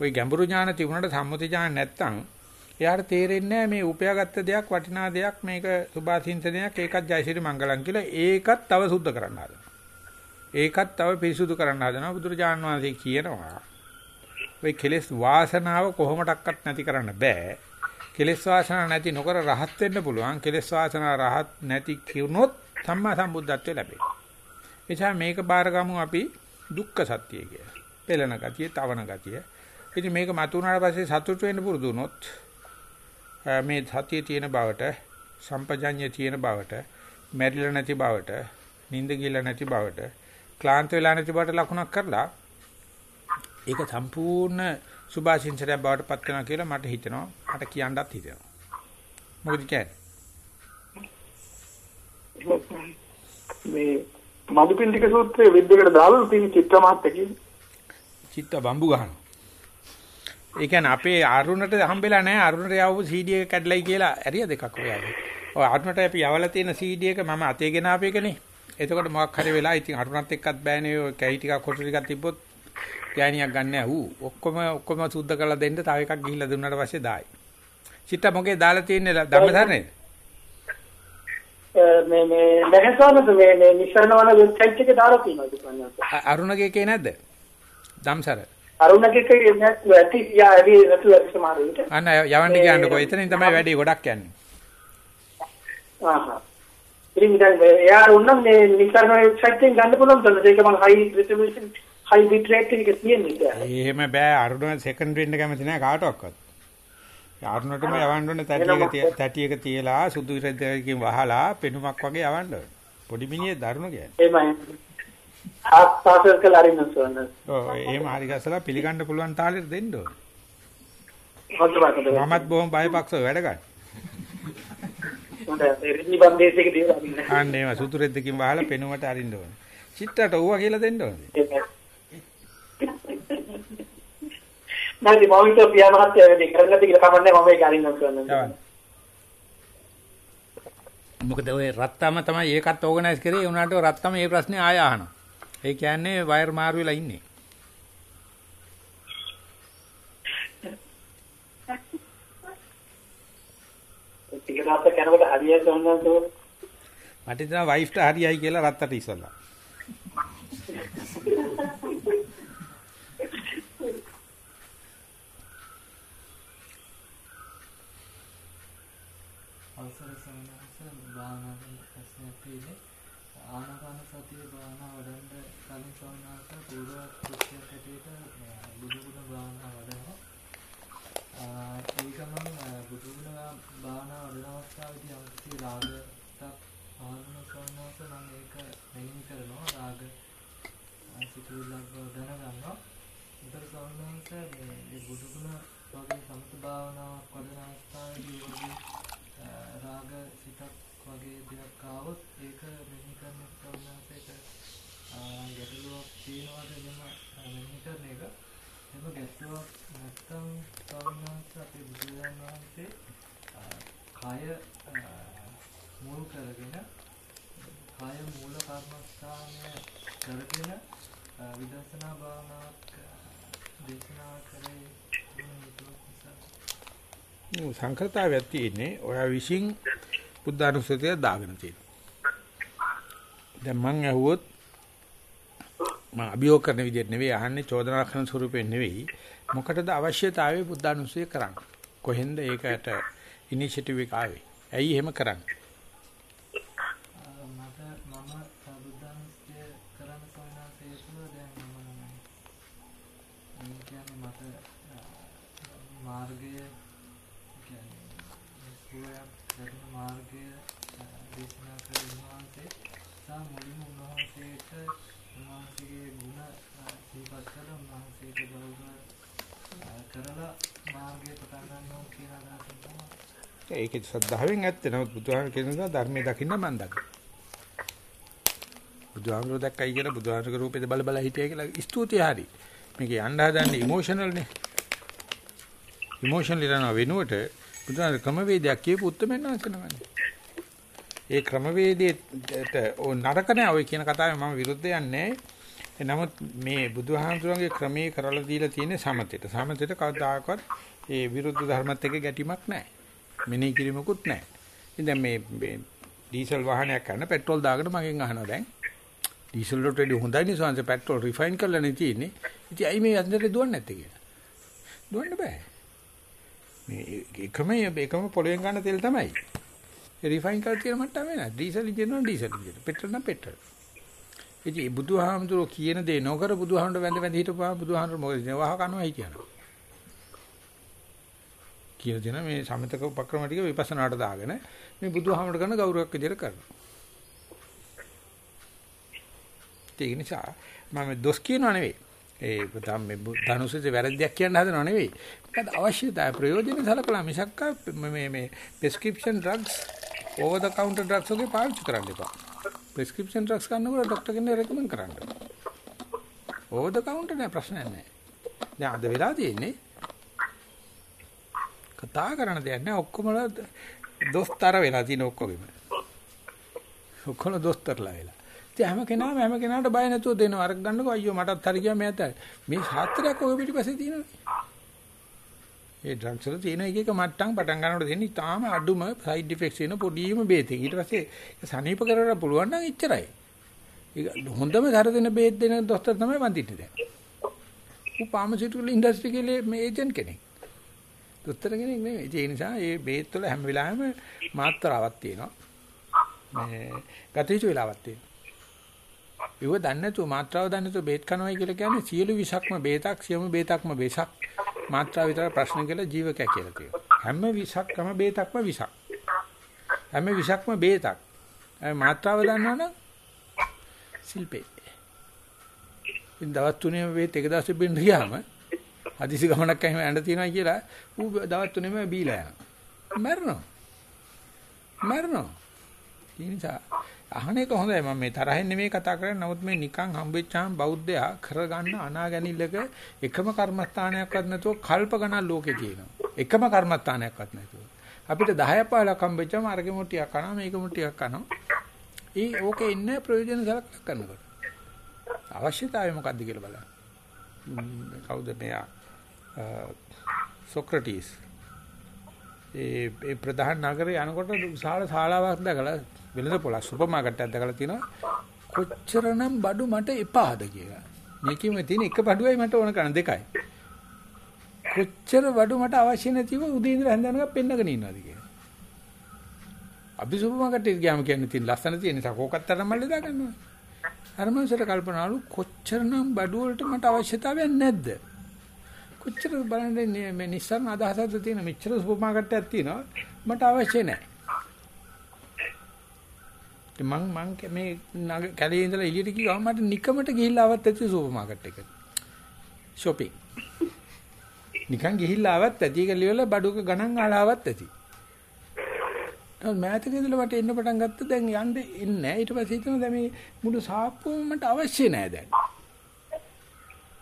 ওই ගැඹුරු ඥාන තිබුණාට සම්මුති ඥාන නැත්තම් එයාට තේරෙන්නේ මේ උපයාගත්ත දෙයක් වටිනා දෙයක් මේක සුභාසින්තනයක් ඒකත් ජයසිරි මංගලම් කියලා ඒකත් තව සුද්ධ කරන්න හදනවා. ඒකත් තව පිරිසුදු කරන්න හදනවා බුදුරජාණන් වහන්සේ කියනවා. ওই කෙලෙස් වාසනාව කොහොමඩක්වත් නැති කරන්න බෑ. කෙලෙස් වාසනාව නැති නොකර රහත් වෙන්න පුළුවන්. කෙලෙස් වාසනාව රහත් නැති කිවුනොත් සම්මා සම්බුද්ධත්වයට ලැබේ. එචා මේක බාරගමු අපි දුක්ඛ සත්‍යය කියලා. පෙළෙන ගතිය, තවන ගතිය. ඉතින් මේක මතු වුණාට පස්සේ සතුට වෙන්න පුරුදු වුණොත් මේ සතිය තියෙන බවට සම්පජඤ්ඤය තියෙන බවට මැරිලා නැති බවට නිින්ද ගිහලා නැති බවට ක්ලාන්ත වෙලා නැති බවට ලකුණක් කරලා ඒක සම්පූර්ණ සුභාශිංසනයක් බවට පත් වෙනවා කියලා මට හිතෙනවා. මට කියන්නත් හිතෙනවා. මොකද කියන්නේ? මේ මදුපිණ්ඩික සූත්‍රයේ විද්දකට දාලා තියෙන චිත්ත මාත්‍ය කියන්නේ. චිත්ත බම්බු ගහනවා ඒ කියන්නේ අපේ අරුණට හම්බෙලා නැහැ අරුණට යවපු CD එක කැඩලයි කියලා ඇරිය දෙකක් ඔයාගේ. ඔය අරුණට අපි යවලා තියෙන CD එක මම අතේ ගෙන ආපේකනේ. එතකොට මොකක් හරි වෙලා ඉතින් අරුණත් එක්කත් බෑනේ ඔය කැහි ටිකක් කොටු ටිකක් තිබ්බොත් ගෑණියක් ගන්න නැහැ ඌ. ඔක්කොම ඔක්කොම සුද්ධ කරලා දෙන්න තව එකක් ගිහිල්ලා දුන්නාට පස්සේ දායි. චිත්ත මොකේ දාලා තියෙන්නේ ධම්මසරණේද? මේ මේ නැහැසනද මේ මේ නිසරණ වන වෙබ්සයිට් එකේ දාලා තියෙනවා දුකන්නේ. අරුණගේ එකේ නැද්ද? දම්සර. අරුණගේ නැත්නම් ඇති යා ඇවි නැතු ඇති සමහර විට. අන්න යවන්න කියන්නකෝ. එතනින් තමයි වැඩි ගොඩක් යන්නේ. ආහා. ඉතින් දැන් එයා උන්නම් මේ නිසරණ වෙබ්සයිට් එකෙන් ගන්න පුළුවන් තොල ඒක මම high resolution high bit rate එකක තියෙන්නේ. එහෙම බෑ අරුණ සෙකන්ඩ් වෙන්න කැමති නෑ කාටවත්. අරුණටම යවන්න ඕනේ තැටි එක තැටි එක තියලා සුදු ඉරදකින් වහලා පෙනුමක් වගේ යවන්න ඕනේ. පොඩි මිනිහේ දරුණ කියන්නේ. එහෙමයි. ආත් පාසල් කළ අරින්න සෝන. ඔව් එහෙම හරි ගස්සලා පිළිගන්න පුළුවන් තාලෙට දෙන්න ඕනේ. මමත් බොහොම බයපක්ෂව වැඩ ගන්න. හොඳ රිනි බන්දේසේක අරින්න. අන්න එහෙම සුදු රෙද්දකින් වහලා පෙනුමට අරින්න ඕනේ. චිත්තට ඌවා කියලා දෙන්න ඕනේ. එහෙමයි. මම හිතුවා පියා මහත්තයා වැඩි කරන්නේ නැති කියලා කමන්නේ මම ඒක අරින්න. යවන්න. මොකද ඔය රත්තම තමයි ඒකත් ඕගනයිස් කරේ ඒ උනාට රත්තම මේ ප්‍රශ්නේ ආය අහනවා. ඒ කියන්නේ වයර් මාරු වෙලා ඉන්නේ. ටික දාප්ප කරනකොට හරියට සෝනන් තෝ. මට හිතෙනවා වයිෆ්ට හරියයි කියලා රත්තට ඉස්සලා. අවසර සමනස භාවනාවේ ප්‍රශ්නයක් තියෙන්නේ ආනාපාන සතිය භාවනා වඩන්න කලින් සමනස පූර්ව කෘත්‍යයක් හැටියට බුදු ගුණ භාවනා වඩනවා ඒ ගමන් බුදු ගුණ භාවනා වඩන අවස්ථාවේදී යම්කිසි රාගයක් ආත්ම සමනස නම් ඒක මෙනෙහි කරනවා රාග සිතුවිල්ලක් බව දැනගන්නවා. උතර සමනස මේ බුදු ගුණ වගේ සමත භාවනාවක් වඩන අවස්ථාවේදී වගේ රාග සිතක් වගේ දෙයක් ආවොත් ඒක මෙහි කරන ප්‍රවණාසයක ගැටලුවක් තියෙනවද එහෙම මෙහි කරන එක? එහෙම ගැටලුවක් නැත්තම් ප්‍රවණාස අපේ බුදුරජාණන් වහන්සේ කය මුල් කරගෙන කය මූල කර්මස්ථානය කරගෙන විදර්ශනා භාවනාවක් දේශනා කරේ මොන හේතුවක් නිසා සංකෘතාවයක් තියෙන්නේ ඔයා විශ්ින් බුද්ධානුස්සතිය දාගෙන තියෙනවා. දැන් මං ඇහුවොත් මම අභියෝග කරන විදිහට නෙවෙයි අහන්නේ චෝදනා කරන ස්වරූපයෙන් නෙවෙයි මොකටද අවශ්‍යතාවය බුද්ධානුස්සතිය කරන්න. කොහෙන්ද ඒකට ඉනිෂියටිව් එක ආවේ? ඇයි එහෙම කරන්නේ? මට මම බුද්ධානුස්සතිය කරන්න සොයන හේතුව දැන් මම මේ කියන්නේ මට මාර්ගය කියන්නේ සුවයක් දරන මාර්ගය දේශනා කරන උන්වහන්සේ සා මුලින්ම උන්වහන්සේට උන්වහන්සේගේ ගුණ සිහිපත් කරලා උන්වහන්සේට ගෞරව කරලා මාර්ගය පටන් ගන්නවා කියන අදහස තමයි ඒකේ ශ්‍රද්ධාවෙන් ඇත්තේ නමුත් බුදුහාම කියනවා ධර්මයේ දකින්න මන් දකින්න. බුදුහාමරෝ දැක්කයි කියලා බුදුහාමරගේ රූපෙද බල බල හිටියයි කියලා ස්තුතියි හරි. මේක යන්න හදන්නේ ඉමෝෂනල් නේ. ඉමෝෂනල් ඉරන වෙනුවට බුදුහාමර ක්‍රමවේදයක් කියපු උත්තරමෙන් නැසනවනේ. ඒ ක්‍රමවේදයට ඕ නරක නෑ ඔය කියන කතාවේ මම විරුද්ධ යන්නේ නමුත් මේ බුදුහාමතුරුන්ගේ ක්‍රමයේ කරලා දීලා තියෙන සමතේට සමතේට කවදාකවත් ඒ විරුද්ධ ධර්මත් එක්ක ගැටීමක් නැහැ. මෙනෙහි කිරීමකුත් නැහැ. ඉතින් දැන් මේ ඩීසල් වාහනයක් කරන පෙට්‍රල් දාගෙන මගෙන් අහනවා දැන්. ඩීසල් වලට වඩා හොඳයි නේ සංස පෙට්‍රල් රිෆයින් කරලා නේ තියෙන්නේ. ඉතින් ඇයි මේ අන්දරේ දුවන්නේ නැත්තේ කියලා. දුවන්න බෑ. මේ එකම එකම පොළවෙන් ගන්න තෙල් තමයි. ඒ රිෆයින් කරලා තියෙන මට්ටම වෙනස්. ඩීසල් ඉන්ජින් නම් ඩීසල් ඉන්ජින්. පෙට්‍රල් නම් පෙට්‍රල්. ඉතින් බුදුහාමුදුරුවෝ කියන දේ නොකර බුදුහාමුදුරුවෝ වැඳ වැඳ හිටපුවාම බුදුහාමුදුරුවෝ මොකද ඉන්නේ? වහ කනවා හිටියනවා. කියලා දෙන මේ සමතක උපක්‍රම ටික විපස්සනාට දාගෙන මේ බුදුහාමර කරන ගෞරවයක් විදිහට කරනවා. ඒක නිසා මම දොස් කියනව නෙවෙයි. ඒ බුදුහාම මේ ධනුසෙ වැරද්දක් කියන්න හදනව නෙවෙයි. මොකද අවශ්‍යතාවය ප්‍රයෝජන සලකලා මිසක් මේ මේ prescription drugs over the counter drugs වගේ පාවිච්චි කරන්න එපා. prescription drugs ගන්නකොට ડોක්ටර් කෙනෙක් රෙකමන්ඩ් කරන්න. over the counter නෑ ප්‍රශ්නයක් නෑ. දැන් අද වෙලා තියෙන්නේ කතා කරන දෙයක් නෑ ඔක්කොම දොස්තර වෙලා තියෙන ඔක්කොගෙම. ඔක්කොම දොස්තරලා වෙලා. ඉතින් හැම කෙනාම හැම කෙනාට බය නැතුව දෙනවා. අර ගන්නකො අයියෝ මටත් හරි ගියා මෙයාට. මේ ශාස්ත්‍රයක් ඔය පිටිපස්සේ තියෙනවනේ. ඒ ඩ්‍රග්ස් වල තියෙන එක එක මට්ටම් පටන් ගන්නකොට දෙන්නේ තාම අඩුම සයිඩ් ඉෆෙක්ට්ස් එන පොඩිම බේතෙන්. ඊට පස්සේ සනීප කරලා පුළුවන් නම් එච්චරයි. ඒක හොඳම සරදෙන බේත් දෙන දොස්තර තමයි වඳින්නේ දැන්. ඌ ෆාමසිටිකල් ඉන්ඩස්ට්‍රි කලේ මේ ඒජන්ට් කෙනෙක්. දොස්තර කෙනෙක් නෙමෙයි. ඒ නිසා මේ බේත් වල හැම වෙලාවෙම මාත්‍රාවක් තියෙනවා. මේ ගතිජු වෙලාවක් තියෙනවා. ඒව දන්නේ නැතුව මාත්‍රාව දන්නේ නැතුව බේත් කනවයි කියලා කියන්නේ සියලු විෂක්ම බේතක් සියලු බේතක්ම විෂක් මාත්‍රාව විතර ප්‍රශ්න කියලා ජීවකයා කියලා කියනවා. හැම විෂක්කම බේතක්ම විෂක්. හැම විෂක්ම බේතක්. මාත්‍රාව දන්නවනම් සිල්පේ. ඉතින් දවස් තුනේම වේත් එක දවසෙ බින්න ගියාම හදිසි ගමනක් එහෙම යන්න තියනවා කියලා ඌ දවස් තුනේම බීලා යනවා. මැරෙනවා. මැරෙනවා. ඒ නිසා අහන එක හොඳයි. මම මේ තරහින් නෙමෙයි කතා කරන්නේ. නමුත් මේ නිකන් හම්බෙච්චාම බෞද්ධයා කරගන්න අනාගැනිල්ලක එකම කර්මස්ථානයක්වත් නැතුව කල්ප ගණන් ලෝකේ තියෙනවා. එකම කර්මස්ථානයක්වත් නැතුව. අපිට 10 15ක් හම්බෙච්චාම අරගෙ මුට්ටියක් කනවා මේක මුට්ටියක් කනවා ඒ ඕකේ ඉන්න ප්‍රයෝජන සලකලා කරනකොට අවශ්‍යතාවය මොකක්ද කියලා බලන්න. කවුද මෙයා? Uh, සොක්‍රටිස් ඒ ඒ ප්‍රධාන නගරේ යනකොට විශාල ශාලාවක් දැකලා වෙළඳ පොළ සුපර් මාකට් එකක් දැකලා තිනවා කොච්චරනම් බඩු මට එපාද කියලා. මේකෙම තියෙන එක බඩුවයි මට ඕන කරන දෙකයි. කොච්චර බඩු මට අවශ්‍ය නැතිව උදේ ඉඳලා හැන්දනකම් පෙන්නගෙන ඉන්නවාද කියලා. අපි සුපර් මාකට් එකට ගියාම කියන්නේ තියෙන ලස්සන තියෙන නිසා කෝකත් තරම් මල්ලේ දාගන්නවා. අර මනුස්සයට කල්පනාලු කොච්චරනම් බඩු වලට මට අවශ්‍යතාවයක් නැද්ද? කොච්චර බලන්නේ මේ නිස්සාරණ අදහසක්ද තියෙන මෙච්චර සුපර් මාකට් එකක් තියෙනවා මට අවශ්‍ය නැහැ. මං මං මේ කැලේ ඉඳලා එළියට ගියාම මට නිකමට ගිහිල්ලා ආවත් ඇති සුපර් මාකට් එකට. shopping. නිකන් ගිහිල්ලා ආවත් ඇති ඒක ලියවල බඩුක ගණන් ආලාවත් ඇති. නමුත් මෑතක ඉඳලා මට එන්න පටන් ගත්ත දැන් යන්න එන්නේ ඊට පස්සේ හිතනවා දැන් මේ මුළු සාප්පුවම මට අවශ්‍ය නැහැ දැන්.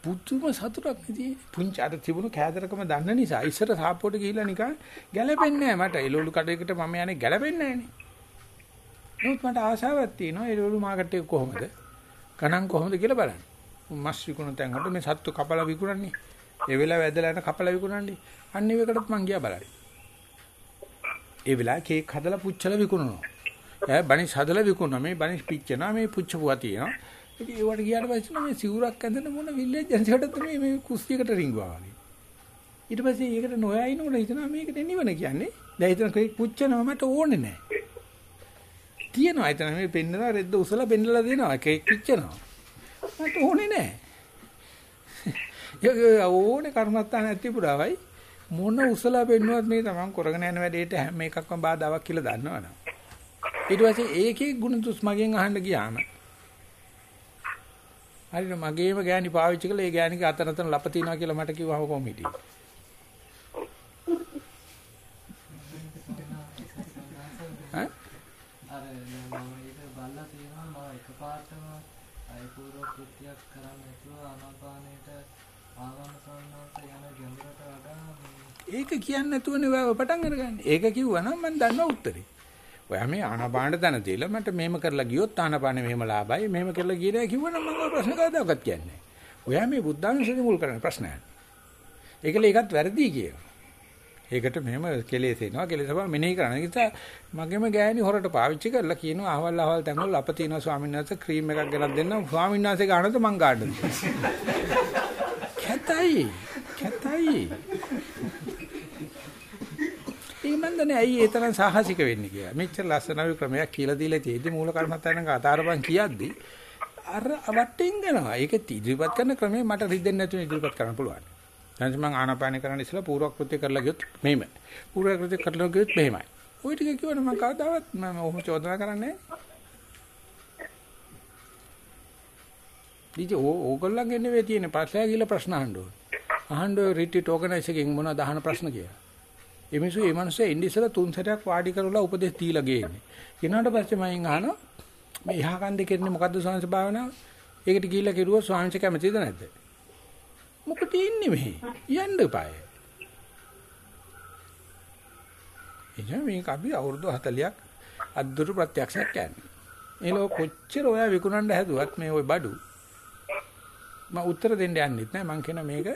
පුදුම සතුටක් නෙදී පුංචි අර තිබුණු කෑදරකම දන්න නිසා ඉස්සර සාප්පුවට ගිහිල්ලා නිකන් ගැලපෙන්නේ නැහැ මට එළවලු කඩේකට මම යන්නේ ගැලපෙන්නේ නැහනේ. නමුත් මට ආසාවක් තියෙනවා ඒ ලෝලු මාකට් එක කොහොමද? ගණන් කොහොමද කියලා බලන්න. මස් විකුණන තැන් වලට මේ සත්තු කපලා විකුණන්නේ. ඒ වෙලාව ඇදලා යන කපලා විකුණන්නේ. අන්න ඒකටත් මං ගියා බලන්න. ඒ වෙලාවේ කේක් හදලා පුච්චලා විකුණනවා. ඈ බණිස් හදලා විකුණනවා. මේ බණිස් පිච්චනවා මේ පුච්චපුවා තියෙනවා. ඉතින් ඒවට ගියාට පස්සේ මේ සිවුරක් ඇඳන මොන විල්ලේජ් ජනසකට මේ මේ කුස්සියකට රිංගුවා වගේ. ඊට පස්සේ ඒකට නොයා ඉනකොට හිතනවා මේකට නිවන කියන්නේ. දැන් හිතන කේක් පුච්චනවා මට ඕනේ නැහැ. තියෙනවා. එතන මේ පෙන්නනවා රෙද්ද උසලා පෙන්නලා දෙනවා. කේක් පිච්චෙනවා. මට ඕනේ නැහැ. ඕනේ කර්මත්තාන තිබුණාවයි මොන උසලා පෙන්නුවත් මේ තමන් කරගෙන යන වැඩේට හැම එකක්ම බාධාවක් කියලා දන්නවනේ. ඊට පස්සේ ඒකේ ගුණ තුස් මගෙන් අහන්න ගියාම හරියට මගේම ගෑණි පාවිච්චි කළා ඒ ගෑණිගේ අතන අතන ලප තියනවා කියලා මට කිව්වම කොහොම හිටියේ. ඈ අර මම ඒක බලලා තියෙනවා මම එකපාරටම අය පූර්ව කෘත්‍යයක් කරන්න නැතුව ආනාපානයට ආවම සම්මාස යන ගැඹුරට වඩා ඒක කියන්නේ නැතුවනේ ඔය පටන් අරගන්නේ. ඒක කිව්වනම් මම දන්නවා උත්තරේ. ඔයා මේ ආනාපාන දන තියලා මට මෙහෙම කරලා ගියොත් ආනාපාන මෙහෙම ලාභයි මෙහෙම කරලා ගියලා කිව්වනම් මම ප්‍රශ්න කවදාවත් කියන්නේ නැහැ. ඔයා මේ බුද්ධාංශයෙන් මුල් කරන ප්‍රශ්නයක්. ඒකල ඒකත් වැරදි කියනවා. ඒකට මෙහෙම කෙලෙස් එනවා කෙලෙස් බව මෙනෙහි කරන නිසා මගේම ගෑණි හොරට පාවිච්චි කරලා කියනවා අහවල් අහවල් තැන්වල අප තියෙනවා ස්වාමීන් වහන්සේ ක්‍රීම් එකක් ගෙනත් දෙන්න ස්වාමීන් වහන්සේ ගන්නද මං ගන්නද කැතයි කැතයි ඊමන්දනේ ඇයි ඒ තරම් සාහසික වෙන්නේ කියලා මෙච්චර ලස්සන ක්‍රමයක් කියලා දීලා තියෙදි මූල කර්මත්තයන් කතාරපන් කියද්දි අර වටෙන් යනවා ඒක ඉදිරිපත් කරන ක්‍රමය මට රිදෙන්නේ නැතුව ඉදිරිපත් කරන්න පුළුවන් දැන් මම ආනාපාන කරන්න ඉස්සලා පූර්වක්‍ෘත්‍ය කරලා ගියොත් මෙහෙම. පූර්වක්‍ෘත්‍ය කරලා ගියොත් මෙහෙමයි. ওই ටික කිව්වම මම කවදාවත් මම ඔහොම චෝදනා කරන්නේ නැහැ. ඉතින් ඕගොල්ලන්ගේ නෙවෙයි තියෙන පස්සේ ගිහලා ප්‍රශ්න අහන්න ඕනේ. අහන්න ඔය රිට්‍රීට් ඕගනයිසර් එකෙන් මොනවද අහන ප්‍රශ්න කියලා. ඒ මිනිස්සු ඒ මිනිස්සු ඉන්නේ ඉස්සලා තුන් සැරයක් වාඩි කරලා උපදෙස් දීලා ගේන්නේ. ඊනාට පස්සේ මම අහනවා මේ එහා කන්දේ කරන්නේ මොකද්ද ස්වාමීන් භාවනාව? ඒකට ගිහිල්ලා කෙරුවොත් ස්වාමීන් කැමතිද නැද්ද? මොකද ඉන්නේ මෙහි? යන්න එපාය. එනිසා මේක අපි අවුරුදු 40ක් අද්දුරු ප්‍රත්‍යක්ෂයක් කියන්නේ. ඒ ලෝ කොච්චර ඔයා විකුණන්න හැදුවත් මේ ওই බඩු මම උත්තර දෙන්න යන්නෙත් නෑ මං කියන මේක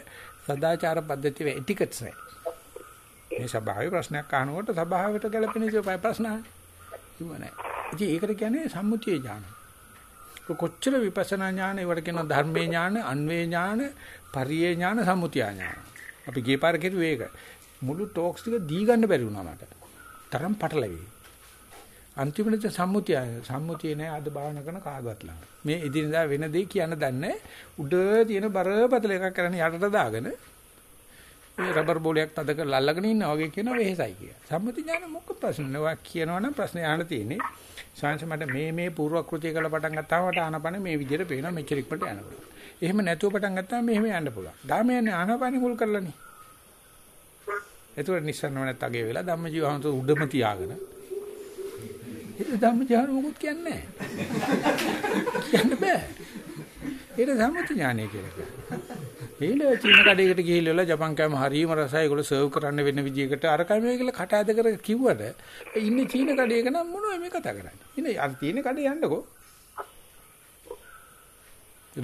සදාචාර පද්ධතියේ එටිකට්ස් නෑ. මේ සභාවේ ප්‍රශ්නයක් අහනකොට සභාවට ගැලපෙන ඉතින් ප්‍රශ්න අහන්නේ. කිව්ව නෑ. ඉතින් ඒකට කියන්නේ සම්මුතිය ඥාන. කොච්චර විපස්සනා ඥාන ඒවට කියනවා ධර්මයේ ඥාන, අන්වේ ඥාන, පරියේ ඥාන, සම්මුතිය ඥාන. අපි ගිය පාර කිව්වේ ඒක. මුළු ටොක්ස් ටික දී ගන්න බැරි වුණා මට. තරම් පටලැවි. අන්තිමට සම්මුතිය සම්මුතිය නෑ අද භාවනා කරන කාගවත් ළඟ. මේ ඉදිනදා වෙන දේ කියන්න දන්නේ උඩ තියෙන බරපතල එකක් කරන්න යටට දාගෙන මේ රබර් බෝලයක් තද කරලා අල්ලගෙන ඉන්නා වගේ කියනවා වෙහෙසයි කියලා. සම්මුති ඥාන මොකක් ප්‍රශ්න නෑ. කියනවනම් ප්‍රශ්නේ අහන්න තියෙන්නේ. සාංශ මට මේ මේ පූර්වක්‍ෘතිය කරලා පටන් ගත්තාම මට ආනපන මේ විදිහට පේනවා මෙච්චර ඉක්මනට යනවා. එහෙම නැතුව පටන් ගත්තාම මෙහෙම යන්න පුළුවන්. ධාමයන්නේ ආනපන මුල් කරලානේ. ඒතකොට නිස්සන්න නැත් අගේ වෙලා ධම්මජීවහන්ත උඩම තියාගෙන ඒක ධම්මජීවන මොකුත් කියන්නේ නැහැ. කියන්න බෑ. ඒක සම්මති ඥානය කියලා කියනවා. ඒල චීන කඩේකට ගිහිල්ලා ජපන් කෑම හරියම රසයි ඒගොල්ලෝ සර්ව් කරන්න වෙන විදියකට අර කෑම කියලා කට ඇද කර කිව්වට ඉන්නේ චීන කඩේක නම් මොනවද මේ කතා කරන්නේ. ඉන්නේ අර තියෙන කඩේ යන්නකෝ.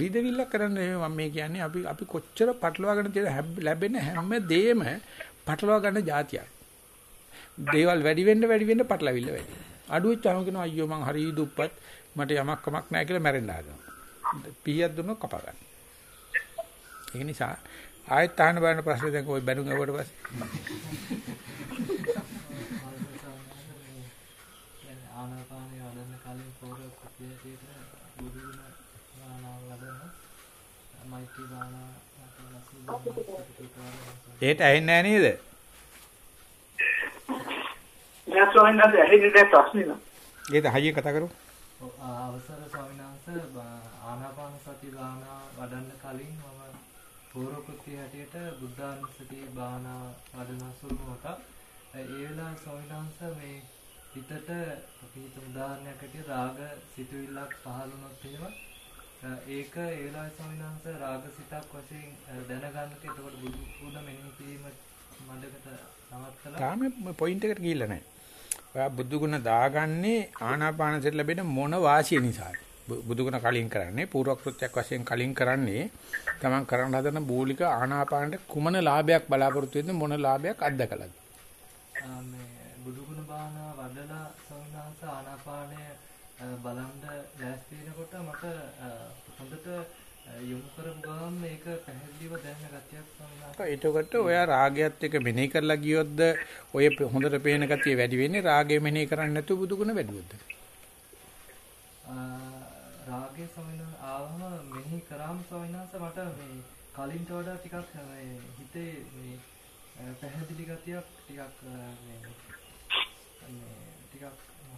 රීදවිල්ල කරන්නේ මම මේ කියන්නේ අපි අපි කොච්චර පටලවාගෙන තියෙන ලැබෙන හැම දෙයක්ම පටලවා ගන්න જાතියක්. දේවල් වැඩි වෙන්න වැඩි වෙන්න පටලවිල්ල වැඩි. අඩු වෙච්චාම කියනවා අයියෝ මං හරි දුප්පත් මට යමක් කමක් නැහැ කියලා මැරෙන්න හදනවා. පීයක් දුන්නොත් කපා ගන්න. ඒ නිසා ආයෙත් අහන්න බලන ප්‍රශ්නේ දැන් ඔය බැනුම් ඇවුවට පස්සේ ආනාපානිය වඩන්න කලින් පොර කුපියට බුදු ගුණ ඥානාව වඩන මෛත්‍රී භාවනා ඒට ඇහෙන්නේ නැහැ නේද? නෑ ස්වාමීන් වහන්සේ ඇහෙන්නේ නැහැ ප්‍රශ්නේ නම්. ඒද හයිය කතා කරමු. අවසර ස්වාමීන් වහන්සේ ආනාපාන සති භාවනා වඩන්න කලින් මම පූර්ව කෘත්‍ය හැටියට බුද්ධානුස්සති භාවනා වඩන සුළුමක ඒ වෙලාවේ ස්වාමීන් වහන්සේ මේ හිතට අපි හිතමු උදාහරණයක් හැටියට රාග සිතුවිල්ලක් පහළ වුණොත් එහෙම ඒක ඒ වෙලාවේ ස්වාමීන් වහන්සේ රාග සිතක් වශයෙන් දැනගන්නට එතකොට බුදු ගුණ මෙනෙහි කිරීම මඩකට නවත්තලා තාම පොයින්ට් එකට ගිහිල්ලා නැහැ. ඔයා බුදු ගුණ දාගන්නේ ආනාපානසෙට ලැබෙන මොන වාසිය නිසාද? බුදු ගුණ කලින් කරන්නේ පූර්ව කෘත්‍යයක් වශයෙන් කලින් කරන්නේ තමන් කරන්න හදන බූලික ආනාපානට කුමන ලාභයක් බලාපොරොත්තු වෙන්නේ මොන ලාභයක් අත්දකලාද? මේ බුදු ගුණ භාවනා වඩලා සවිනාස ආනාපානය බලන්න ලෑස්ති වෙනකොට මට හොඳට යොමු කරපු ගමන් මේක පැහැදිලිව දැනෙන ගතියක් සවිනාස. එතකොට ඔයා රාගයත් එක්ක මෙනෙහි කරලා ගියොත්ද ඔය හොඳට පේන ගතිය වැඩි වෙන්නේ රාගය මෙනෙහි කරන්නේ නැතුව බුදු ගුණ වැඩිවොත්ද? රාගයේ සවිනාස ආවම මෙනෙහි කරාම සවිනාස මට මේ කලින්ට වඩා ටිකක් මේ හිතේ මේ පැහැදිලි ගතියක් ටිකක් මේ ටිකක්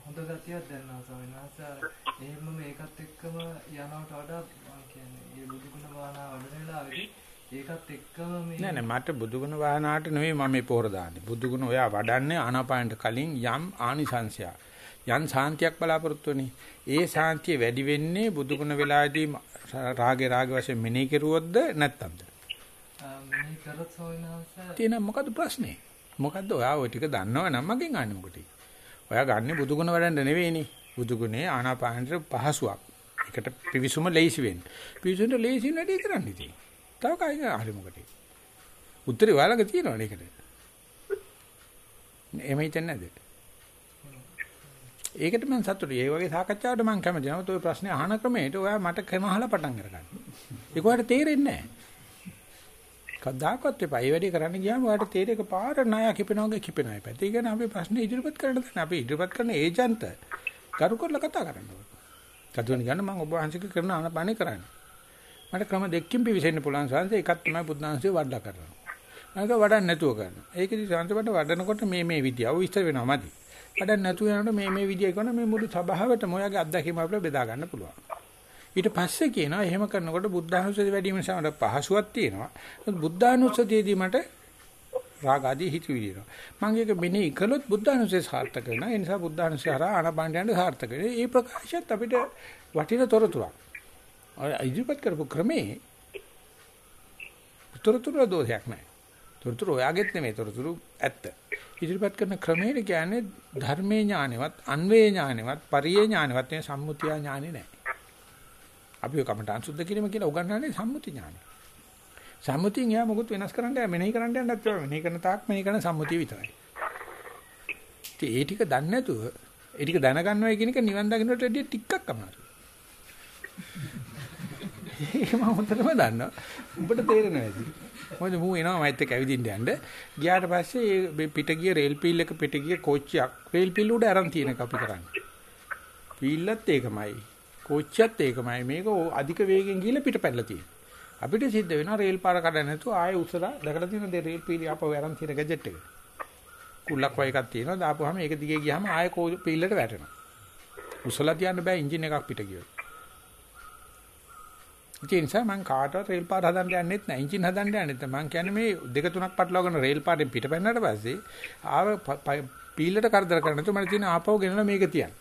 හොඳ ගතියක් දැනනවා ස්වාමීන් වහන්සේ. එහෙම මේකත් එක්කම යනවට වඩා මම කියන්නේ මේ බුදුගුණ වානා වඩන වෙලාවේදී ඒකත් එක්කම මේ නෑ නෑ මට බුදුගුණ වානාට නෙවෙයි මම මේ පොහොර දාන්නේ. බුදුගුණ ඔයා වඩන්නේ ආනාපානට කලින් යම් ආනිසංශය. යම් සාන්තියක් බලාපොරොත්තු වෙන්නේ. ඒ සාන්තිය වැඩි වෙන්නේ බුදුගුණ වෙලාවේදී රාගේ රාග වශයෙන් මෙනෙහි කෙරුවොත්ද නැත්නම්ද? මෙනෙහි කරත් ස්වාමීන් වහන්සේ තියෙන මොකද ප්‍රශ්නේ? මොකද්ද ඔයා ওই ටික දන්නවනම් මගෙන් අහන්නේ මොකටද? ඔයා ගන්න බුදුගුණ වඩන්න නෙවෙයිනේ. බුදුගුණේ ආනාපානට පහසුවක්. ඒකට පිවිසුම ලේසි වෙන්න. පිවිසුමට ලේසි වැඩි කරන්න ඉතින්. තව කයි හරි මොකටද? උත්තරේ ඔයාලගේ තියෙනවනේ ඒකට. එහෙම හිතන්නේ නැද්ද? ඒකට මම සතුටුයි. ඒ වගේ සාකච්ඡාවට මම කැමතියි. නමුත් ওই ප්‍රශ්නේ අහන ක්‍රමයට ඔයා මට ක්‍රම අහලා පටන් අරගන්න. ඒක ඔයාලට තේරෙන්නේ නැහැ. කවදාකවත් එපා. ඒ වැඩේ කරන්න ගියාම ඔයාලට තේරෙක පාර ණය කිපෙනවා වගේ කිපෙනවා. ඒ කියන්නේ අපි ප්‍රශ්නේ ඉදිරිපත් කරන්න දැන් අපි ඉදිරිපත් කරන ඒජන්ට කරු කරලා කතා කරන්න ඕනේ. කතුන් ගන්න මම ඔබ වහන්සේක කරන ආනපානේ කරන්නේ. මට ක්‍රම දෙකකින් පිවිසෙන්න පුළුවන් සංසය එකක් තමයි බුද්ධාංශය වඩලා කරනවා. මම වඩන්න නැතුව කරනවා. ඒකෙදි සංසපට වඩනකොට මේ මේ විදියව විස්තර වෙනවා මදි. වඩන්න නැතුව යනකොට මේ මේ විදිය කරන මේ මුළු සභාවටම ඔයගේ අත්දැකීම අපිට බෙදා ගන්න පුළුවන්. ඊට පස්සේ කියනවා එහෙම කරනකොට බුද්ධානුස්සතිය වැඩි වීම නිසා මට පහසුවක් තියෙනවා. බුද්ධානුස්සතියේදී මට රාග ආදී හිතවිලි එනවා. මම ඒක මෙනෙහි කළොත් බුද්ධානුස්සතිය සාර්ථක වෙනවා. ඒ නිසා බුද්ධානුස්සතිය හරහා ආනපානයන්ට සාර්ථක වෙනවා. මේ ප්‍රකාශයත් අපිට වටින තොරතුරක්. අර ඉදිරිපත් කරපු ක්‍රමේ තොරතුරු දෝෂයක් නැහැ. තොරතුරු ඔයාගෙත් නෙමෙයි තොරතුරු ඇත්ත. ඉදිරිපත් කරන ක්‍රමයේ කියන්නේ ධර්මයේ ඥානෙවත්, අන්වේ ඥානෙවත්, පරියේ ඥානෙවත් මේ සම්මුතිය ඥානෙ නැහැ. අපි ඔය කමඨාන් සුද්ධ කිරීම කියලා උගන්වන්නේ සම්මුති ඥානෙ. සම්මුතියෙන් එයා මොකුත් වෙනස් කරන්න යෑ මෙනෙහි කරන්න යන්නත් බෑ. මෙනෙහි කරන තාක් මෙනෙහි කරන සම්මුතිය විතරයි. ඉතින් ඒ ටික දන්නේ නැතුව ඒ ටික දැනගන්නවා කියන එක නිවන් දකින්නට වැඩිය ටිකක් අමාරුයි. ඒක මම හොඳටම දන්නවා. උඹට තේරෙනවා ඇති. මොකද මූ එනවා මයිත් එක්ක ඇවිදින්න යන්න. ගියාට පස්සේ මේ පිට ගිය රේල් පීල් එක පිට ගිය කෝච්චියක් රේල් පීල් උඩ අරන් තියෙන එක අපි කරන්නේ. පීල්ලත් ඒකමයි. කෝච්චියත් ඒකමයි. මේක අධික වේගෙන් ගිහලා පිට පැනලා තියෙනවා. අපිට සිද්ධ වෙනවා රේල් පාර කඩන්න නැතුව ආයෙ උසලා දැකලා තියෙන දේ රේල් පීලිය අපව අරන් තියෙන ගැජට් එක. කුල්ලක් වගේ එකක් තියෙනවා. දාපුවාම ඒක දිගේ ගියාම ආයෙ පීල්ලට වැටෙනවා. උසලා තියන්න බෑ එන්ජින් එකක් පිට ගියොත්. ඒ නිසා මම කාටවත් රේල් පාර හදන්න යන්නෙත් නැහැ. එන්ජින් හදන්න යන්නෙත් නැහැ. මම කියන්නේ මේ දෙක තුනක් පටලවාගෙන රේල් පාරෙන් පිට පැනනට පස්සේ ආව පීල්ලට කරදර කරන්න නැතුව මට තියෙන ආපහු ගෙනලා මේක තියන්න.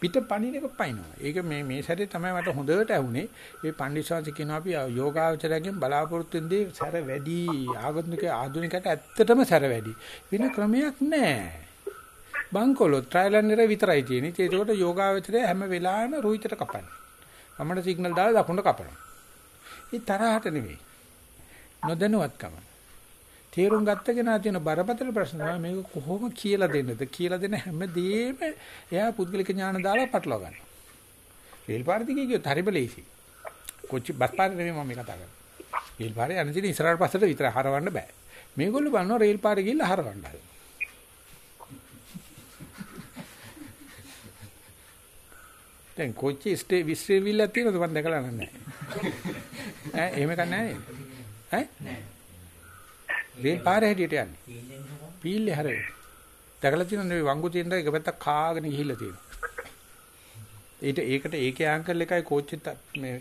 පිට පණින එක පයින්නවා. ඒක මේ මේ සැරේ තමයි මට හොඳට ඇහුනේ. මේ පණ්ඩිතසාංශ කියනවා අපි යෝගාචරයෙන් බලාපොරොත්තු වෙන්නේ සැර වැඩි ආගමික ආධුනිකයට ඇත්තටම සැර වැඩි. වෙන ක්‍රමයක් නැහැ. බංකොලො ට්‍රයිල් ඇන්ඩ් එරර් විතරයි තියෙන්නේ. ඒකට යෝගාචරය හැම වෙලාවෙම රුහිතට කපන්නේ. අපමණ සිග්නල් දාලා දකුණට කපනවා. ඒ තරහට නෙවෙයි. නොදැනුවත්කම. තේරුම් ගත්ත කෙනා තියෙන බරපතල ප්‍රශ්න තමයි මේක කොහොම කියලා දෙන්නද කියලා දෙන හැමදේම එයා පුද්ගලික ඥාන දාලා පටලවා ගන්නවා. රේල් පාර දිගේ ගියොත් හරිම ලේසි. කොච්චි බස් පාරේ නෙමෙයි මම කතා කරන්නේ. රේල් පාරේ යන ඉතින් ඉස්සරහට පස්සට විතර හරවන්න බෑ. මේගොල්ලෝ බලනවා රේල් පාරේ ගිහිල්ලා හරවන්න හදනවා. දැන් කොච්චි ස්ටේ විශ්‍රේවිල්ලක් තියෙනවද මම දැකලා නැහැ. ඈ එහෙම කන්නේ නැහැ. ඈ? රේල් පාරේ හැටියට යන්නේ. පීල්ලේ හැරේ. දැකලා තියෙනවද මේ වංගු තියෙන එක පැත්තක් කාගෙන ගිහිල්ලා තියෙනවා. ඊට ඒකට ඒකේ අංකල් එකයි කෝච්චිත් මේ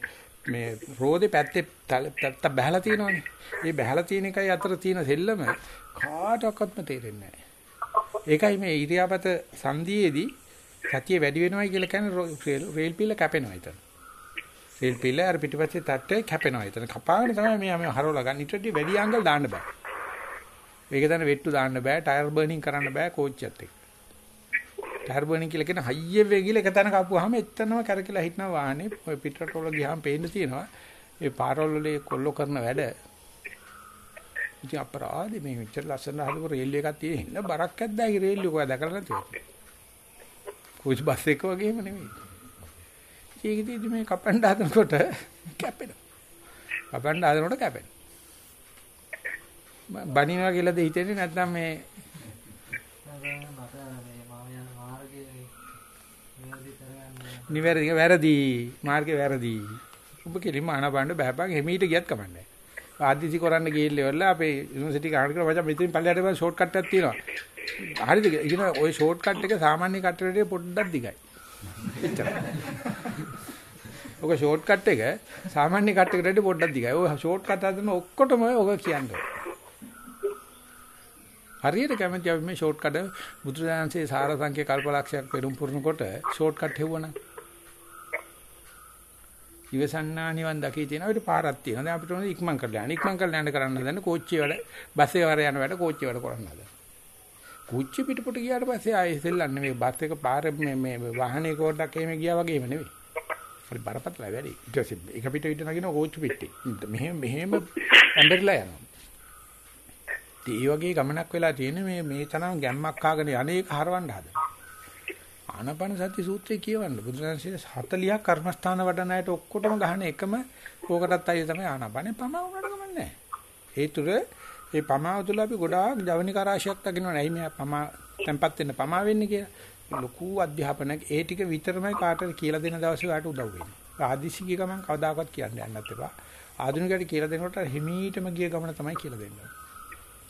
මේ රෝදේ පැත්තේ පැත්ත බහලා තියෙනවනේ. ඒ බහලා තියෙන එකයි අතර තියෙන සෙල්ලම කාටවත්ම තේරෙන්නේ නැහැ. ඒකයි මේ ඉරියාපත සංධියේදී සතිය වැඩි වෙනවයි කියලා කියන්නේ රේල් පිල්ල කැපෙනවා එතන. රේල් පිල්ල අර පිටිපස්සේ තට්ටේ කැපෙනවා එතන. කපාගෙන තමයි මේ මේ හරවලා ගන්න. ඊට වඩා වැඩි අංගල් දාන්න බෑ. ඒක දැන වෙට්ටු දාන්න බෑ. ටයර් බර්නින් කරන්න බෑ කෝච්චියත් එක්ක. ටයර් බර්නින් කියලා කියන හයිය වෙගිල එක තැන කපුවාම එතනම කරකිලා හිටනවා වාහනේ. ඔය පිටරට වල ගියාම පේන්න තියෙනවා. ඒ පාරවල වල කොල්ලෝ කරන වැඩ. ඉතින් අපරාධි මේ මෙච්චර ලස්සන හදපු රේල් එකක් තියෙන හින්දා බරක් ඇද්දාගේ රේල් එක ඔය දැකලා නැතිව. කොයිස් බස් එක වගේම නෙමෙයි. ඒකදී මේ කපන්න හදනකොට කැපෙනවා. කපන්න හදනකොට කැපෙනවා. බනිනවා කියලාද හිතෙන්නේ නැත්නම් මේ නිවැරදි වැරදි මාර්ගේ වැරදි. ඔබ කෙලින්ම අනබන්න බෑපන් එමීට ගියත් කමන්නේ. ආදිසි කරන්න ගිහිල්ල ඉවරලා අපේ යුනිවර්සිටි ගහන කරා මචං මෙතනින් පල්ලයට බලන ෂෝට් කට් එකක් තියෙනවා. හරිද? ඉතින් ওই ෂෝට් කට් එක සාමාන්‍ය කට් එකේ පොඩ්ඩක් දිගයි. එච්චරයි. ඔක ෂෝට් කට් එක සාමාන්‍ය කට් එකට වඩා පොඩ්ඩක් දිගයි. ඔය ෂෝට් කට් හදන ඔක්කොටම ඔක කියන්නේ. හරියට කැමති අපි මේ ෂෝට් කට් බුදුරජාණන්සේ සාරසංඛ්‍ය කල්පලක්ෂයක් පෙරම් පුරනකොට ෂෝට් කට් හෙව්වනම් ඉවසන්නා නිවන් දකී තියෙනවා ඊට පාරක් තියෙනවා. දැන් අපිට ඕනේ ඉක්මන් කරලා යන්න. ඉක්මන් කරලා යන්න කරන්න හදන කෝච්චිය වැඩ බස් එක වර යන වැඩ කෝච්චිය වැඩ කරන්න හදන. කෝච්චිය පිටපොට ගියාට පස්සේ ආයෙ සෙල්ලන්නේ මේ බස් එක පාර මේ මේ වාහනේ කෝඩක් එහෙම ගියා වගේම නෙවෙයි. හරි බරපතල වැඩි. ඊට පස්සේ එක පිට විතර නගින කෝච්චි පිටේ. මෙහෙම මෙහෙම ඇඹරිලා යනවා. ඒ වගේ ගමනක් වෙලා තියෙන මේ මේ තරම් ගැම්මක් ආගෙන යන්නේක හරවන්න හදන ආනපන සති සූත්‍රය කියවන්න බුදුරජාණන්සේ 40ක් කර්මස්ථාන වඩන අයට ඔක්කොටම ගහන එකම ඕකටත් අයිය තමයි ආනපනේ පමාව උනට ගමන්නේ. ඒ තුර ඒ පමාව තුල අපි ගොඩාක් ජවනික රාශියක් දකින්නවා නෑ මේ පමා tempat වෙන්න පමා වෙන්නේ කියලා. ලොකු අධ්‍යාපනයක් ඒ ටික විතරමයි කාටද කියලා දෙන දවසේ වාට උදව් වෙන්නේ. ආදිසිකී ගමන් කවදාකවත් කියන්න යන්නත් එපා. ආධුනිකයට කියලා දෙනකොට හිමීටම ගිය ගමන තමයි කියලා දෙන්නේ.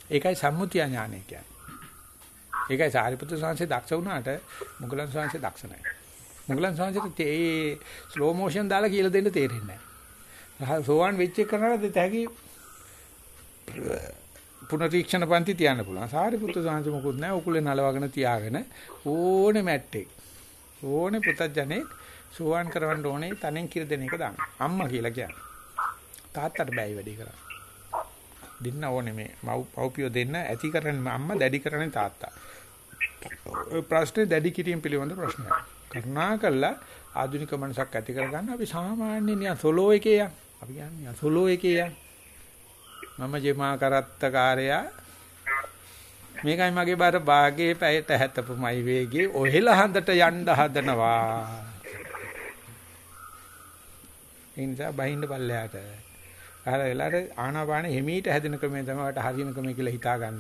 ඒකයි සම්මුතිය ඥානය කියන්නේ. ඒකයි සාරිපුත්‍ර ස්වාමීන් දක්ෂ වුණාට මුගලන් ස්වාමීන් දක්ෂ නැහැ. මුගලන් ස්වාමීන්ට ඒ ස්ලෝ මෝෂන් දාලා කියලා දෙන්න තේරෙන්නේ නැහැ. සෝවන් වෙච්ච එක කරනකොට තැකි පුනරීක්ෂණ පන්ති තියන්න පුළුවන්. සාරිපුත්‍ර ස්වාමීන් මොකුත් නැහැ. උකුලේ නලවගෙන තියාගෙන ඕනේ මැට්ටේ. ඕනේ පුතඥේ සෝවන් කරවන්න ඕනේ තනෙන් කිර දෙන එක දාන්න. අම්මා කියලා කියන්නේ. තාත්තට බෑයි වැඩි කරන්නේ. දෙන්න ඕනේ මේ මව්පියෝ දෙන්න ඇති කරන්නේ අම්මා දැඩි කරන්නේ තාත්තා. ඔය ප්‍රශ්නේ දැඩි කිරීම පිළිබඳ ප්‍රශ්නයක්. කරුණාකරලා ආධුනික මනසක් ඇති කරගන්න අපි සාමාන්‍ය නිය සොලෝ එකේ යන්. අපි කියන්නේ සොලෝ එකේ යන්. මම ජෙමා කරත්තකාරයා මේකයි මගේ බර භාගයේ පැයට හැතපුමයි වේගේ ඔහෙල හඳට යන්න හදනවා. ඒ නිසා බහින්න පල්ලයට. අර වෙලාවට ආනාපාන හිමීට හැදෙන ක්‍රමය තමයි වට හරියන ක්‍රමය කියලා හිතාගන්න.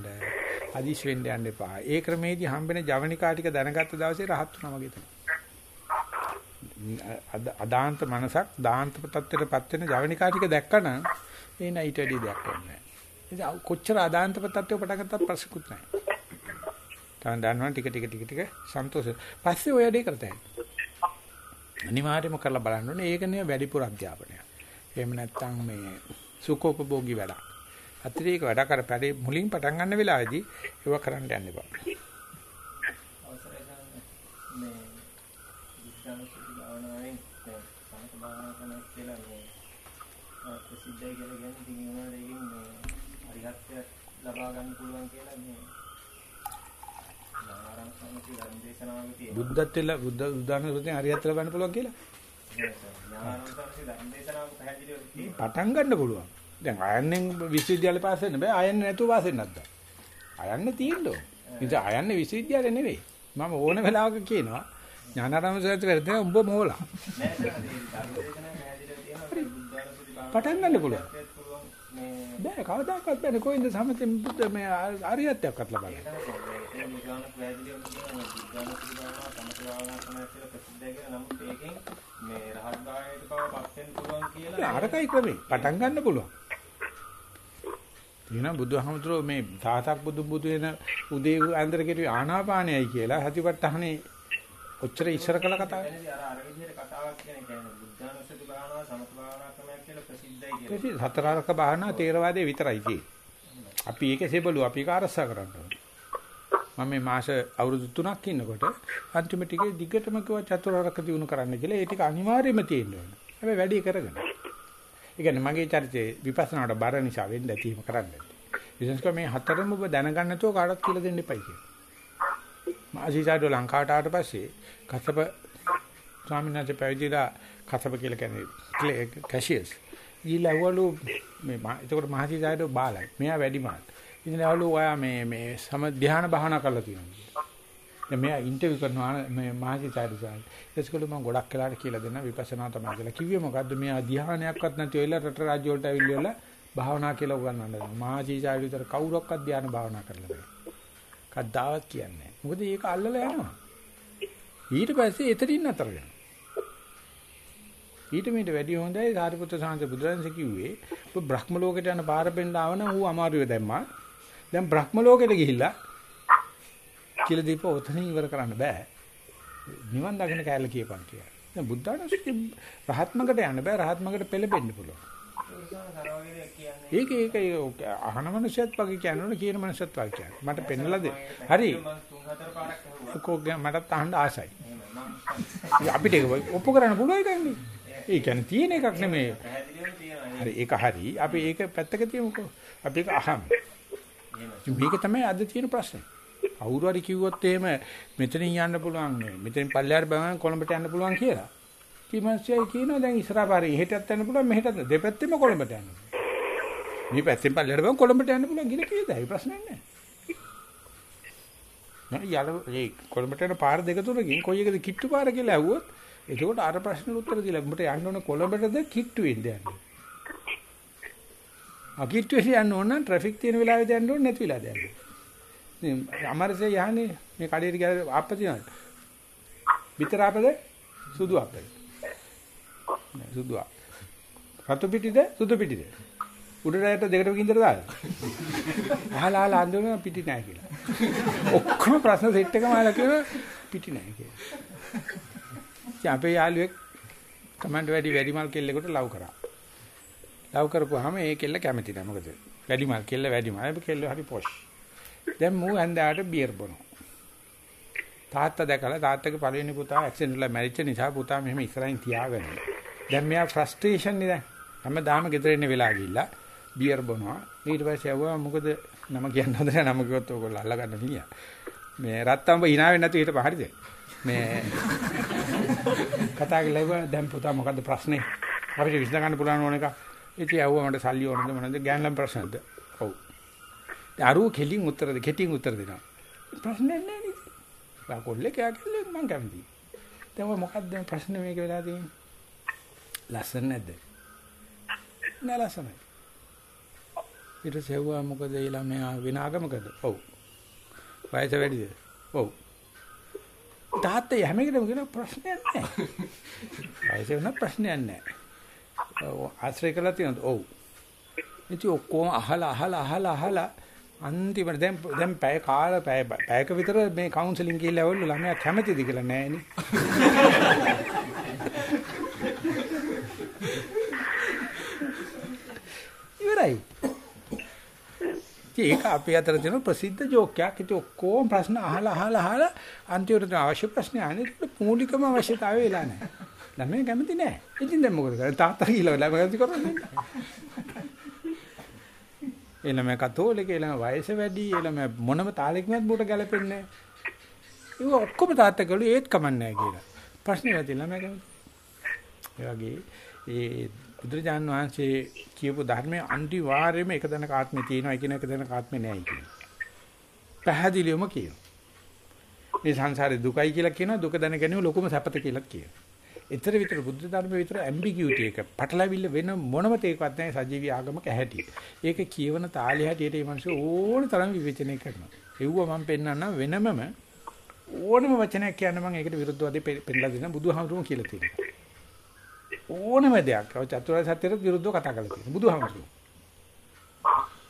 අදිශ වෙන්න යන්න එපා. ඒ ක්‍රමේදී හම්බෙන ජවනිකා ටික දැනගත්ත දවසේ රහත් වුණා වගේ තමයි. අදාන්ත මනසක් දාන්ත තත්ත්වයටපත් වෙන ජවනිකා ටික දැක්කනම් එන ඊට වැඩි දෙයක් වෙන්නේ නැහැ. කොච්චර අදාන්ත තත්ත්වයක පටන් ගත්තත් ප්‍රශ්නකුත් නැහැ. තමයි දන්නවා ටික ටික ටික ටික සන්තෝෂ. පස්සේ ඔය දේ කරතයි. අනිවාර්යයෙන්ම කරලා බලන්න ඕනේ. ඒක නේ වැඩිපුර අධ්‍යාපනය. එහෙම නැත්නම් මේ සුඛෝපභෝගී වැඩ. අතිරේක වැඩ කර පැරේ මුලින් පටන් ගන්න වෙලාවේදී ඒව කරන්න යන්න එපා. ප්‍රසිද්ධයි කියලා කියන්නේ ඉතින් ඒනවල ඒකින් මේ අරිහත්ත්වය ලබා ගන්න පුළුවන් කියලා මේ ආරම්භ ධර්ම දේශනාවක තියෙනවා. බුද්ධත්වයට බුද්ධ උදාහරණ හරියට ලබන්න පුළුවන් කියලා. ඥානාරම්භ සමිතිය ධර්ම දේශනාවක පැහැදිලිව තියෙනවා. පටන් ගන්න පුළුවන්. දැන් අයන්නෙන් විශ්වවිද්‍යාලේ පාස් වෙන්න බෑ. අයන්නේ නැතුව පාස් වෙන්නත් බෑ. අයන්නේ තියෙන්න ඕන. ඉතින් අයන්නේ විශ්වවිද්‍යාලේ නෙවෙයි. මම ඕන වෙලාවක කියනවා ඥානාරාම සත්‍ය වැඩේ උඹ මෝලා. නෑ සර් මේ ධර්ම දේශනාවේ පැහැදිලිව තියෙනවා බුද්ධානුසුති භාවනාව පටන් ගන්න පුළුවන්. පුළුවන් මේ බෑ කවදාකවත් බෑ කොයින්ද සමතෙන් බුද්ධ මේ අරියත්වයක්වත් ලබන්නේ. ඒ නිගාන පැහැදිලිවම මේ රහත් පව පත් වෙන්න පුළුවන් කියලා අරකයි ක්‍රමේ පටන් ගන්න පුළුවන්. එහෙනම් බුදුහාමුදුරෝ මේ තාතක් බුදු බුදු වෙන උදේ අන්දර කෙරුවේ ආනාපානයයි කියලා හතිපත්තහනේ ඔච්චර ඉස්සර කළ කතාව. එතනදී අර අර විදිහට කතාවක් කියන කියන්නේ බුද්ධානුස්සති භාවනාව සමත භාවනා ක්‍රමයක් කියලා ප්‍රසිද්ධයි කියලා. ප්‍රති සතරාරක භාවනා තේරවාදයේ විතරයි තියෙන්නේ. අපි ඒකේ සෙබළු අපි කරන්න ඕනේ. මම මේ මාස අවුරුදු 3ක් ඉන්නකොට අන්තිම ටිකේ දිගටම කිව්වා චතුරාර්යක දිනු කරන්න කියලා. ඒ ටික අනිවාර්යයෙන්ම තියෙන්න ඕනේ. හැබැයි වැඩි කරගෙන. ඒ කියන්නේ මගේ චරිතේ විපස්සනාවට බර නිසා වෙන්න ඇති එහෙම කරන්න. විශේෂයෙන්ම මේ හතරම ඔබ දැනගන්න නැතුව කාටවත් කියලා දෙන්න එපයි කියලා. මාසීසාරෝ ලංකාවට ආවට පස්සේ කසප ස්වාමීන් වහන්සේ පැවිදිලා කසප කියලා කියන්නේ කැෂියර්ස්. ඊළවලු මේ එතකොට මහසීසාරෝ බාලයි. මෙයා වැඩිමාල්. ඉතින් ඇවලු ඔයා මේ මේ සම ධ්‍යාන භාවනා කරලා තියෙනවා. දැන් මෙයා ඉන්ටර්විව් කරනවා මේ මහසීසාරෝ සාරි. ඒස්කල මම ගොඩක් වෙලාට කියලා දෙන්න විපස්සනා තමයි කියලා. කිව්වේ මොකද්ද මෙයා ධ්‍යානයක්වත් නැති වෙලා රට රාජ්‍ය වලට ඇවිල්ලා භාවනා කියලා උගන්වනවා. මහසීසාරෝ විතර කවුරක්වත් ධ්‍යාන භාවනා කරලා නැහැ. කද්දාවත් කියන්නේ මොකද ඒක අල්ලලා යනවා. ඊට පස්සේ එතනින් අතර යනවා. ඊට මීට වැඩි හොඳයි සාරිපුත්‍ර සාන්ත බුදුරජාණන් කිව්වේ ඔබ බ්‍රහ්ම ලෝකයට යන පාර පෙන්න ආවන ඌ අමාරුවේ දැම්මා. දැන් බ්‍රහ්ම ලෝකෙට ගිහිල්ලා කියලා දීප ඔතනින් ඉවර කරන්න බෑ. නිවන් දකින්න කැලේ කියපන් කියලා. දැන් බුද්ධාණන් රහත්මකට යන්න බෑ රහත්මකට පෙළඹෙන්න පුළුවන්. ඒක ඒක අහන මනුස්සයත් වගේ කියනවනේ කියන මනුස්සයත් වගේ කියන්නේ. මට පෙන්නලා දෙන්න. හරි. කොග්ග මටත් අහන්න ආසයි. අපිට ඒක ඔප්පු කරන්න පුළුවන් එකක් නේ. ඒ කියන්නේ තියෙන එකක් නෙමෙයි. හරි ඒක හරි. අපි ඒක පැත්තක තියමුකෝ. අපි ඒක අහමු. මේක තමයි අද තියෙන ප්‍රශ්නේ. කවුරු හරි කිව්වොත් එහෙම මෙතනින් යන්න පුළුවන් නේ. මෙතෙන් පල්ලෙහාට බෑම කොළඹට යන්න පුළුවන් කියලා. කිමස්යයි කියනවා දැන් ඉස්සරහා පාරේ එහෙටත් යන්න පුළුවන් මෙහෙටත් දෙපැත්තෙම කොළඹට යන්න. මේ පැත්තෙන් පල්ලෙහාට බෑම කොළඹට යන්න පුළුවන් කියලා කියද? ඒ ප්‍රශ්නයක් නැහැ. නෑ යාළ ඒ කොළඹට යන පාර දෙක තුනකින් කොයි එකද කිට්ටු පාර කියලා ඇහුවොත් එතකොට අර ප්‍රශ්නෙට උත්තර දීලා උඹට යන්න ඕන කොළඹටද කිට්ටු වෙන්න යන්න. අකිට්ටු වෙන්න යන්න ඕන නම් ට්‍රැෆික් තියෙන වෙලාවෙද යන්න ඕන නැති වෙලාවද යන්න. ඉතින් අමරසේ යහනේ මේ කඩේට ගියා ආප්පතියන. විතර ආපද සුදු ආපද. සුදු ආ. රතු පිටිද සුදු පිටිද? උඩරයට දෙකට ගින්දර දාලා. අහලා අහලා අඳුන පිටි නැහැ කියලා. ඔක්කොම ප්‍රශ්න සෙට් එකම අහලා කියන පිටි නැහැ කියලා. ඉතින් අපේ යාළුවෙක් කමෙන්ට් වැඩි වැඩිමල් කෙල්ලෙකුට ලව් කරා. ලව් කරපුවාම ඒ කෙල්ල කැමති නැහැ. මොකද වැඩිමල් කෙල්ල වැඩිමල්. ඒ කෙල්ල හරි පොෂ්. දැන් මූ හන්දාට බියර් බොනවා. තාත්තා දැකලා තාත්තගේ පළවෙනි පුතා ඇක්සිඩන්ට් වල මැරිච්ච නිසා පුතා මෙහෙම ඉස්සරහින් තියාගෙන. දැන් මෙයා ෆ්‍රස්ට්‍රේෂන් නේ දැන්. හැමදාම ගෙදර ඉන්න වෙලාව ගිහිල්ලා බියර් බොනවා. ඊට පස්සේ ආවා මොකද නම කියන්න හොඳ නැහැ නම කිව්වොත් ඔයගොල්ලෝ අල්ලගන්න මිනිහා. මේ රත්තම්බ hina වෙන්නේ නැතුව හිටපහ හරිද? මේ කතා කරලා දැන් පුතා මොකද්ද ප්‍රශ්නේ? අපිට විසඳ ගන්න පුළුවන් ඕන එක. ඉතින් යවුවා මට සල්ලි ඕනද මොනවද ගෑනලම් ප්‍රශ්නද? ඔව්. දැන් අරුව කෙලින් උත්තර දෙ කෙටින් උත්තර දෙනවා. ප්‍රශ්නේ නැහැ නේද? බාකොල්ලේ කෑ කල්ලේ මං කැමතියි. දැන් ඔය මොකක්ද මේ ප්‍රශ්නේ මේක වෙලා තියෙන්නේ? ලස්සන නැද්ද? නෑ ලස්සනයි. ඊට සෙව්වා මොකද ඒ ළමයා වෙන ආගමකද? ඔව්. වයස වැඩිද? ඔව්. තාත්තේ හැම එකටම කියන ප්‍රශ්නයක් නැහැ. වයස වෙන ප්‍රශ්නයක් නැහැ. ආශ්‍රය කළා තියෙනවද? ඔව්. ඉතින් ඔක්කොම අහලා අහලා අහලා අහලා අන්තිමට දැන් දැන් පැය කාල පැය පැයක විතර මේ කවුන්සලින් ගිහිල්ලා આવලු ළමයා කැමතිද කියලා නෑනේ. ඉවරයි. ඒක අපේ අතර තියෙන ප්‍රසිද්ධ ජෝක්යක්. ඉතින් ඔක්කොම ප්‍රශ්න අහලා අහලා අහලා අන්තිමට අවශ්‍ය ප්‍රශ්න අහන්නේ ඒක මූලිකම අවශ්‍යතාවය වෙලා නැහැ. ළමයා කැමති නැහැ. ඉතින් දැන් මොකද කරන්නේ? තාත්තා කියලා ළමයා කැමති කරන්නේ. එළම කතෝලික එළම වයස වැඩි එළම මොනම තාලෙකවත් මුට ගැලපෙන්නේ නැහැ. ඒක ඔක්කොම තාත්තා කළු ඒත් කමන්නේ නැහැ කියලා. ප්‍රශ්නේ නැති ළමයා කැමති. ඒ වගේ ඒ බුදුරජාන් වහන්සේ කියපු ධර්මයේ අන්තිවාර්යයෙන්ම එක දණක ආත්මේ තියෙනවා කියන එක දණක ආත්මේ නැහැ කියන. පැහැදිලිවම කියනවා. මේ සංසාරේ දුකයි කියලා කියනවා දුක දැන ගැනීම ලොකුම සැපත කියලා කියනවා. ඊතර විතර බුද්ධ ධර්මයේ විතර ඇම්බිගියුටි එක පටලවිල්ල වෙන මොනම තේකවත් නැහැ සජීවී ආගමක ඇහැටි. ඒක කියවන තාලේ හැටියට මේ මිනිස්සු ඕන තරම් විවේචනය කරනවා. ඒව මම පෙන්නන්නම් වෙනමම ඕනම වචනයක් කියන්න මම ඒකට විරුද්ධවදී පෙන්නලා දෙන බුදුහාමුදුරුවෝ කියලා තියෙනවා. ඕනම දෙයක් චතුරාර්ය සත්‍යයට විරුද්ධව කතා කරලා තියෙනවා බුදුහාමුදුරුවෝ.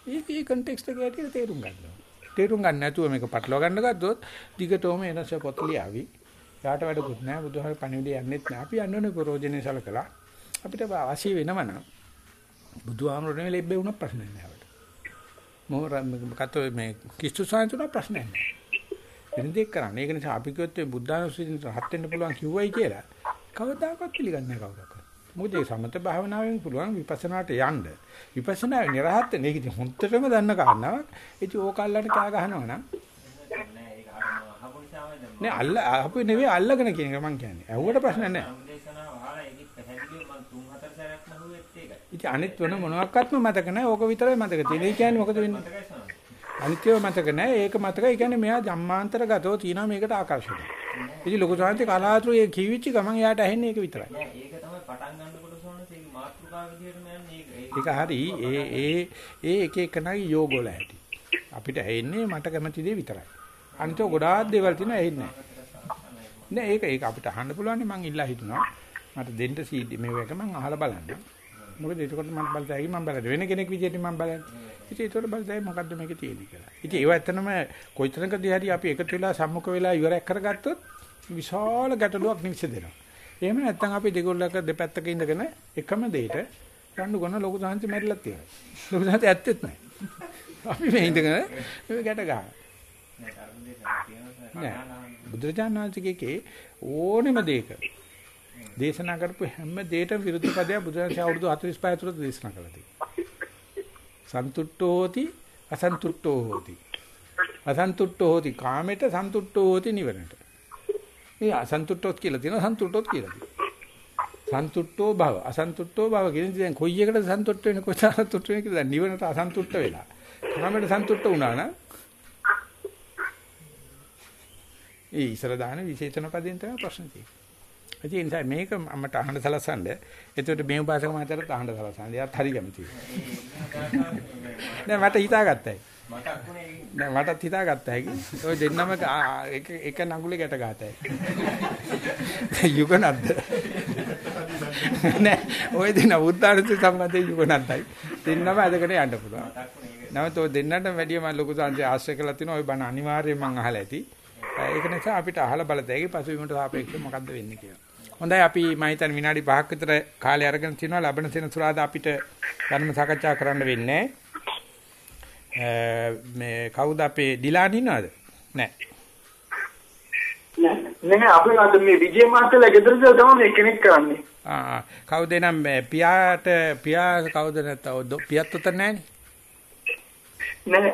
ඒක ඒ කන්ටෙක්ස්ට් එක ඇතුලේ තේරුම් ගන්නවා. තේරුම් ගන්න නැතුව මේක පටලවා ගන්න ගත්තොත් දිගටම එනස පොත් ලියාවි. යාට වැඩකුත් නැහැ බුදුහාමේ පණිවිඩය යන්නෙත් නැහැ. අපි යන්න ඕනේ ප්‍රෝජනේ සලකලා. අපිට අවශ්‍ය වෙනවනම් බුදුහාමරනේ ලැබෙ වුණ ප්‍රශ්න නැහැ අපිට. මොහොර කතෝ මේ කිස්තු සායන්තුන ප්‍රශ්න නැහැ. වෙන දෙයක් කරන්න. ඒක නිසා අපි කිව්වොත් මේ බුද්ධානුස්සතියට රහත් වෙන්න පුළුවන් කිව්වයි කියලා කවදාකවත් පිළිගන්නේ නැහැ කවුරක්වත්. මොකද ඒ සමත භාවනාවෙන් පුළුවන් විපස්සනාට යන්න. විපස්සනා නිරහත් වෙන එක ඉතින් හොන්තරම දන්න කාරණාවක්. ඉතින් ඕක අල්ලන්න කෑ ගහනවා නම් නෑ අල්ල අපු නෙවෙයි අල්ලගෙන කියන එක මං කියන්නේ. ඇහුවට ප්‍රශ්න නෑ. ඉතින් අනිත් වෙන මොනවාක්වත්ම මතක නෑ. ඕක විතරයි මතක තියෙන්නේ. ඒ කියන්නේ මොකද වෙන්නේ? අනිත්‍යව මතක නෑ. ඒක මතක. ඒ කියන්නේ මෙයා ජම්මාන්තර ගතව තියෙනවා මේකට ආකර්ෂණය. ඉතින් ලොකු සාන්ති කලාතුරු ඒ කිවිච්ච ගමන් එයාට ඇහෙන්නේ ඒක විතරයි. ඒක තමයි පටන් ගන්නකොට සෝනස් ඒක මාතෘකාව විදිහටම යන්නේ ඒක. ඒක හරි. ඒ ඒ ඒ එක එකනයි යෝගවල ඇති. අපිට ඇහෙන්නේ මට කැමති දේ විතරයි. අනිත ගොඩාක් දේවල් තියෙනවා ඇහෙන්නේ නැහැ. නෑ ඒක ඒක අපිට අහන්න පුළුවන් මං ඉල්ලා හිටුණා. මට දෙන්න CD මේක මං අහලා බලන්න. මොකද ඒකට මම බලතයි මම බලද වෙන කෙනෙක් විදිහට මම බලන්නේ. ඉතින් ඒකට බලතයි මොකද්ද මේකේ තියෙන්නේ කියලා. ඉතින් ඒව ඇත්තනම කොයිතරම්කදී හරි අපි එකතු වෙලා සම්මුඛ වෙලා ඉවරයක් කරගත්තොත් විශාල ගැටලුවක් නිවිසෙනවා. එහෙම නැත්නම් අපි දෙගොල්ලක දෙපැත්තක ඉඳගෙන එකම දෙයට රණ්ඩු කරන ලොකු සාන්ති මැරිලා තියෙනවා. ලොකු සාන්ති ඇත්තෙත් නැහැ. අපි මේ ඉඳගෙන මේ ගැට ගන්නවා. බුදුරජාණන් වහන්සේගේ ඕනෙම දෙයක දේශනා කරපු හැම දෙයකටම විරුද්ධ පදයක් බුදුරජාණන් අවුරුදු 45 ඇතුළත දේශනා කළා තියෙනවා. සන්තුට්ඨෝ හෝති අසන්තුට්ඨෝ හෝති. අසන්තුට්ඨෝ හෝති කාමෙට සන්තුට්ඨෝ හෝති නිවනට. මේ අසන්තුට්ඨොත් කියලා තියෙනවා සන්තුට්ඨොත් කියලා තියෙනවා. සන්තුට්ඨෝ භව අසන්තුට්ඨෝ භව කියන්නේ දැන් කොයි එකටද සන්තුට්ඨ වෙන්නේ කොයි සන්තුට්ඨ වෙන්නේ කියලා නිවනට අසන්තුට්ඨ වෙලා. කාමෙට සන්තුට්ඨ වුණා නම් ඒ ඉස්සර දාන විශේෂණ පදයෙන් තමයි ප්‍රශ්න තියෙන්නේ. ඒ නිසා මේක මමට අහන්න සලසන්න. එතකොට මේ උපාසක මහත්තයාට අහන්න සලසන්න. එයාත් හරි කැමතියි. නෑ මට හිතාගත්තයි. නෑ මටත් හිතාගත්තා හැකි. ඔය දෙන්නම එක එක නඟුලේ ගැට ගාතයි. යුගනද්ද. නෑ ඔය දෙන්න බුද්ධානුස්සති සම්බන්ධයෙන් යුගනද්දයි. දෙන්නම අදකට යන්න පුළුවන්. නැවත ඔය දෙන්නට වැඩිය මම ලොකු සංජය ආශ්‍රය කරලා තිනවා. ඔය බණ අනිවාර්යයෙන් මම අහලා ඇති. ඒක නිසා අපිට අහලා බලතැයි පසුබිමට සාපේක්ෂව මොකද්ද වෙන්නේ කියලා. හොඳයි අපි මම හිතන්නේ විනාඩි 5ක් විතර කාලය අරගෙන තිනවා. ලබන සෙන සුරාදා අපිට ධර්ම සාකච්ඡා කරන්න වෙන්නේ. මේ කවුද අපේ ඩිලාන් ඉන්නවද? නැහැ නෑ. අපේ අද මේ විජේ මාතල ගෙදරද තමයි මේ කෙනෙක් කරන්නේ. ආ කවුද නම් පියාට පියා කවුද නැත්නම් පියත් උතර නැහනේ නෑ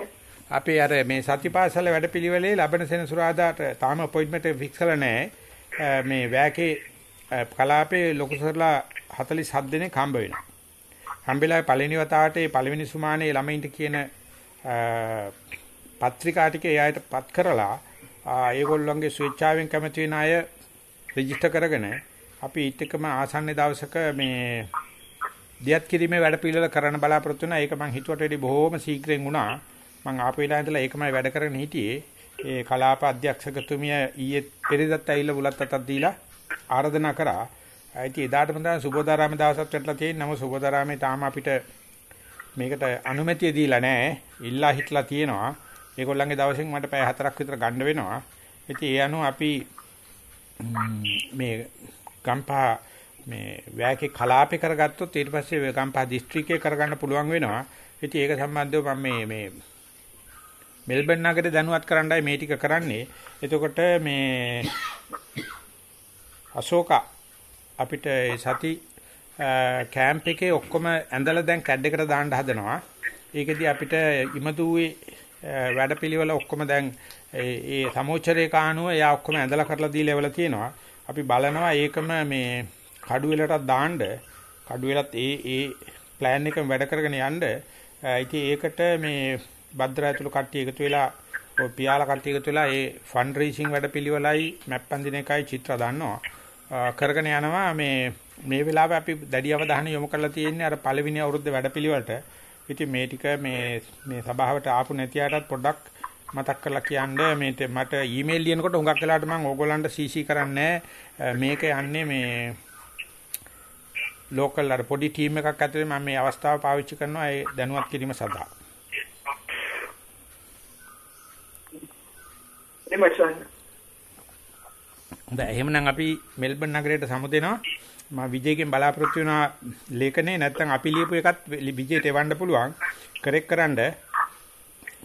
අපි අර මේ සතිපාසල වැඩපිළිවෙලේ ලබන සෙනසුරාදාට තාම අපොයින්ට්මන්ට් එක ෆික්ස් කරලා නැහැ. මේ වැකේ කලාපේ ලොකු සරලා 47 දෙනෙක් හම්බ වෙනවා. හම්බෙලා පළවෙනි වතාවට මේ පළවෙනි සුමානේ ළමයින්ට කියන පත්‍රිකා ටික එයාට පත් කරලා ඒගොල්ලන්ගේ ස්වේච්ඡාවෙන් කැමති වෙන අය රෙජිස්ටර් කරගෙන අපි ඊට එකම ආසන්න දවසක මේ දියත් කිරීමේ වැඩ පිළිවෙල කරන්න බලාපොරොත්තු වෙනවා. ඒක මම හිතුවට වැඩි බොහොම ශීඝ්‍රයෙන් වුණා. මම ආපු වෙලාව ඉඳලා ඒකමයි වැඩ කරගෙන හිටියේ. ඒ කලාප අධ්‍යක්ෂකතුමිය ඊයේ පෙරේදත් ඇවිල්ලා බුලත් අතක් දීලා ආරාධනා කරා. ඇයි එදාටම තමයි සුබෝධාරාම දවසක් වැටලා තියෙන්නේ. නමුත් සුබෝධාරාමේ තාම අපිට මේකට අනුමැතිය දීලා නැහැ. ඉල්ලා හිටලා තියෙනවා. ඒගොල්ලන්ගේ දවසෙන් මට පැය හතරක් විතර ගන්න වෙනවා. ඉතින් ඒ අනුව අපි මේ ගම්පහ මේ වැයකේ කලාපේ කරගත්තොත් ඊට පස්සේ ගම්පහ දිස්ත්‍රික්කේ කරගන්න පුළුවන් වෙනවා. ඉතින් ඒක සම්බන්ධව මම මේ මේ මෙල්බන් නගරේ දැනුවත් කරන්නයි මේ ටික කරන්නේ. එතකොට මේ අශෝක අපිට සති කැම්ප් එකේ ඔක්කොම ඇඳලා දැන් කැඩ් එකට දාන්න හදනවා. ඒකෙදි අපිට ඉමදුවේ වැඩපිළිවෙල ඔක්කොම දැන් ඒ සමෝච්චරේ කානුව එයා ඔක්කොම ඇඳලා කරලා දීලා එවලා තියෙනවා. අපි බලනවා ඒකම මේ කඩුවෙලටත් දාන්න කඩුවෙලත් ඒ ඒ plan එකම වැඩ කරගෙන යන්න. ඉතින් ඒකට මේ භද්‍රායතුළු කට්ටිය එකතු වෙලා ඔය පියාලා කට්ටිය එකතු වෙලා ඒ ෆන්ඩ් රේසිං වැඩපිළිවෙලයි මැප් අඳින එකයි චිත්‍ර දාන්නවා. කරගෙන යනවා මේ මේ වෙලාවේ අපි දැඩි අවධානය යොමු කරලා තියෙන්නේ අර පළවෙනි අවුරුද්දේ වැඩපිළිවෙලට. ඉතින් මේ ටික මේ මේ සභාවට ආපු නැතියටත් පොඩ්ඩක් මතක් කරලා කියන්න මේ මට ඊමේල් ලියනකොට හුඟක් වෙලාවට මම ඕගොල්ලන්ට CC කරන්නේ මේක යන්නේ මේ ලෝකල් අර පොඩි ටීම් එකක් ඇතුලේ මම මේ අවස්ථාව පාවිච්චි කරනවා ඒ දැනුවත් කිරීම සඳහා. එමයි සර්. හොඳයි එහෙමනම් අපි මෙල්බන් නගරයට සමුදෙනවා. මම විජේගෙන් බලාපොරොත්තු වෙනවා ලේඛනේ නැත්නම් අපි ලියපු එකත් විජේට එවන්න පුළුවන්. කරෙක් කරන්න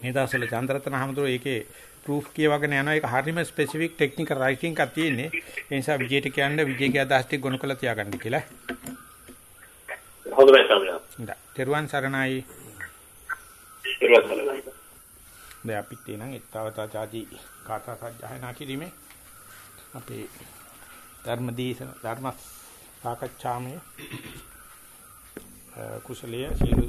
මේ දවස්වල චන්ද්‍රරත්න හමුදුර ඒකේ ප්‍රූෆ් කියවගෙන යනවා ඒක හරියම ස්පෙસિෆික් ටෙක්නිකල් රයිටින් එකක් තියෙන්නේ. ඒ නිසා විජේට කියන්න විජේගේ අදහස් ටික ගොනු කරලා තියාගන්න කියලා. හොඳයි. හොඳයි. තෙරුවන් සරණයි. ඊට පස්සේ දැන් අපි තේනම් ඊතාවතා ചാති කාථා සජ්ජායනා කිරීමේ අපේ ධර්මදේශන ධර්ම සාකච්ඡාමය කුසලයේ සියලු